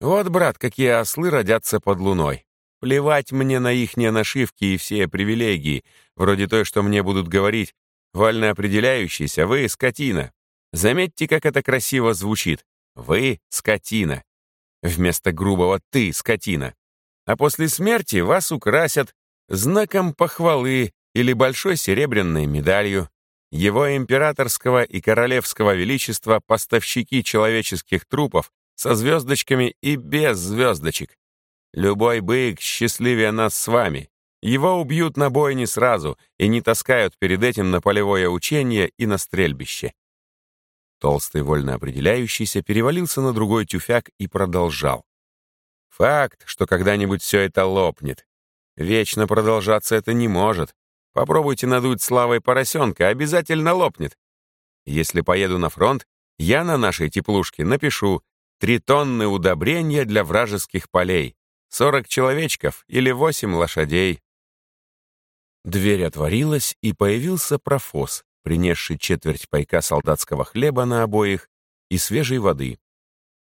Вот, брат, какие ослы родятся под луной. Плевать мне на ихние нашивки и все привилегии, вроде той, что мне будут говорить, вольно определяющийся, вы — скотина. Заметьте, как это красиво звучит. Вы — скотина. Вместо грубого «ты — скотина». А после смерти вас украсят знаком похвалы или большой серебряной медалью. Его императорского и королевского величества поставщики человеческих трупов со звездочками и без звездочек. Любой бык счастливее нас с вами. Его убьют на бойне сразу и не таскают перед этим на полевое учение и на стрельбище. Толстый вольно определяющийся перевалился на другой тюфяк и продолжал. Факт, что когда-нибудь все это лопнет. Вечно продолжаться это не может. Попробуйте надуть славой поросенка, обязательно лопнет. Если поеду на фронт, я на нашей теплушке напишу Три тонны удобрения для вражеских полей, сорок человечков или восемь лошадей. Дверь отворилась, и появился профос, принесший четверть пайка солдатского хлеба на обоих и свежей воды.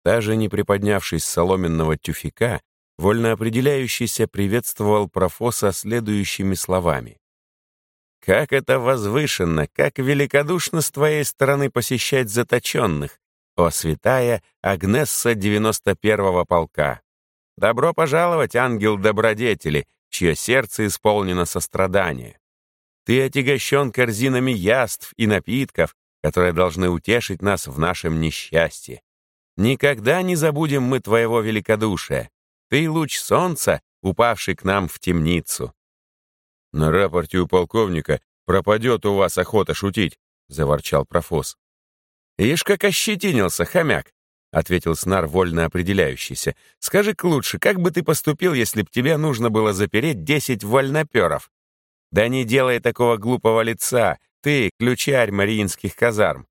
Даже не приподнявшись с соломенного тюфика, вольно определяющийся приветствовал профоса следующими словами. «Как это возвышенно, как великодушно с твоей стороны посещать заточенных, о святая Агнесса 91-го полка! Добро пожаловать, ангел добродетели, чье сердце исполнено сострадания! Ты отягощен корзинами яств и напитков, которые должны утешить нас в нашем несчастье. Никогда не забудем мы твоего великодушия. Ты луч солнца, упавший к нам в темницу. На рапорте у полковника пропадет у вас охота шутить, заворчал профос. «Ишь, как ощетинился, хомяк!» — ответил Снар, вольно определяющийся. «Скажи-ка лучше, как бы ты поступил, если б тебе нужно было запереть десять вольноперов? Да не делай такого глупого лица, ты, ключарь мариинских казарм.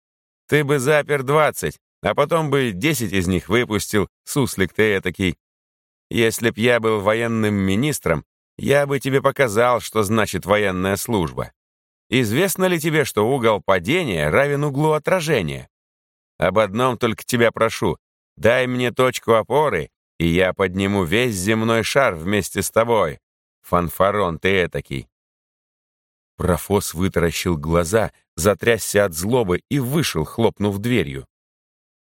Ты бы запер двадцать, а потом бы десять из них выпустил, суслик ты этакий. Если б я был военным министром, я бы тебе показал, что значит военная служба. Известно ли тебе, что угол падения равен углу отражения? Об одном только тебя прошу. Дай мне точку опоры, и я подниму весь земной шар вместе с тобой. Фанфарон ты этакий». Профос вытаращил глаза, затрясся от злобы и вышел, хлопнув дверью.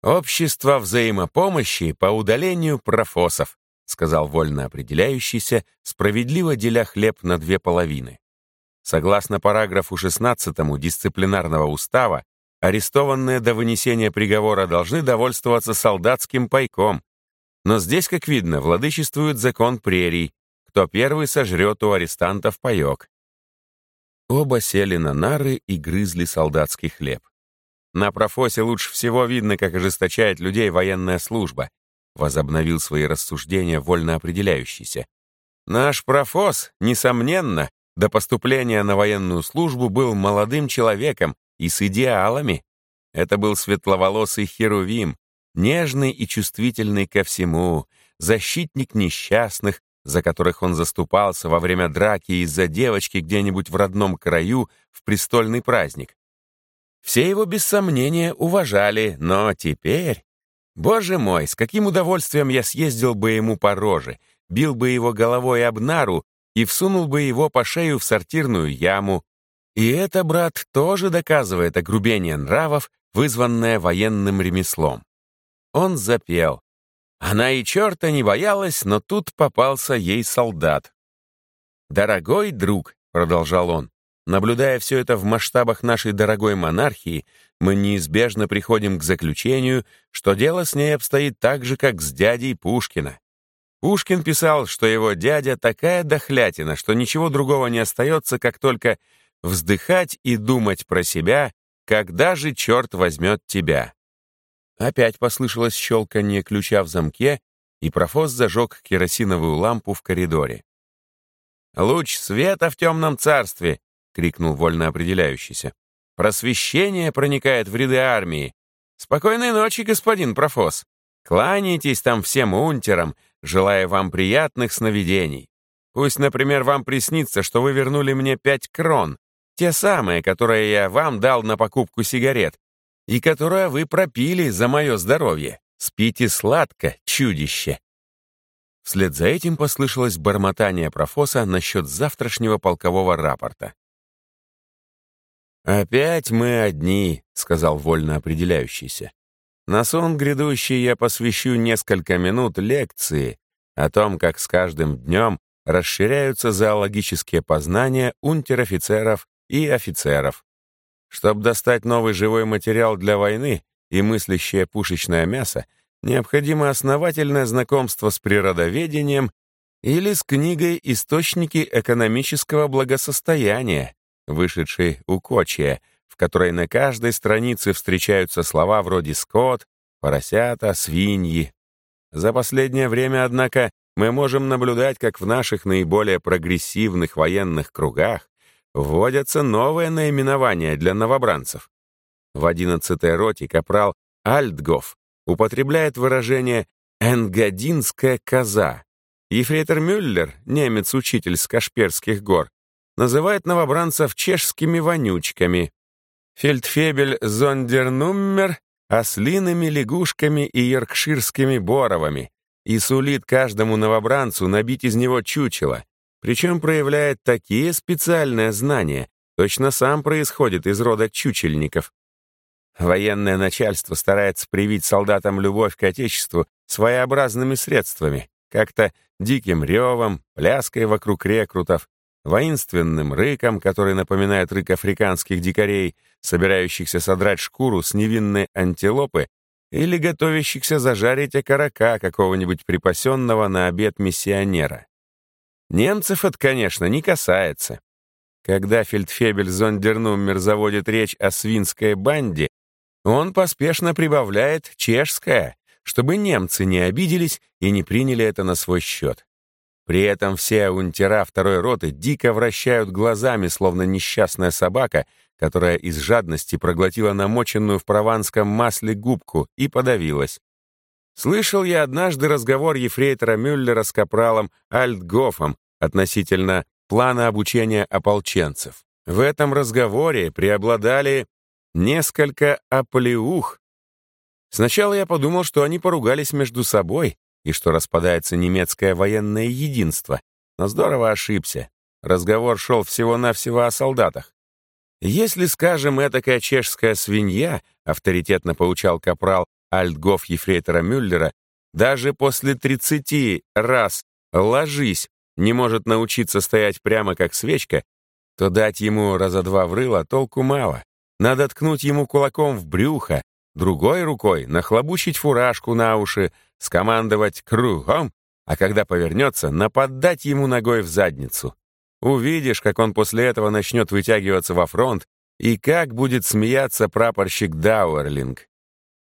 «Общество взаимопомощи по удалению профосов», сказал вольно определяющийся, справедливо деля хлеб на две половины. Согласно параграфу 16 дисциплинарного устава, Арестованные до вынесения приговора должны довольствоваться солдатским пайком. Но здесь, как видно, владычествует закон прерий. Кто первый сожрет у арестантов паек. Оба сели на нары и грызли солдатский хлеб. На профосе лучше всего видно, как ожесточает людей военная служба. возобновил свои рассуждения вольно определяющийся. Наш профос, несомненно, до поступления на военную службу был молодым человеком и с идеалами. Это был светловолосый Херувим, нежный и чувствительный ко всему, защитник несчастных, за которых он заступался во время драки из-за девочки где-нибудь в родном краю в престольный праздник. Все его без сомнения уважали, но теперь... Боже мой, с каким удовольствием я съездил бы ему по роже, бил бы его головой об нару и всунул бы его по шею в сортирную яму. И это, брат, тоже доказывает огрубение нравов, вызванное военным ремеслом. Он запел. Она и черта не боялась, но тут попался ей солдат. «Дорогой друг», — продолжал он, наблюдая все это в масштабах нашей дорогой монархии, мы неизбежно приходим к заключению, что дело с ней обстоит так же, как с дядей Пушкина. Пушкин писал, что его дядя такая дохлятина, что ничего другого не остается, как только вздыхать и думать про себя, когда же черт возьмет тебя. Опять послышалось щелканье ключа в замке, и профос зажег керосиновую лампу в коридоре. «Луч света в темном царстве!» — крикнул вольно определяющийся. «Просвещение проникает в ряды армии. Спокойной ночи, господин профос. Кланяйтесь там всем унтерам, желая вам приятных сновидений. Пусть, например, вам приснится, что вы вернули мне пять крон, те самые, которые я вам дал на покупку сигарет, и которое вы пропили за мое здоровье. Спите сладко, чудище!» Вслед за этим послышалось бормотание профоса насчет завтрашнего полкового рапорта. «Опять мы одни», — сказал вольно определяющийся. «На сон грядущий я посвящу несколько минут лекции о том, как с каждым днем расширяются зоологические познания унтер-офицеров и офицеров, чтобы достать новый живой материал для войны и мыслящее пушечное мясо, необходимо основательное знакомство с природоведением или с книгой «Источники экономического благосостояния», вышедшей у Кочия, в которой на каждой странице встречаются слова вроде «скот», «поросята», «свиньи». За последнее время, однако, мы можем наблюдать, как в наших наиболее прогрессивных военных кругах вводятся новые наименования для новобранцев. В 11-й роте капрал Альтгоф употребляет выражение «энгадинская коза». Ефрейтор Мюллер, немец-учитель с Кашперских гор, называет новобранцев чешскими вонючками. Фельдфебель Зондернуммер — ослиными лягушками и йоркширскими боровами и сулит каждому новобранцу набить из него чучело, причем проявляет такие специальные знания, точно сам происходит из рода чучельников. Военное начальство старается привить солдатам любовь к Отечеству своеобразными средствами, как-то диким ревом, пляской вокруг рекрутов, воинственным рыком, который напоминает рык африканских дикарей, собирающихся содрать шкуру с невинной антилопы или готовящихся зажарить окорока какого-нибудь припасенного на обед миссионера. Немцев это, конечно, не касается. Когда фельдфебель Зондернуммер заводит речь о свинской банде, он поспешно прибавляет «чешская», чтобы немцы не обиделись и не приняли это на свой счет. При этом все унтера второй роты дико вращают глазами, словно несчастная собака, которая из жадности проглотила намоченную в прованском масле губку и подавилась. Слышал я однажды разговор ефрейтора Мюллера с капралом Альтгофом относительно плана обучения ополченцев. В этом разговоре преобладали несколько оплеух. Сначала я подумал, что они поругались между собой и что распадается немецкое военное единство, но здорово ошибся. Разговор шел всего-навсего о солдатах. Если, скажем, этакая чешская свинья, авторитетно поучал капрал Альтгоф ефрейтора Мюллера, даже после 30 раз «ложись» не может научиться стоять прямо как свечка, то дать ему раза два в рыло толку мало. Надо ткнуть ему кулаком в брюхо, другой рукой нахлобучить фуражку на уши, скомандовать кругом, а когда повернется, нападать ему ногой в задницу. Увидишь, как он после этого начнет вытягиваться во фронт и как будет смеяться прапорщик Дауэрлинг.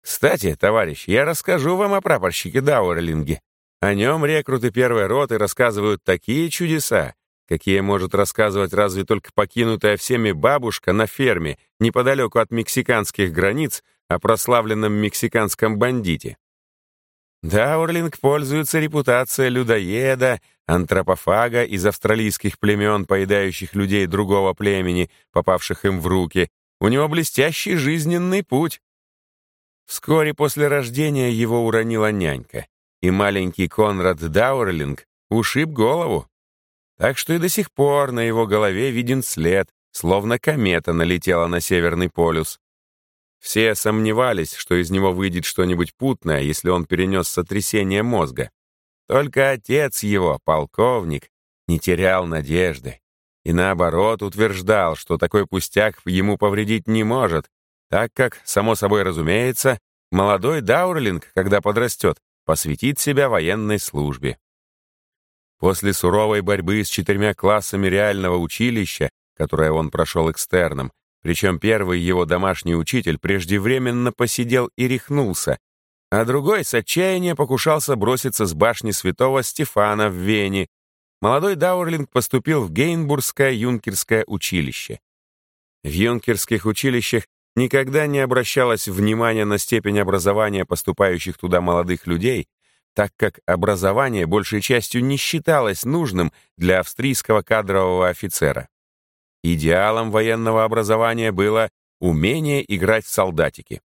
Кстати, товарищ, я расскажу вам о прапорщике Дауэрлинге. О нем рекруты первой роты рассказывают такие чудеса, какие может рассказывать разве только покинутая всеми бабушка на ферме неподалеку от мексиканских границ о прославленном мексиканском бандите. Даурлинг пользуется репутацией людоеда, антропофага из австралийских племен, поедающих людей другого племени, попавших им в руки. У него блестящий жизненный путь. Вскоре после рождения его уронила нянька, и маленький Конрад Даурлинг ушиб голову. Так что и до сих пор на его голове виден след, словно комета налетела на Северный полюс. Все сомневались, что из него выйдет что-нибудь путное, если он перенес сотрясение мозга. Только отец его, полковник, не терял надежды и, наоборот, утверждал, что такой пустяк ему повредить не может, так как, само собой разумеется, молодой Даурлинг, когда подрастет, посвятит себя военной службе. После суровой борьбы с четырьмя классами реального училища, которое он прошел экстерном, причем первый его домашний учитель преждевременно посидел и рехнулся, а другой с отчаяния покушался броситься с башни святого Стефана в Вене. Молодой Даурлинг поступил в Гейнбургское юнкерское училище. В юнкерских училищах никогда не обращалось внимания на степень образования поступающих туда молодых людей, так как образование большей частью не считалось нужным для австрийского кадрового офицера. Идеалом военного образования было умение играть в солдатики.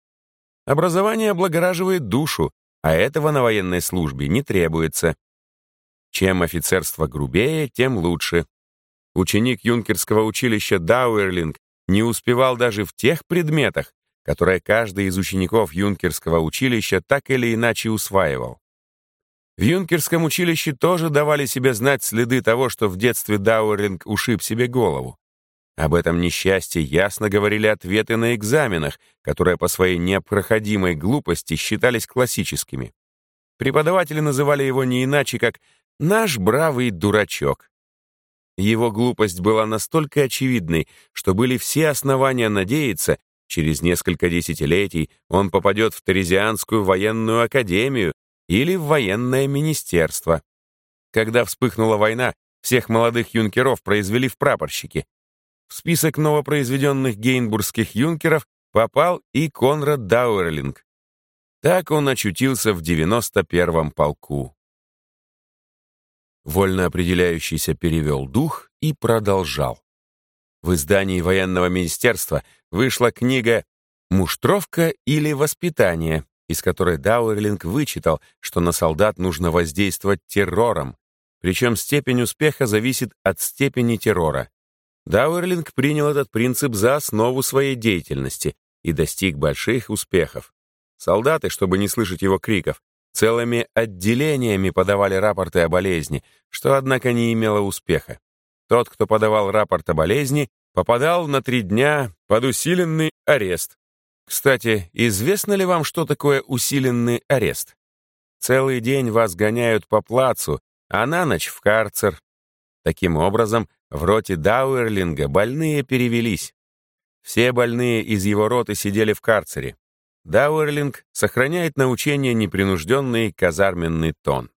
Образование облагораживает душу, а этого на военной службе не требуется. Чем офицерство грубее, тем лучше. Ученик юнкерского училища Дауэрлинг не успевал даже в тех предметах, которые каждый из учеников юнкерского училища так или иначе усваивал. В юнкерском училище тоже давали себе знать следы того, что в детстве Дауэрлинг ушиб себе голову. Об этом несчастье ясно говорили ответы на экзаменах, которые по своей непроходимой глупости считались классическими. Преподаватели называли его не иначе, как «наш бравый дурачок». Его глупость была настолько очевидной, что были все основания надеяться, через несколько десятилетий он попадет в Терезианскую военную академию или в военное министерство. Когда вспыхнула война, всех молодых юнкеров произвели в прапорщики, в список новопроизведенных гейнбургских юнкеров попал и Конрад Дауэрлинг. Так он очутился в 91-м полку. Вольно определяющийся перевел дух и продолжал. В издании военного министерства вышла книга «Муштровка или воспитание», из которой Дауэрлинг вычитал, что на солдат нужно воздействовать террором, причем степень успеха зависит от степени террора. Дауэрлинг принял этот принцип за основу своей деятельности и достиг больших успехов. Солдаты, чтобы не слышать его криков, целыми отделениями подавали рапорты о болезни, что, однако, не имело успеха. Тот, кто подавал рапорт о болезни, попадал на три дня под усиленный арест. Кстати, известно ли вам, что такое усиленный арест? Целый день вас гоняют по плацу, а на ночь в карцер. Таким образом, в роте Дауэрлинга больные перевелись. Все больные из его роты сидели в карцере. Дауэрлинг сохраняет на учение непринужденный казарменный тон.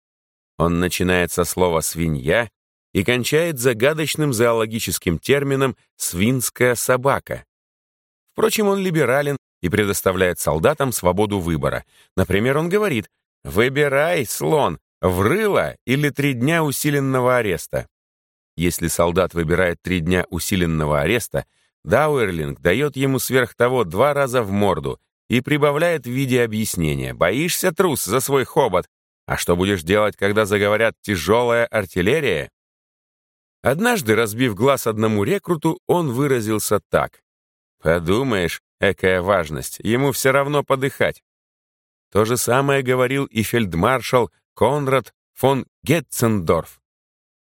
Он начинает со слова «свинья» и кончает загадочным зоологическим термином «свинская собака». Впрочем, он либерален и предоставляет солдатам свободу выбора. Например, он говорит «Выбирай, слон, врыло или три дня усиленного ареста». Если солдат выбирает три дня усиленного ареста, Дауэрлинг дает ему сверх того два раза в морду и прибавляет в виде объяснения «Боишься, трус, за свой хобот? А что будешь делать, когда заговорят тяжелая артиллерия?» Однажды, разбив глаз одному рекруту, он выразился так. «Подумаешь, экая важность, ему все равно подыхать». То же самое говорил и фельдмаршал Конрад фон Гетцендорф.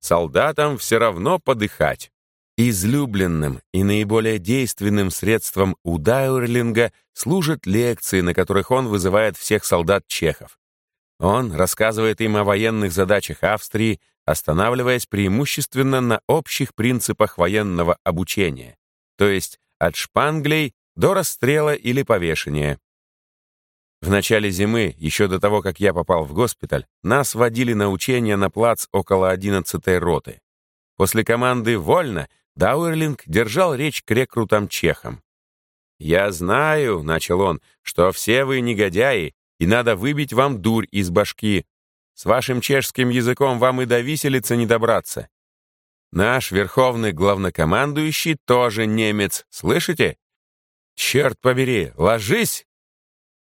Солдатам все равно подыхать. Излюбленным и наиболее действенным средством у Дауэрлинга служат лекции, на которых он вызывает всех солдат чехов. Он рассказывает им о военных задачах Австрии, останавливаясь преимущественно на общих принципах военного обучения, то есть от шпанглей до расстрела или повешения. В начале зимы, еще до того, как я попал в госпиталь, нас водили на учения на плац около 11-й роты. После команды «Вольно» Дауэрлинг держал речь к рекрутам-чехам. «Я знаю», — начал он, — «что все вы негодяи, и надо выбить вам дурь из башки. С вашим чешским языком вам и до виселицы не добраться. Наш верховный главнокомандующий тоже немец, слышите? Черт побери, ложись!»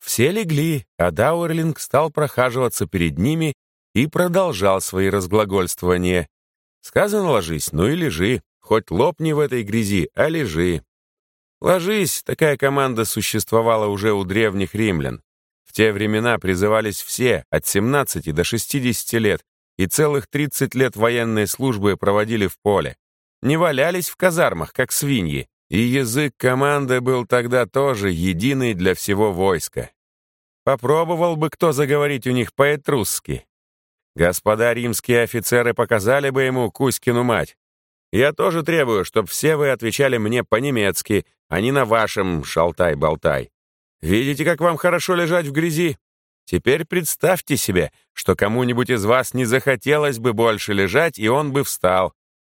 Все легли, а Дауэрлинг стал прохаживаться перед ними и продолжал свои разглагольствования. «Сказано ложись, ну и лежи, хоть лопни в этой грязи, а лежи». «Ложись» — такая команда существовала уже у древних римлян. В те времена призывались все, от 17 до 60 лет, и целых 30 лет военной службы проводили в поле. Не валялись в казармах, как свиньи, и язык команды был тогда тоже единый для всего войска. Попробовал бы кто заговорить у них по-этрусски. Господа римские офицеры показали бы ему Кузькину мать. Я тоже требую, чтобы все вы отвечали мне по-немецки, а не на вашем шалтай-болтай. Видите, как вам хорошо лежать в грязи? Теперь представьте себе, что кому-нибудь из вас не захотелось бы больше лежать, и он бы встал.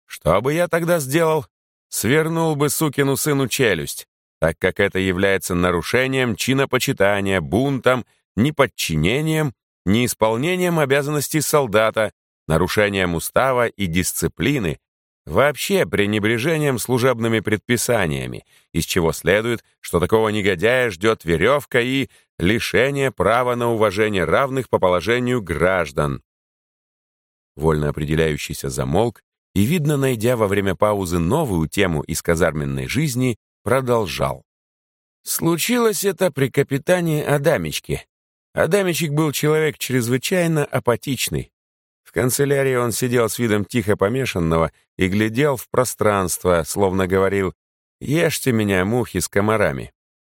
Что бы я тогда сделал? Свернул бы сукину сыну челюсть, так как это является нарушением чинопочитания, бунтом, неподчинением, неисполнением обязанностей солдата, нарушением устава и дисциплины, вообще пренебрежением служебными предписаниями, из чего следует, что такого негодяя ждет веревка и лишение права на уважение равных по положению граждан. Вольно определяющийся замолк и, видно, найдя во время паузы новую тему из казарменной жизни, продолжал. Случилось это при капитане Адамичке. Адамичек был человек чрезвычайно апатичный. В канцелярии он сидел с видом тихо помешанного и глядел в пространство, словно говорил «Ешьте меня, мухи с комарами».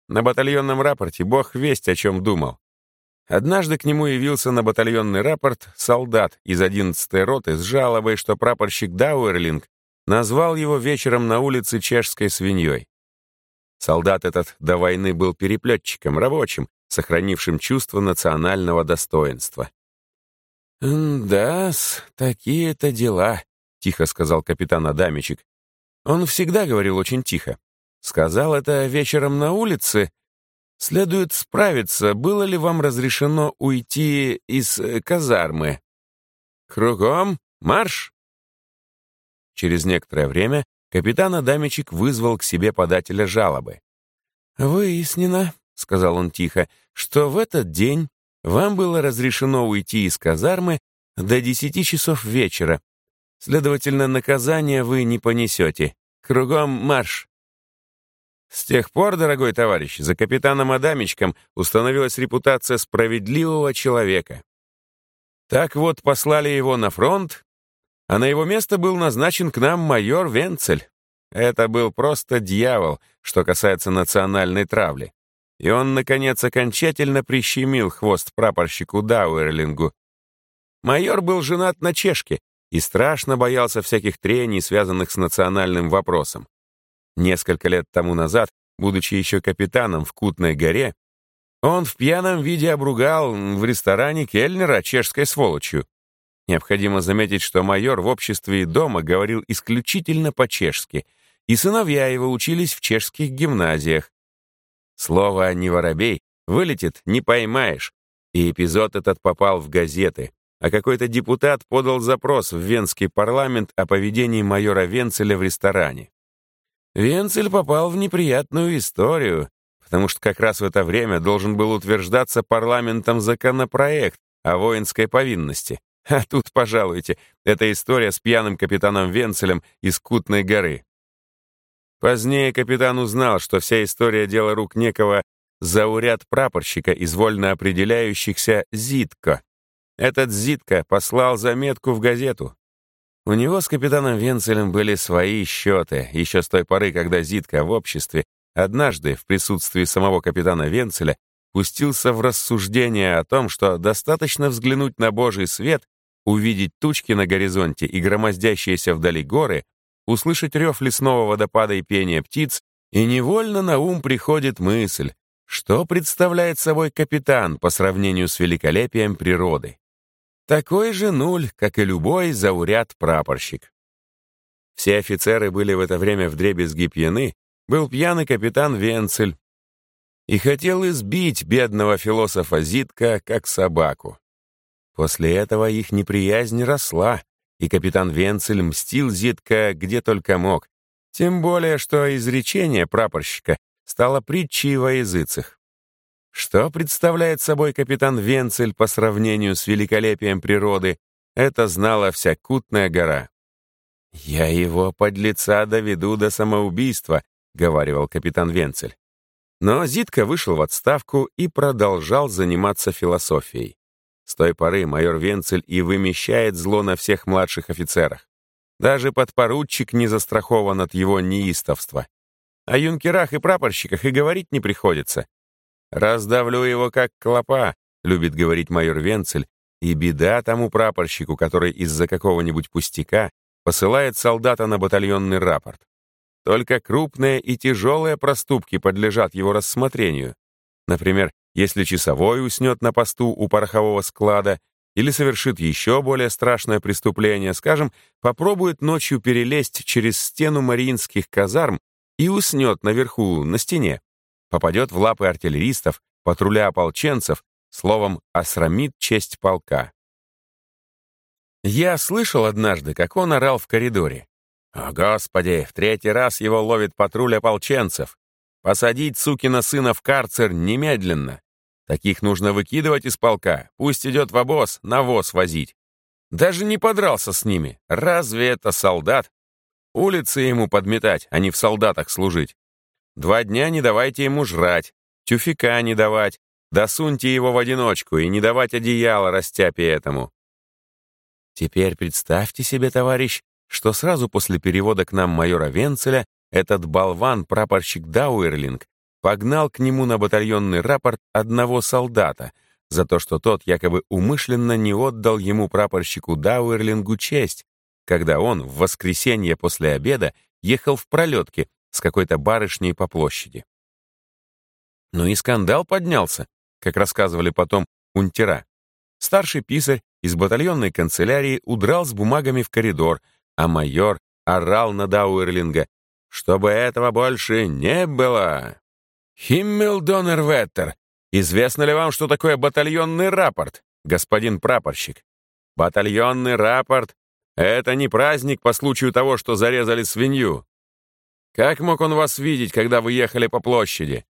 На батальонном рапорте бог весть о чем думал. Однажды к нему явился на батальонный рапорт солдат из 11-й роты с жалобой, что прапорщик Дауэрлинг назвал его вечером на улице чешской свиньей. Солдат этот до войны был переплетчиком, рабочим, сохранившим чувство национального достоинства. «Да-с, такие-то дела», — тихо сказал капитан Адамичек. Он всегда говорил очень тихо. Сказал это вечером на улице, Следует справиться, было ли вам разрешено уйти из э, казармы. Кругом марш! Через некоторое время капитан Адамичек вызвал к себе подателя жалобы. «Выяснено», — сказал он тихо, — «что в этот день вам было разрешено уйти из казармы до десяти часов вечера. Следовательно, наказание вы не понесете. Кругом марш!» С тех пор, дорогой товарищ, за капитаном Адамичком установилась репутация справедливого человека. Так вот, послали его на фронт, а на его место был назначен к нам майор Венцель. Это был просто дьявол, что касается национальной травли. И он, наконец, окончательно прищемил хвост прапорщику Дауэрлингу. Майор был женат на чешке и страшно боялся всяких трений, связанных с национальным вопросом. Несколько лет тому назад, будучи еще капитаном в Кутной горе, он в пьяном виде обругал в ресторане кельнера чешской сволочью. Необходимо заметить, что майор в обществе и дома говорил исключительно по-чешски, и сыновья его учились в чешских гимназиях. Слово «не воробей» вылетит «не поймаешь», и эпизод этот попал в газеты, а какой-то депутат подал запрос в Венский парламент о поведении майора Венцеля в ресторане. Венцель попал в неприятную историю, потому что как раз в это время должен был утверждаться парламентом законопроект о воинской повинности. А тут, пожалуйте, эта история с пьяным капитаном Венцелем из Кутной горы. Позднее капитан узнал, что вся история дела рук некого зауряд прапорщика из вольно определяющихся Зитко. Этот Зитко послал заметку в газету. У него с капитаном Венцелем были свои счеты, еще с той поры, когда Зитка в обществе однажды в присутствии самого капитана Венцеля пустился в рассуждение о том, что достаточно взглянуть на Божий свет, увидеть тучки на горизонте и громоздящиеся вдали горы, услышать рев лесного водопада и пение птиц, и невольно на ум приходит мысль, Что представляет собой капитан по сравнению с великолепием природы? Такой же нуль, как и любой зауряд-прапорщик. Все офицеры были в это время вдребезги пьяны, был пьяный капитан Венцель и хотел избить бедного философа Зитка как собаку. После этого их неприязнь росла, и капитан Венцель мстил Зитка где только мог, тем более, что изречение прапорщика стало притчей во языцах. Что представляет собой капитан Венцель по сравнению с великолепием природы, это знала вся Кутная гора. «Я его подлеца доведу до самоубийства», — говаривал капитан Венцель. Но Зитка вышел в отставку и продолжал заниматься философией. С той поры майор Венцель и вымещает зло на всех младших офицерах. Даже подпоручик не застрахован от его неистовства. О юнкерах и прапорщиках и говорить не приходится. «Раздавлю его, как клопа», — любит говорить майор Венцель, и беда тому прапорщику, который из-за какого-нибудь пустяка посылает солдата на батальонный рапорт. Только крупные и тяжелые проступки подлежат его рассмотрению. Например, если часовой уснет на посту у порохового склада или совершит еще более страшное преступление, скажем, попробует ночью перелезть через стену мариинских казарм и уснет наверху, на стене, попадет в лапы артиллеристов, патруля ополченцев, словом, осрамит честь полка. Я слышал однажды, как он орал в коридоре. «О, Господи, в третий раз его ловит патруль ополченцев. Посадить сукина сына в карцер немедленно. Таких нужно выкидывать из полка. Пусть идет в обоз, навоз возить. Даже не подрался с ними. Разве это солдат? Улицы ему подметать, а не в солдатах служить. Два дня не давайте ему жрать, тюфика не давать, досуньте его в одиночку и не давать одеяло растяпе этому. Теперь представьте себе, товарищ, что сразу после перевода к нам майора Венцеля этот болван, прапорщик Дауэрлинг, погнал к нему на батальонный рапорт одного солдата за то, что тот якобы умышленно не отдал ему прапорщику Дауэрлингу честь, когда он в воскресенье после обеда ехал в пролетке с какой-то барышней по площади. Ну и скандал поднялся, как рассказывали потом унтера. Старший писарь из батальонной канцелярии удрал с бумагами в коридор, а майор орал на Дауэрлинга, чтобы этого больше не было. «Химмелдонерветтер, известно ли вам, что такое батальонный рапорт, господин прапорщик? Батальонный рапорт — это не праздник по случаю того, что зарезали свинью. Как мог он вас видеть, когда вы ехали по площади?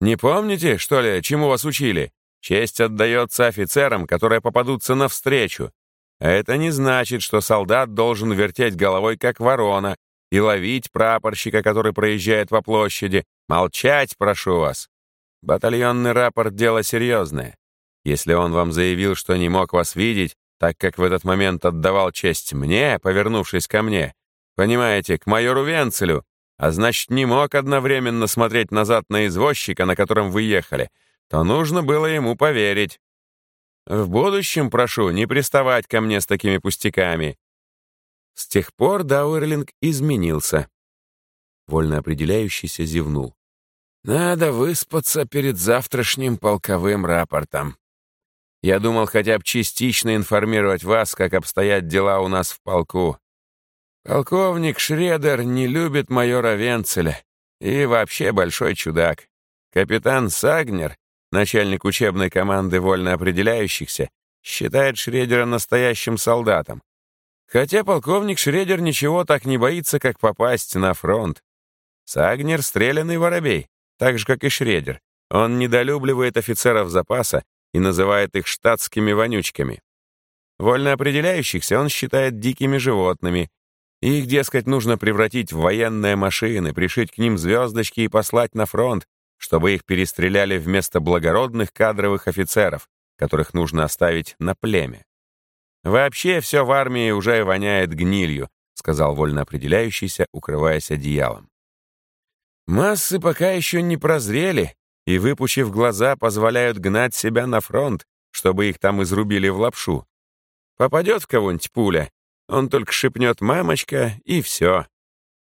Не помните, что ли, чему вас учили? Честь отдается офицерам, которые попадутся навстречу. Это не значит, что солдат должен вертеть головой, как ворона, и ловить прапорщика, который проезжает по площади. Молчать, прошу вас. Батальонный рапорт — дело серьезное. Если он вам заявил, что не мог вас видеть, так как в этот момент отдавал честь мне, повернувшись ко мне, понимаете, к майору Венцелю, а значит, не мог одновременно смотреть назад на извозчика, на котором вы ехали — то нужно было ему поверить. В будущем прошу не приставать ко мне с такими пустяками. С тех пор Дауэрлинг изменился. Вольно определяющийся зевнул. Надо выспаться перед завтрашним полковым рапортом. Я думал хотя бы частично информировать вас, как обстоят дела у нас в полку. Полковник Шредер не любит майора Венцеля и вообще большой чудак. Капитан Сагнер начальник учебной команды вольно определяющихся, считает Шредера настоящим солдатом. Хотя полковник Шредер ничего так не боится, как попасть на фронт. Сагнер — стрелянный воробей, так же, как и Шредер. Он недолюбливает офицеров запаса и называет их штатскими вонючками. Вольно определяющихся он считает дикими животными. Их, дескать, нужно превратить в военные машины, пришить к ним звездочки и послать на фронт, чтобы их перестреляли вместо благородных кадровых офицеров, которых нужно оставить на племя. «Вообще все в армии уже воняет гнилью», сказал вольно определяющийся, укрываясь одеялом. «Массы пока еще не прозрели и, выпучив глаза, позволяют гнать себя на фронт, чтобы их там изрубили в лапшу. Попадет в кого-нибудь пуля, он только шепнет «мамочка» и все.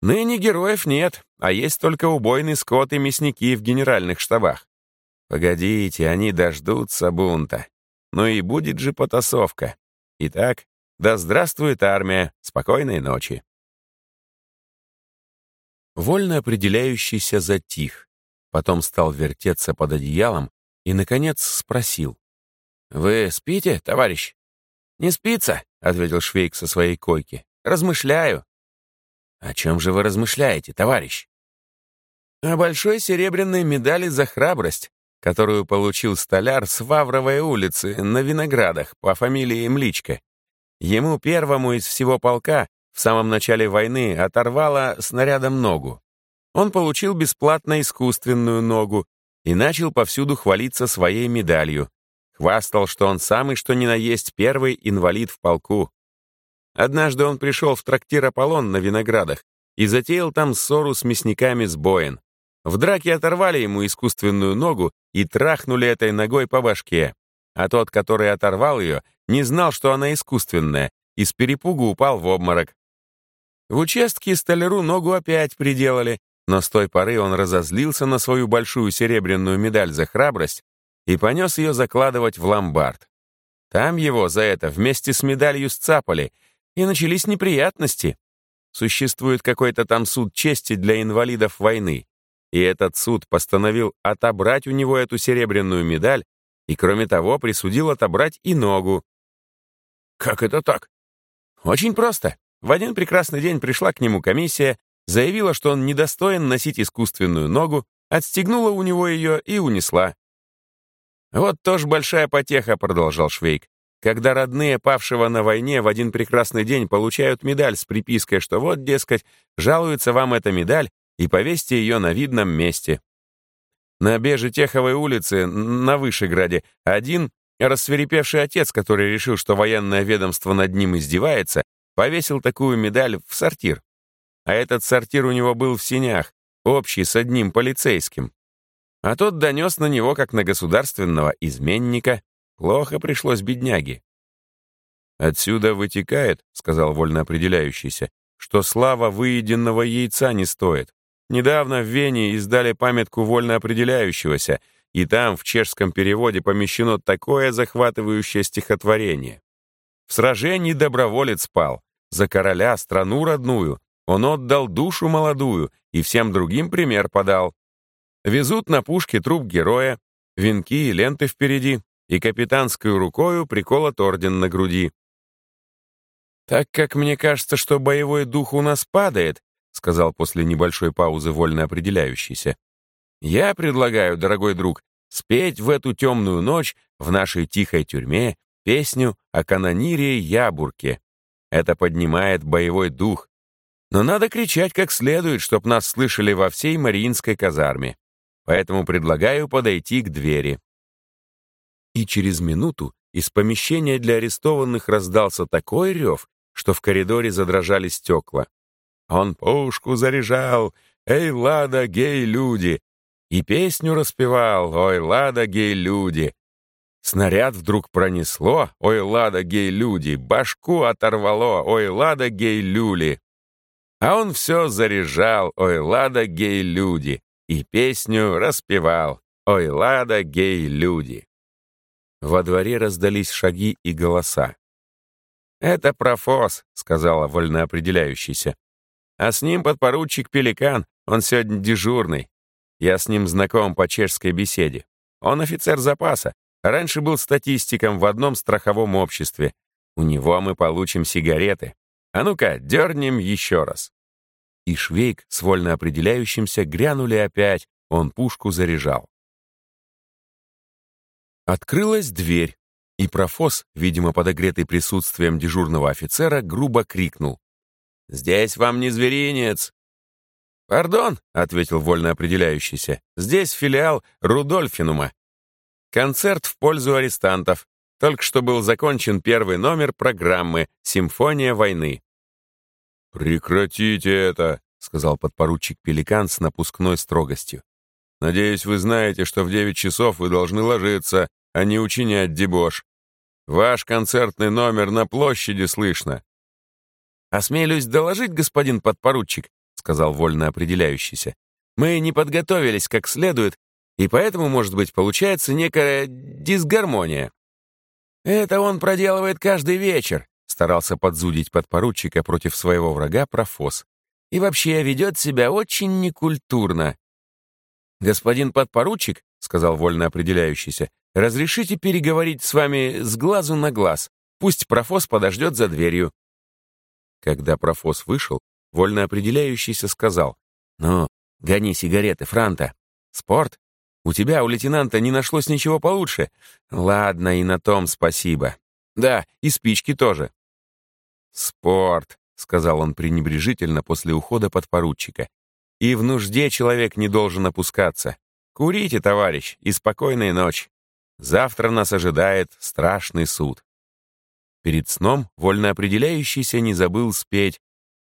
Ныне героев нет, а есть только убойный скот и мясники в генеральных штабах. Погодите, они дождутся бунта. Ну и будет же потасовка. Итак, да здравствует армия, спокойной ночи. Вольно определяющийся затих, потом стал вертеться под одеялом и, наконец, спросил. «Вы спите, товарищ?» «Не спится», — ответил Швейк со своей койки. «Размышляю». «О чем же вы размышляете, товарищ?» «О большой серебряной медали за храбрость, которую получил столяр с Вавровой улицы на Виноградах по фамилии Мличка. Ему первому из всего полка в самом начале войны оторвало снарядом ногу. Он получил бесплатно искусственную ногу и начал повсюду хвалиться своей медалью. Хвастал, что он самый что ни на есть первый инвалид в полку. Однажды он пришел в трактир «Аполлон» на Виноградах и затеял там ссору с мясниками с боен. В драке оторвали ему искусственную ногу и трахнули этой ногой по башке. А тот, который оторвал ее, не знал, что она искусственная, и с перепугу упал в обморок. В участке столяру ногу опять приделали, но с той поры он разозлился на свою большую серебряную медаль за храбрость и понес ее закладывать в ломбард. Там его за это вместе с медалью сцапали, и начались неприятности. Существует какой-то там суд чести для инвалидов войны, и этот суд постановил отобрать у него эту серебряную медаль и, кроме того, присудил отобрать и ногу. Как это так? Очень просто. В один прекрасный день пришла к нему комиссия, заявила, что он недостоин носить искусственную ногу, отстегнула у него ее и унесла. «Вот тоже большая потеха», — продолжал Швейк, «когда родные павшего на войне в один прекрасный день получают медаль с припиской, что вот, дескать, жалуется вам эта медаль, и повесьте ее на видном месте. На Бежетеховой улице, на Вышеграде, один рассверепевший отец, который решил, что военное ведомство над ним издевается, повесил такую медаль в сортир. А этот сортир у него был в синях, общий с одним полицейским. А тот донес на него, как на государственного изменника. Плохо пришлось бедняге. «Отсюда вытекает, — сказал вольно определяющийся, — что слава выеденного яйца не стоит. Недавно в Вене издали памятку вольно определяющегося, и там в чешском переводе помещено такое захватывающее стихотворение. В сражении доброволец пал, за короля страну родную, он отдал душу молодую и всем другим пример подал. Везут на пушке труп героя, венки и ленты впереди, и капитанскую рукою приколот орден на груди. Так как мне кажется, что боевой дух у нас падает, — сказал после небольшой паузы вольно определяющийся. «Я предлагаю, дорогой друг, спеть в эту темную ночь в нашей тихой тюрьме песню о канонире Ябурке. Это поднимает боевой дух. Но надо кричать как следует, чтоб нас слышали во всей Мариинской казарме. Поэтому предлагаю подойти к двери». И через минуту из помещения для арестованных раздался такой рев, что в коридоре задрожали стекла. Он пушку заряжал, «Эй, лада, гей, люди!» И песню распевал, «Ой, лада, гей, люди!» Снаряд вдруг пронесло, «Ой, лада, гей, люди!» Башку оторвало, «Ой, лада, гей, люли!» А он все заряжал, «Ой, лада, гей, люди!» И песню распевал, «Ой, лада, гей, люди!» Во дворе раздались шаги и голоса. «Это профос», — сказала вольноопределяющийся. А с ним подпоручик Пеликан, он сегодня дежурный. Я с ним знаком по чешской беседе. Он офицер запаса, раньше был статистиком в одном страховом обществе. У него мы получим сигареты. А ну-ка, дернем еще раз. И Швейк с вольно определяющимся грянули опять, он пушку заряжал. Открылась дверь, и профос, видимо, подогретый присутствием дежурного офицера, грубо крикнул. Здесь вам не зверинец». «Пардон», — ответил вольно определяющийся, «здесь филиал Рудольфинума. Концерт в пользу арестантов. Только что был закончен первый номер программы «Симфония войны».
«Прекратите это», — сказал подпоручик Пеликан с напускной строгостью. «Надеюсь, вы знаете, что в девять часов вы должны ложиться, а не учинять дебош. Ваш концертный номер на площади слышно.
«Осмелюсь доложить, господин подпоручик», — сказал вольно определяющийся. «Мы не подготовились как следует
и поэтому, может быть, получается некая дисгармония. Это он проделывает каждый вечер, старался подзудить подпоручика против своего врага профос. И вообще ведет себя очень некультурно. «Господин подпоручик», — сказал вольно определяющийся, «разрешите переговорить с вами с глазу на глаз. Пусть профос подождет за дверью». Когда профос вышел, вольно определяющийся сказал, «Ну, гони сигареты, Франта. Спорт? У тебя, у лейтенанта, не нашлось ничего получше? Ладно, и на том спасибо. Да, и спички тоже». «Спорт», — сказал он пренебрежительно после ухода подпоручика. «И в нужде человек не должен опускаться. Курите, товарищ, и спокойной ночи. Завтра нас ожидает страшный суд». Перед сном вольно определяющийся не забыл спеть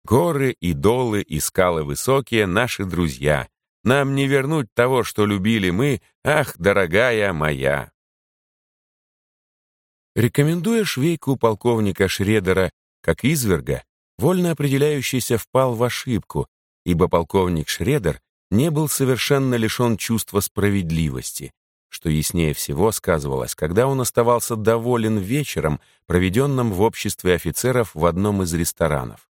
«Горы и долы и скалы высокие — наши друзья. Нам не вернуть того, что любили мы, ах, дорогая моя». Рекомендуя швейку полковника Шредера как изверга, вольно определяющийся впал в ошибку, ибо полковник Шредер не был совершенно лишен чувства справедливости что яснее всего сказывалось, когда он оставался доволен вечером, проведенным в обществе офицеров в одном из ресторанов.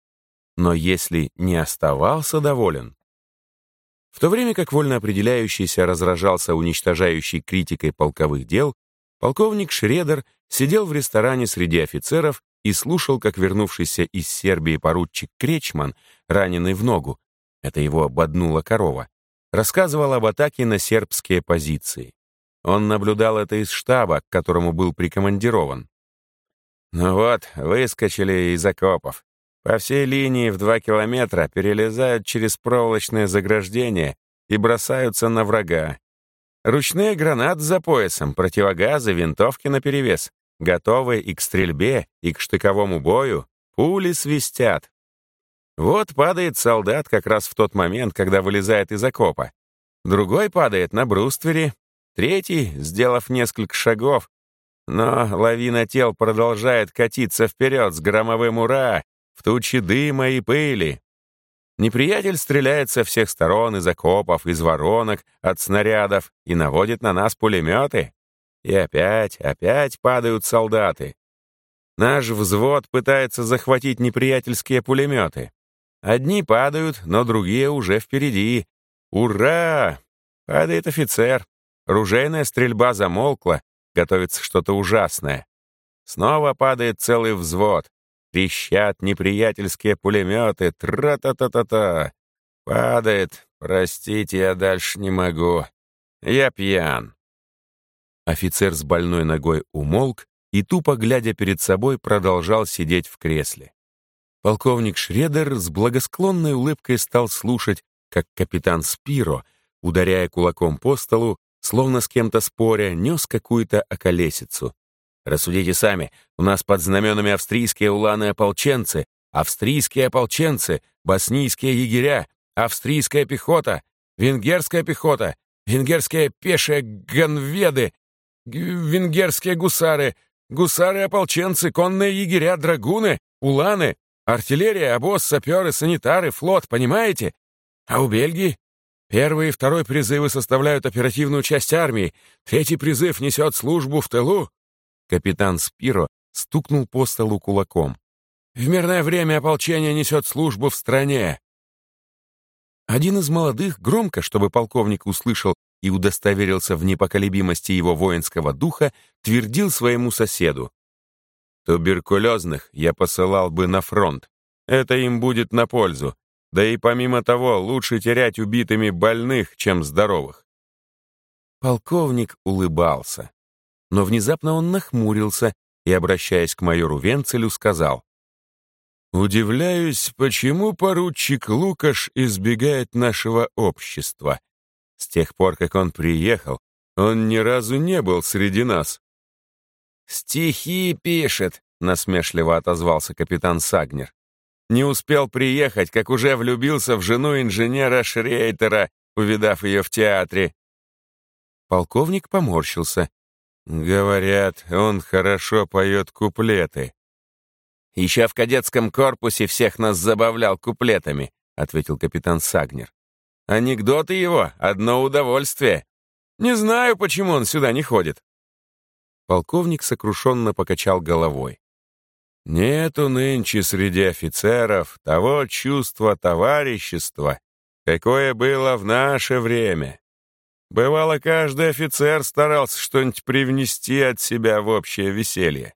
Но если не оставался доволен, в то время как вольно определяющийся разражался уничтожающей критикой полковых дел, полковник Шредер сидел в ресторане среди офицеров и слушал, как вернувшийся из Сербии поручик Кречман, раненый в ногу, это его ободнула корова, рассказывал об атаке на сербские позиции. Он наблюдал это из штаба, к которому был прикомандирован. Ну вот, выскочили из окопов. По всей линии в два километра перелезают через проволочное заграждение и бросаются на врага. Ручные гранаты за поясом, противогазы, винтовки наперевес, готовые и к стрельбе, и к штыковому бою, пули свистят. Вот падает солдат как раз в тот момент, когда вылезает из окопа. Другой падает на бруствере, Третий, сделав несколько шагов, но лавина тел продолжает катиться вперед с громовым «Ура!» в тучи дыма и пыли. Неприятель стреляет со всех сторон, из окопов, из воронок, от снарядов и наводит на нас пулеметы. И опять, опять падают солдаты. Наш взвод пытается захватить неприятельские пулеметы. Одни падают, но другие уже впереди. Ура! Падает офицер. Ружейная стрельба замолкла, готовится что-то ужасное. Снова падает целый взвод. Трещат неприятельские пулеметы. Тра-та-та-та-та. Падает. Простите, я дальше не могу. Я пьян. Офицер с больной ногой умолк и, тупо глядя перед собой, продолжал сидеть в кресле. Полковник Шредер с благосклонной улыбкой стал слушать, как капитан Спиро, ударяя кулаком по столу, словно с кем-то споря, нес какую-то околесицу. Рассудите сами, у нас под знаменами австрийские уланы-ополченцы, австрийские ополченцы, боснийские егеря, австрийская пехота, венгерская пехота, венгерские пешие ганведы, венгерские гусары, гусары-ополченцы, конные егеря, драгуны, уланы, артиллерия, обоз, саперы, санитары, флот, понимаете? А у Бельгии Первый и второй призывы составляют оперативную часть армии. Третий призыв несет службу в тылу. Капитан Спиро стукнул по столу кулаком. В мирное время ополчение несет службу в стране. Один из молодых громко, чтобы полковник услышал и удостоверился в непоколебимости его воинского духа, твердил своему соседу. «Туберкулезных я посылал бы на фронт. Это им будет на пользу. Да и помимо того, лучше терять убитыми больных, чем здоровых. Полковник улыбался. Но внезапно он нахмурился и, обращаясь к майору Венцелю, сказал, «Удивляюсь, почему поручик Лукаш избегает нашего общества. С тех пор, как он приехал, он ни разу не был среди нас». «Стихи пишет», — насмешливо отозвался капитан Сагнер. Не успел приехать, как уже влюбился в жену инженера Шрейтера, увидав ее в театре. Полковник поморщился. Говорят, он хорошо поет куплеты. «Еще в кадетском корпусе всех нас забавлял куплетами», ответил капитан Сагнер. «Анекдоты его — одно удовольствие. Не знаю, почему он сюда не ходит».
Полковник сокрушенно покачал головой. «Нету нынче среди офицеров того чувства товарищества, какое было в наше время. Бывало, каждый офицер старался что-нибудь привнести от себя в общее веселье.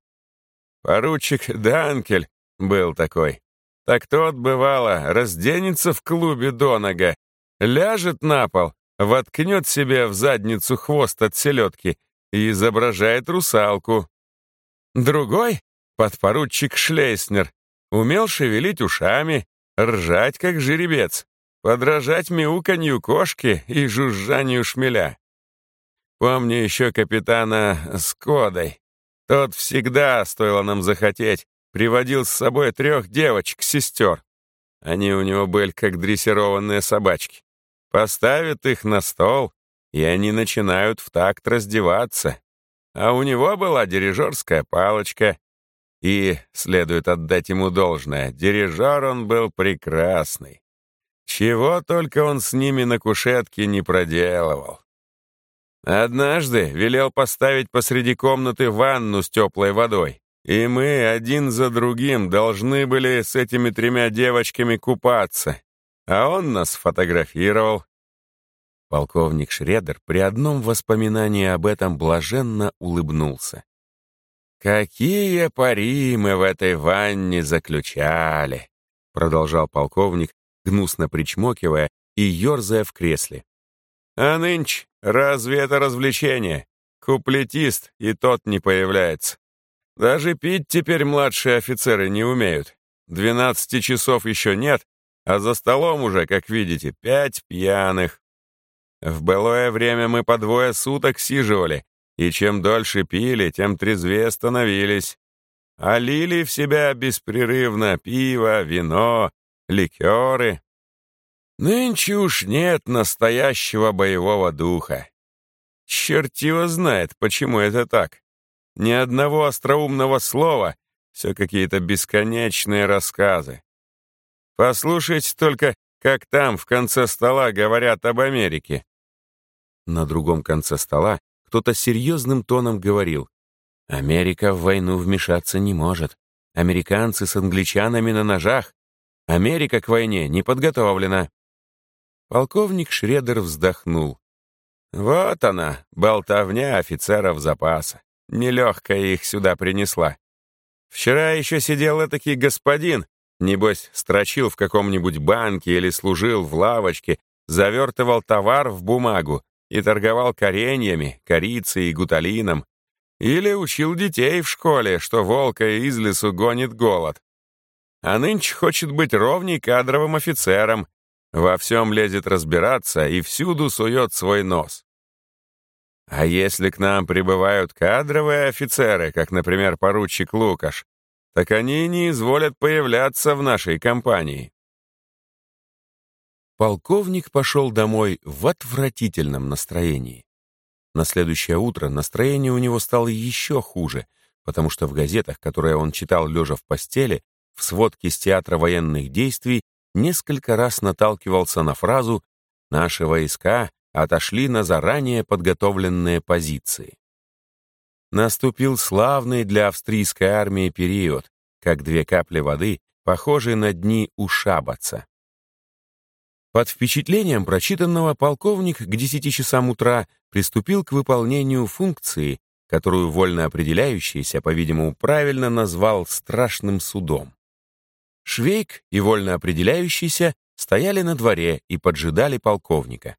Поручик Данкель был такой. Так тот, бывало, разденется в клубе до нога, ляжет на пол, воткнет себе в задницу хвост от селедки и изображает русалку. Другой, подпоручик Шлейснер, умел шевелить ушами, ржать, как жеребец, подражать мяуканью кошки и жужжанию шмеля. Помню еще капитана Скодой. Тот всегда, стоило нам захотеть, приводил с собой трех девочек-сестер. Они у него были как дрессированные собачки. Поставят их на стол, и они начинают в такт раздеваться. А у него была дирижерская палочка. И, следует отдать ему должное, дирижер он был прекрасный. Чего только он с ними на кушетке не проделывал. Однажды велел поставить посреди комнаты ванну с теплой водой, и мы один за другим должны были с этими тремя девочками купаться, а он нас фотографировал. Полковник Шредер при одном воспоминании об этом блаженно улыбнулся. «Какие пари мы в этой ванне заключали!» — продолжал полковник, гнусно причмокивая и ерзая в кресле. «А нынче разве это развлечение? Куплетист и тот не появляется. Даже пить теперь младшие офицеры не умеют. Двенадцати часов еще нет, а за столом уже, как видите, пять пьяных. В былое время мы по двое суток сиживали, и чем дольше пили, тем трезвее становились. А лили в себя беспрерывно пиво, вино, ликеры. Нынче уж нет настоящего боевого духа. Черт его знает, почему это так. Ни одного остроумного слова, все какие-то бесконечные рассказы. Послушайте только, как там в конце стола говорят об Америке. На другом конце стола кто-то серьезным тоном говорил, «Америка в войну вмешаться не может. Американцы с англичанами на ножах. Америка к войне не подготовлена». Полковник Шредер вздохнул. «Вот она, болтовня офицеров запаса. Нелегкая их сюда принесла. Вчера еще сидел этакий господин, небось, строчил в каком-нибудь банке или служил в лавочке, завертывал товар в бумагу и торговал кореньями, корицей и гуталином, или учил детей в школе, что волка из лесу гонит голод. А нынче хочет быть ровней кадровым офицером, во всем лезет разбираться и всюду сует свой нос. А если к нам прибывают кадровые офицеры, как, например, поручик Лукаш, так они не изволят появляться в нашей компании. Полковник пошел домой в отвратительном настроении. На следующее утро настроение у него стало еще хуже, потому что в газетах, которые он читал лежа в постели, в сводке с театра военных действий несколько раз наталкивался на фразу «Наши войска отошли на заранее подготовленные позиции. Наступил славный для австрийской армии период, как две капли воды, похожие на дни у Шабаца. Под впечатлением прочитанного полковник к 10 часам утра приступил к выполнению функции, которую вольно определяющийся, по-видимому, правильно назвал страшным судом. Швейк и вольно определяющийся стояли на дворе и поджидали полковника.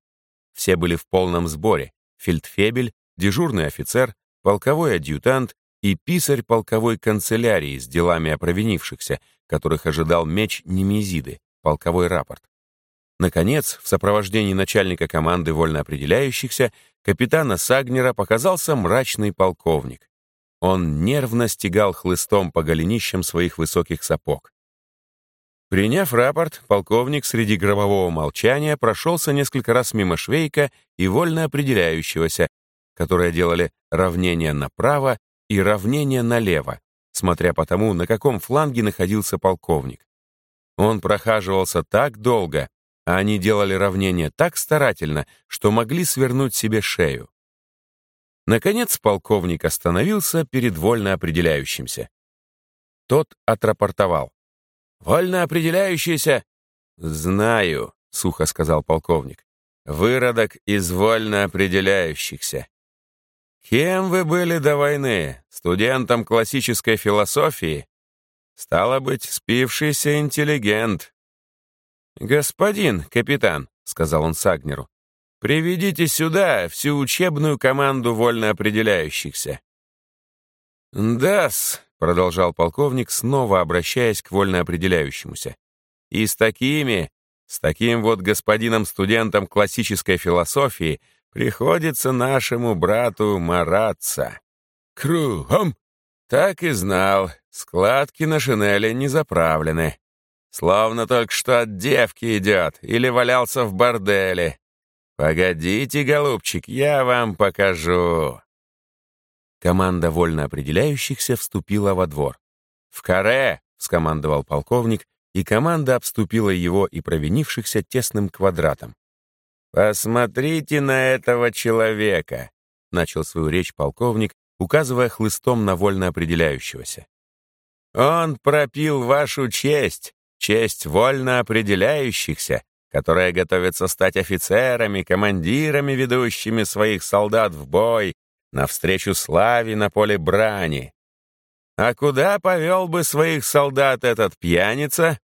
Все были в полном сборе. Фельдфебель, дежурный офицер, полковой адъютант и писарь полковой канцелярии с делами о провинившихся, которых ожидал меч Немезиды, полковой рапорт. Наконец, в сопровождении начальника команды вольно определяющихся, капитана Сагнера показался мрачный полковник. Он нервно стегал хлыстом по голенищам своих высоких сапог. Приняв рапорт, полковник среди гробового молчания прошелся несколько раз мимо Швейка и вольно определяющегося, которые делали равнение направо и равнение налево, смотря по тому, на каком фланге находился полковник. Он прохаживался так долго, а они делали равнение так старательно, что могли свернуть себе шею. Наконец полковник остановился перед вольно определяющимся. Тот отрапортовал. «Вольно определяющийся?» «Знаю», — сухо сказал полковник. «Выродок из вольно определяющихся. Кем вы были до войны? Студентом классической философии? Стало быть, спившийся интеллигент. «Господин капитан», — сказал он Сагнеру, «приведите сюда всю учебную команду вольно определяющихся». «Да-с», — продолжал полковник, снова обращаясь к вольно определяющемуся, «и с такими, с таким вот господином-студентом классической философии приходится нашему брату мараться». «Кругом!» «Так и знал, складки на шинели не заправлены». Словно только что от девки идет или валялся в борделе. Погодите, голубчик, я вам покажу. Команда вольно определяющихся вступила во двор. «В каре!» — скомандовал полковник, и команда обступила его и провинившихся тесным квадратом. «Посмотрите на этого человека!» — начал свою речь полковник, указывая хлыстом на вольно определяющегося. «Он пропил вашу честь, честь вольно определяющихся, которые готовятся стать офицерами, командирами, ведущими своих солдат в бой, навстречу славе на поле брани. А куда повел бы своих солдат этот пьяница?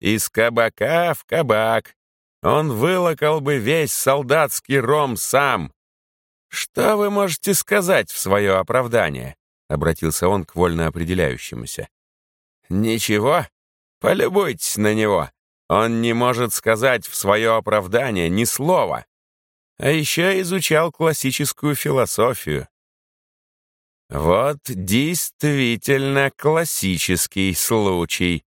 Из кабака в кабак. Он вылокал бы весь солдатский ром сам. Что вы можете сказать в свое оправдание? Обратился он к вольно определяющемуся. Ничего, Полюбуйтесь на него. Он не может сказать в свое оправдание ни слова. А еще изучал классическую философию. Вот действительно классический случай.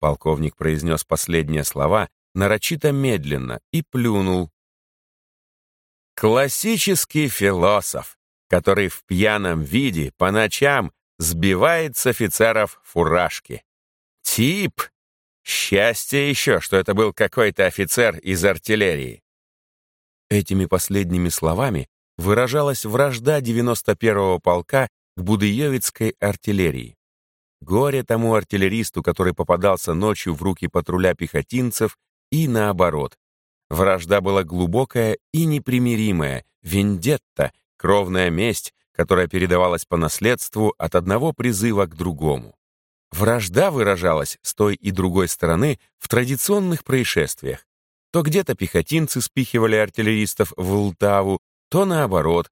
Полковник произнес последние слова нарочито медленно и плюнул. Классический философ, который в пьяном виде по ночам сбивает с офицеров фуражки. Тип, Счастье еще, что это был какой-то офицер из артиллерии. Этими последними словами выражалась вражда 91-го полка к Будыевицкой артиллерии. Горе тому артиллеристу, который попадался ночью в руки патруля пехотинцев, и наоборот. Вражда была глубокая и непримиримая, вендетта, кровная месть, которая передавалась по наследству от одного призыва к другому. Вражда выражалась с той и другой стороны в традиционных происшествиях. То где-то пехотинцы спихивали артиллеристов в Лтаву, то наоборот.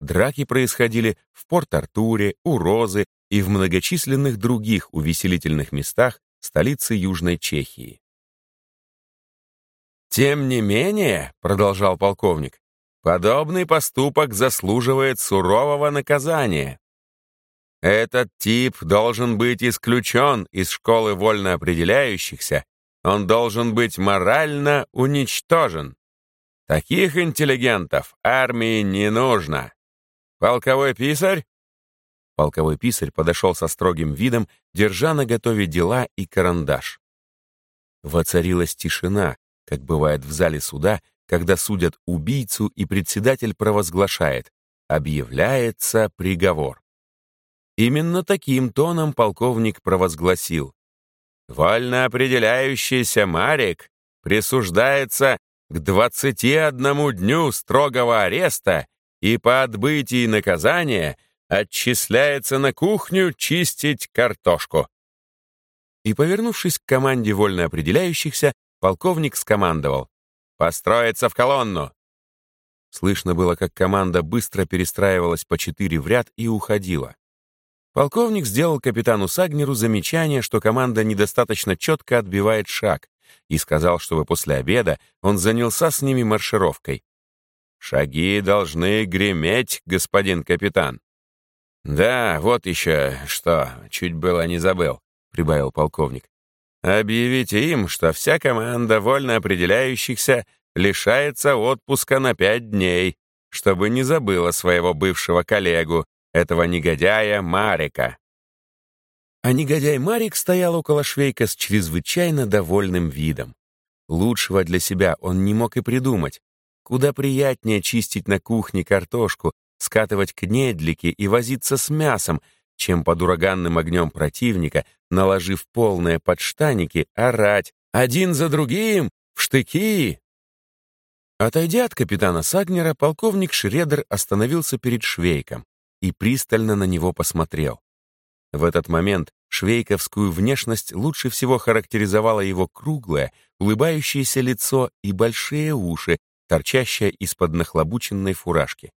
Драки происходили в Порт-Артуре, у Розы и в многочисленных других увеселительных местах столицы Южной Чехии. «Тем не менее», — продолжал полковник, «подобный поступок заслуживает сурового наказания. Этот тип должен быть исключен из школы вольно определяющихся, он должен быть морально уничтожен. Таких интеллигентов армии не нужно. Полковой писарь? Полковой писарь подошел со строгим видом, держа на готове дела и карандаш. Воцарилась тишина, как бывает в зале суда, когда судят убийцу и председатель провозглашает «Объявляется приговор». Именно таким тоном полковник провозгласил. «Вольно определяющийся Марик присуждается к 21 дню строгого ареста и по отбытии наказания отчисляется на кухню чистить картошку». И, повернувшись к команде вольно определяющихся, полковник скомандовал «Построиться в колонну!» Слышно было, как команда быстро перестраивалась по четыре в ряд и уходила. Полковник сделал капитану Сагнеру замечание, что команда недостаточно четко отбивает шаг, и сказал, чтобы после обеда он занялся с ними маршировкой. «Шаги должны греметь, господин капитан». «Да, вот еще что, чуть было не забыл», — прибавил полковник. «Объявите им, что вся команда вольно определяющихся лишается отпуска на пять дней, чтобы не забыла своего бывшего коллегу, этого негодяя Марика. А негодяй Марик стоял около швейка с чрезвычайно довольным видом. Лучшего для себя он не мог и придумать. Куда приятнее чистить на кухне картошку, скатывать кнедлики и возиться с мясом, чем под ураганным огнем противника, наложив полные подштаники, орать «Один за другим! В штыки!» Отойдя от капитана Сагнера, полковник Шредер остановился перед Швейком и пристально на него посмотрел. В этот момент швейковскую внешность лучше всего характеризовало его круглое, улыбающееся лицо и большие уши, торчащие из-под нахлобученной фуражки.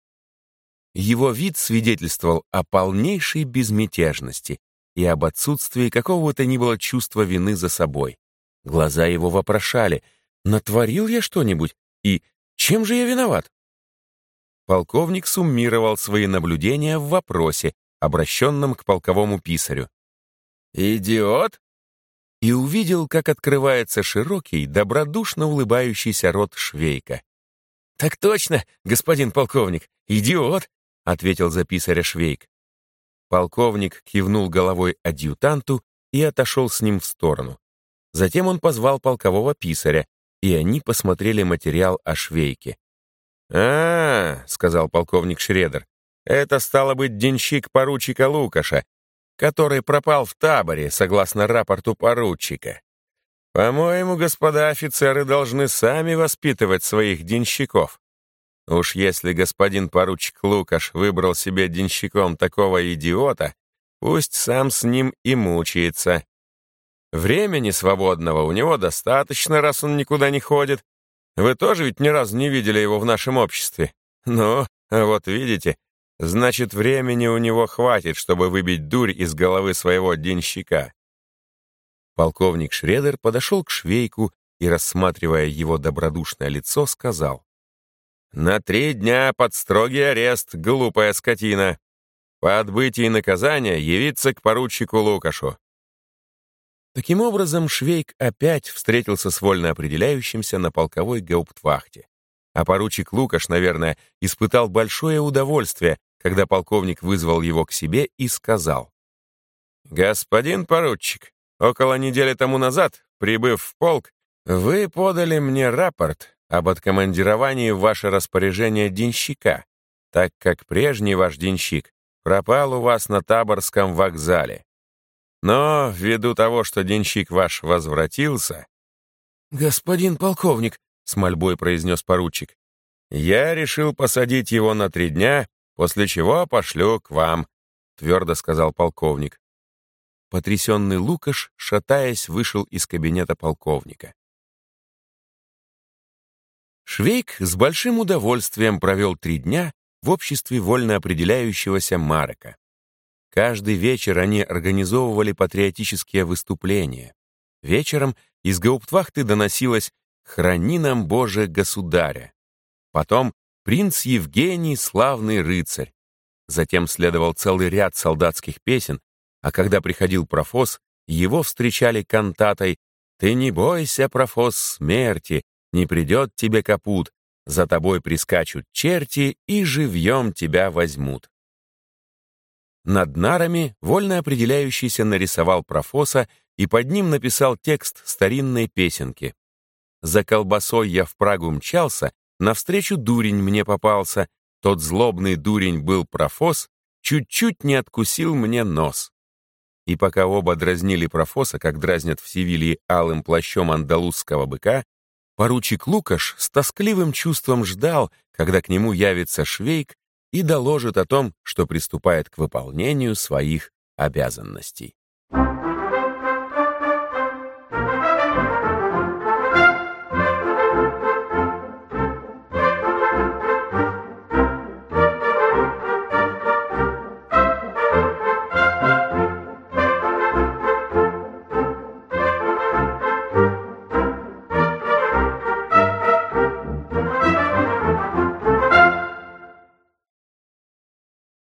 Его вид свидетельствовал о полнейшей безмятежности и об отсутствии какого-то ни было чувства вины за собой. Глаза его вопрошали, натворил я что-нибудь и чем же я виноват? Полковник суммировал свои наблюдения в вопросе, обращенном к полковому писарю. «Идиот?» И увидел, как открывается широкий, добродушно улыбающийся рот Швейка. «Так точно, господин полковник, идиот!» ответил за писаря Швейк. Полковник кивнул головой адъютанту и отошел с ним в сторону. Затем он позвал полкового писаря, и они посмотрели материал о Швейке. «А, — сказал полковник Шредер, — это стало быть денщик поручика Лукаша, который пропал в таборе, согласно рапорту поручика. По-моему, господа офицеры должны сами воспитывать своих денщиков. Уж если господин поручик Лукаш выбрал себе денщиком такого идиота, пусть сам с ним и мучается. Времени свободного у него достаточно, раз он никуда не ходит. Вы тоже ведь ни разу не видели его в нашем обществе. Ну, вот видите, значит, времени у него хватит, чтобы выбить дурь из головы своего денщика. Полковник Шредер подошел к швейку и, рассматривая его добродушное лицо, сказал, на три дня под строгий арест, глупая скотина. По отбытии наказания явиться к поручику Лукашу. Таким образом, Швейк опять встретился с вольно определяющимся на полковой гауптвахте. А поручик Лукаш, наверное, испытал большое удовольствие, когда полковник вызвал его к себе и сказал. «Господин поручик, около недели тому назад, прибыв в полк, вы подали мне рапорт, об откомандировании в ваше распоряжение денщика, так как прежний ваш денщик пропал у вас на Таборском вокзале. Но ввиду того, что денщик ваш возвратился... «Господин полковник», — с мольбой произнес поручик, «я решил посадить его на три дня, после чего пошлю к вам», — твердо сказал полковник. Потрясенный Лукаш, шатаясь, вышел из кабинета полковника. Швейк с большим удовольствием провел три дня в обществе вольно определяющегося Марека. Каждый вечер они организовывали патриотические выступления. Вечером из гауптвахты доносилось «Храни нам, Боже, государя». Потом «Принц Евгений, славный рыцарь». Затем следовал целый ряд солдатских песен, а когда приходил профос, его встречали кантатой «Ты не бойся, профос, смерти, не придет тебе капут, за тобой прискачут черти и живьем тебя возьмут. Над нарами вольно определяющийся нарисовал профоса и под ним написал текст старинной песенки. «За колбасой я в Прагу мчался, навстречу дурень мне попался, тот злобный дурень был профос, чуть-чуть не откусил мне нос». И пока оба дразнили профоса, как дразнят в Севилии алым плащом андалузского быка, Поручик Лукаш с тоскливым чувством ждал, когда к нему явится Швейк и доложит о том, что приступает к выполнению своих обязанностей.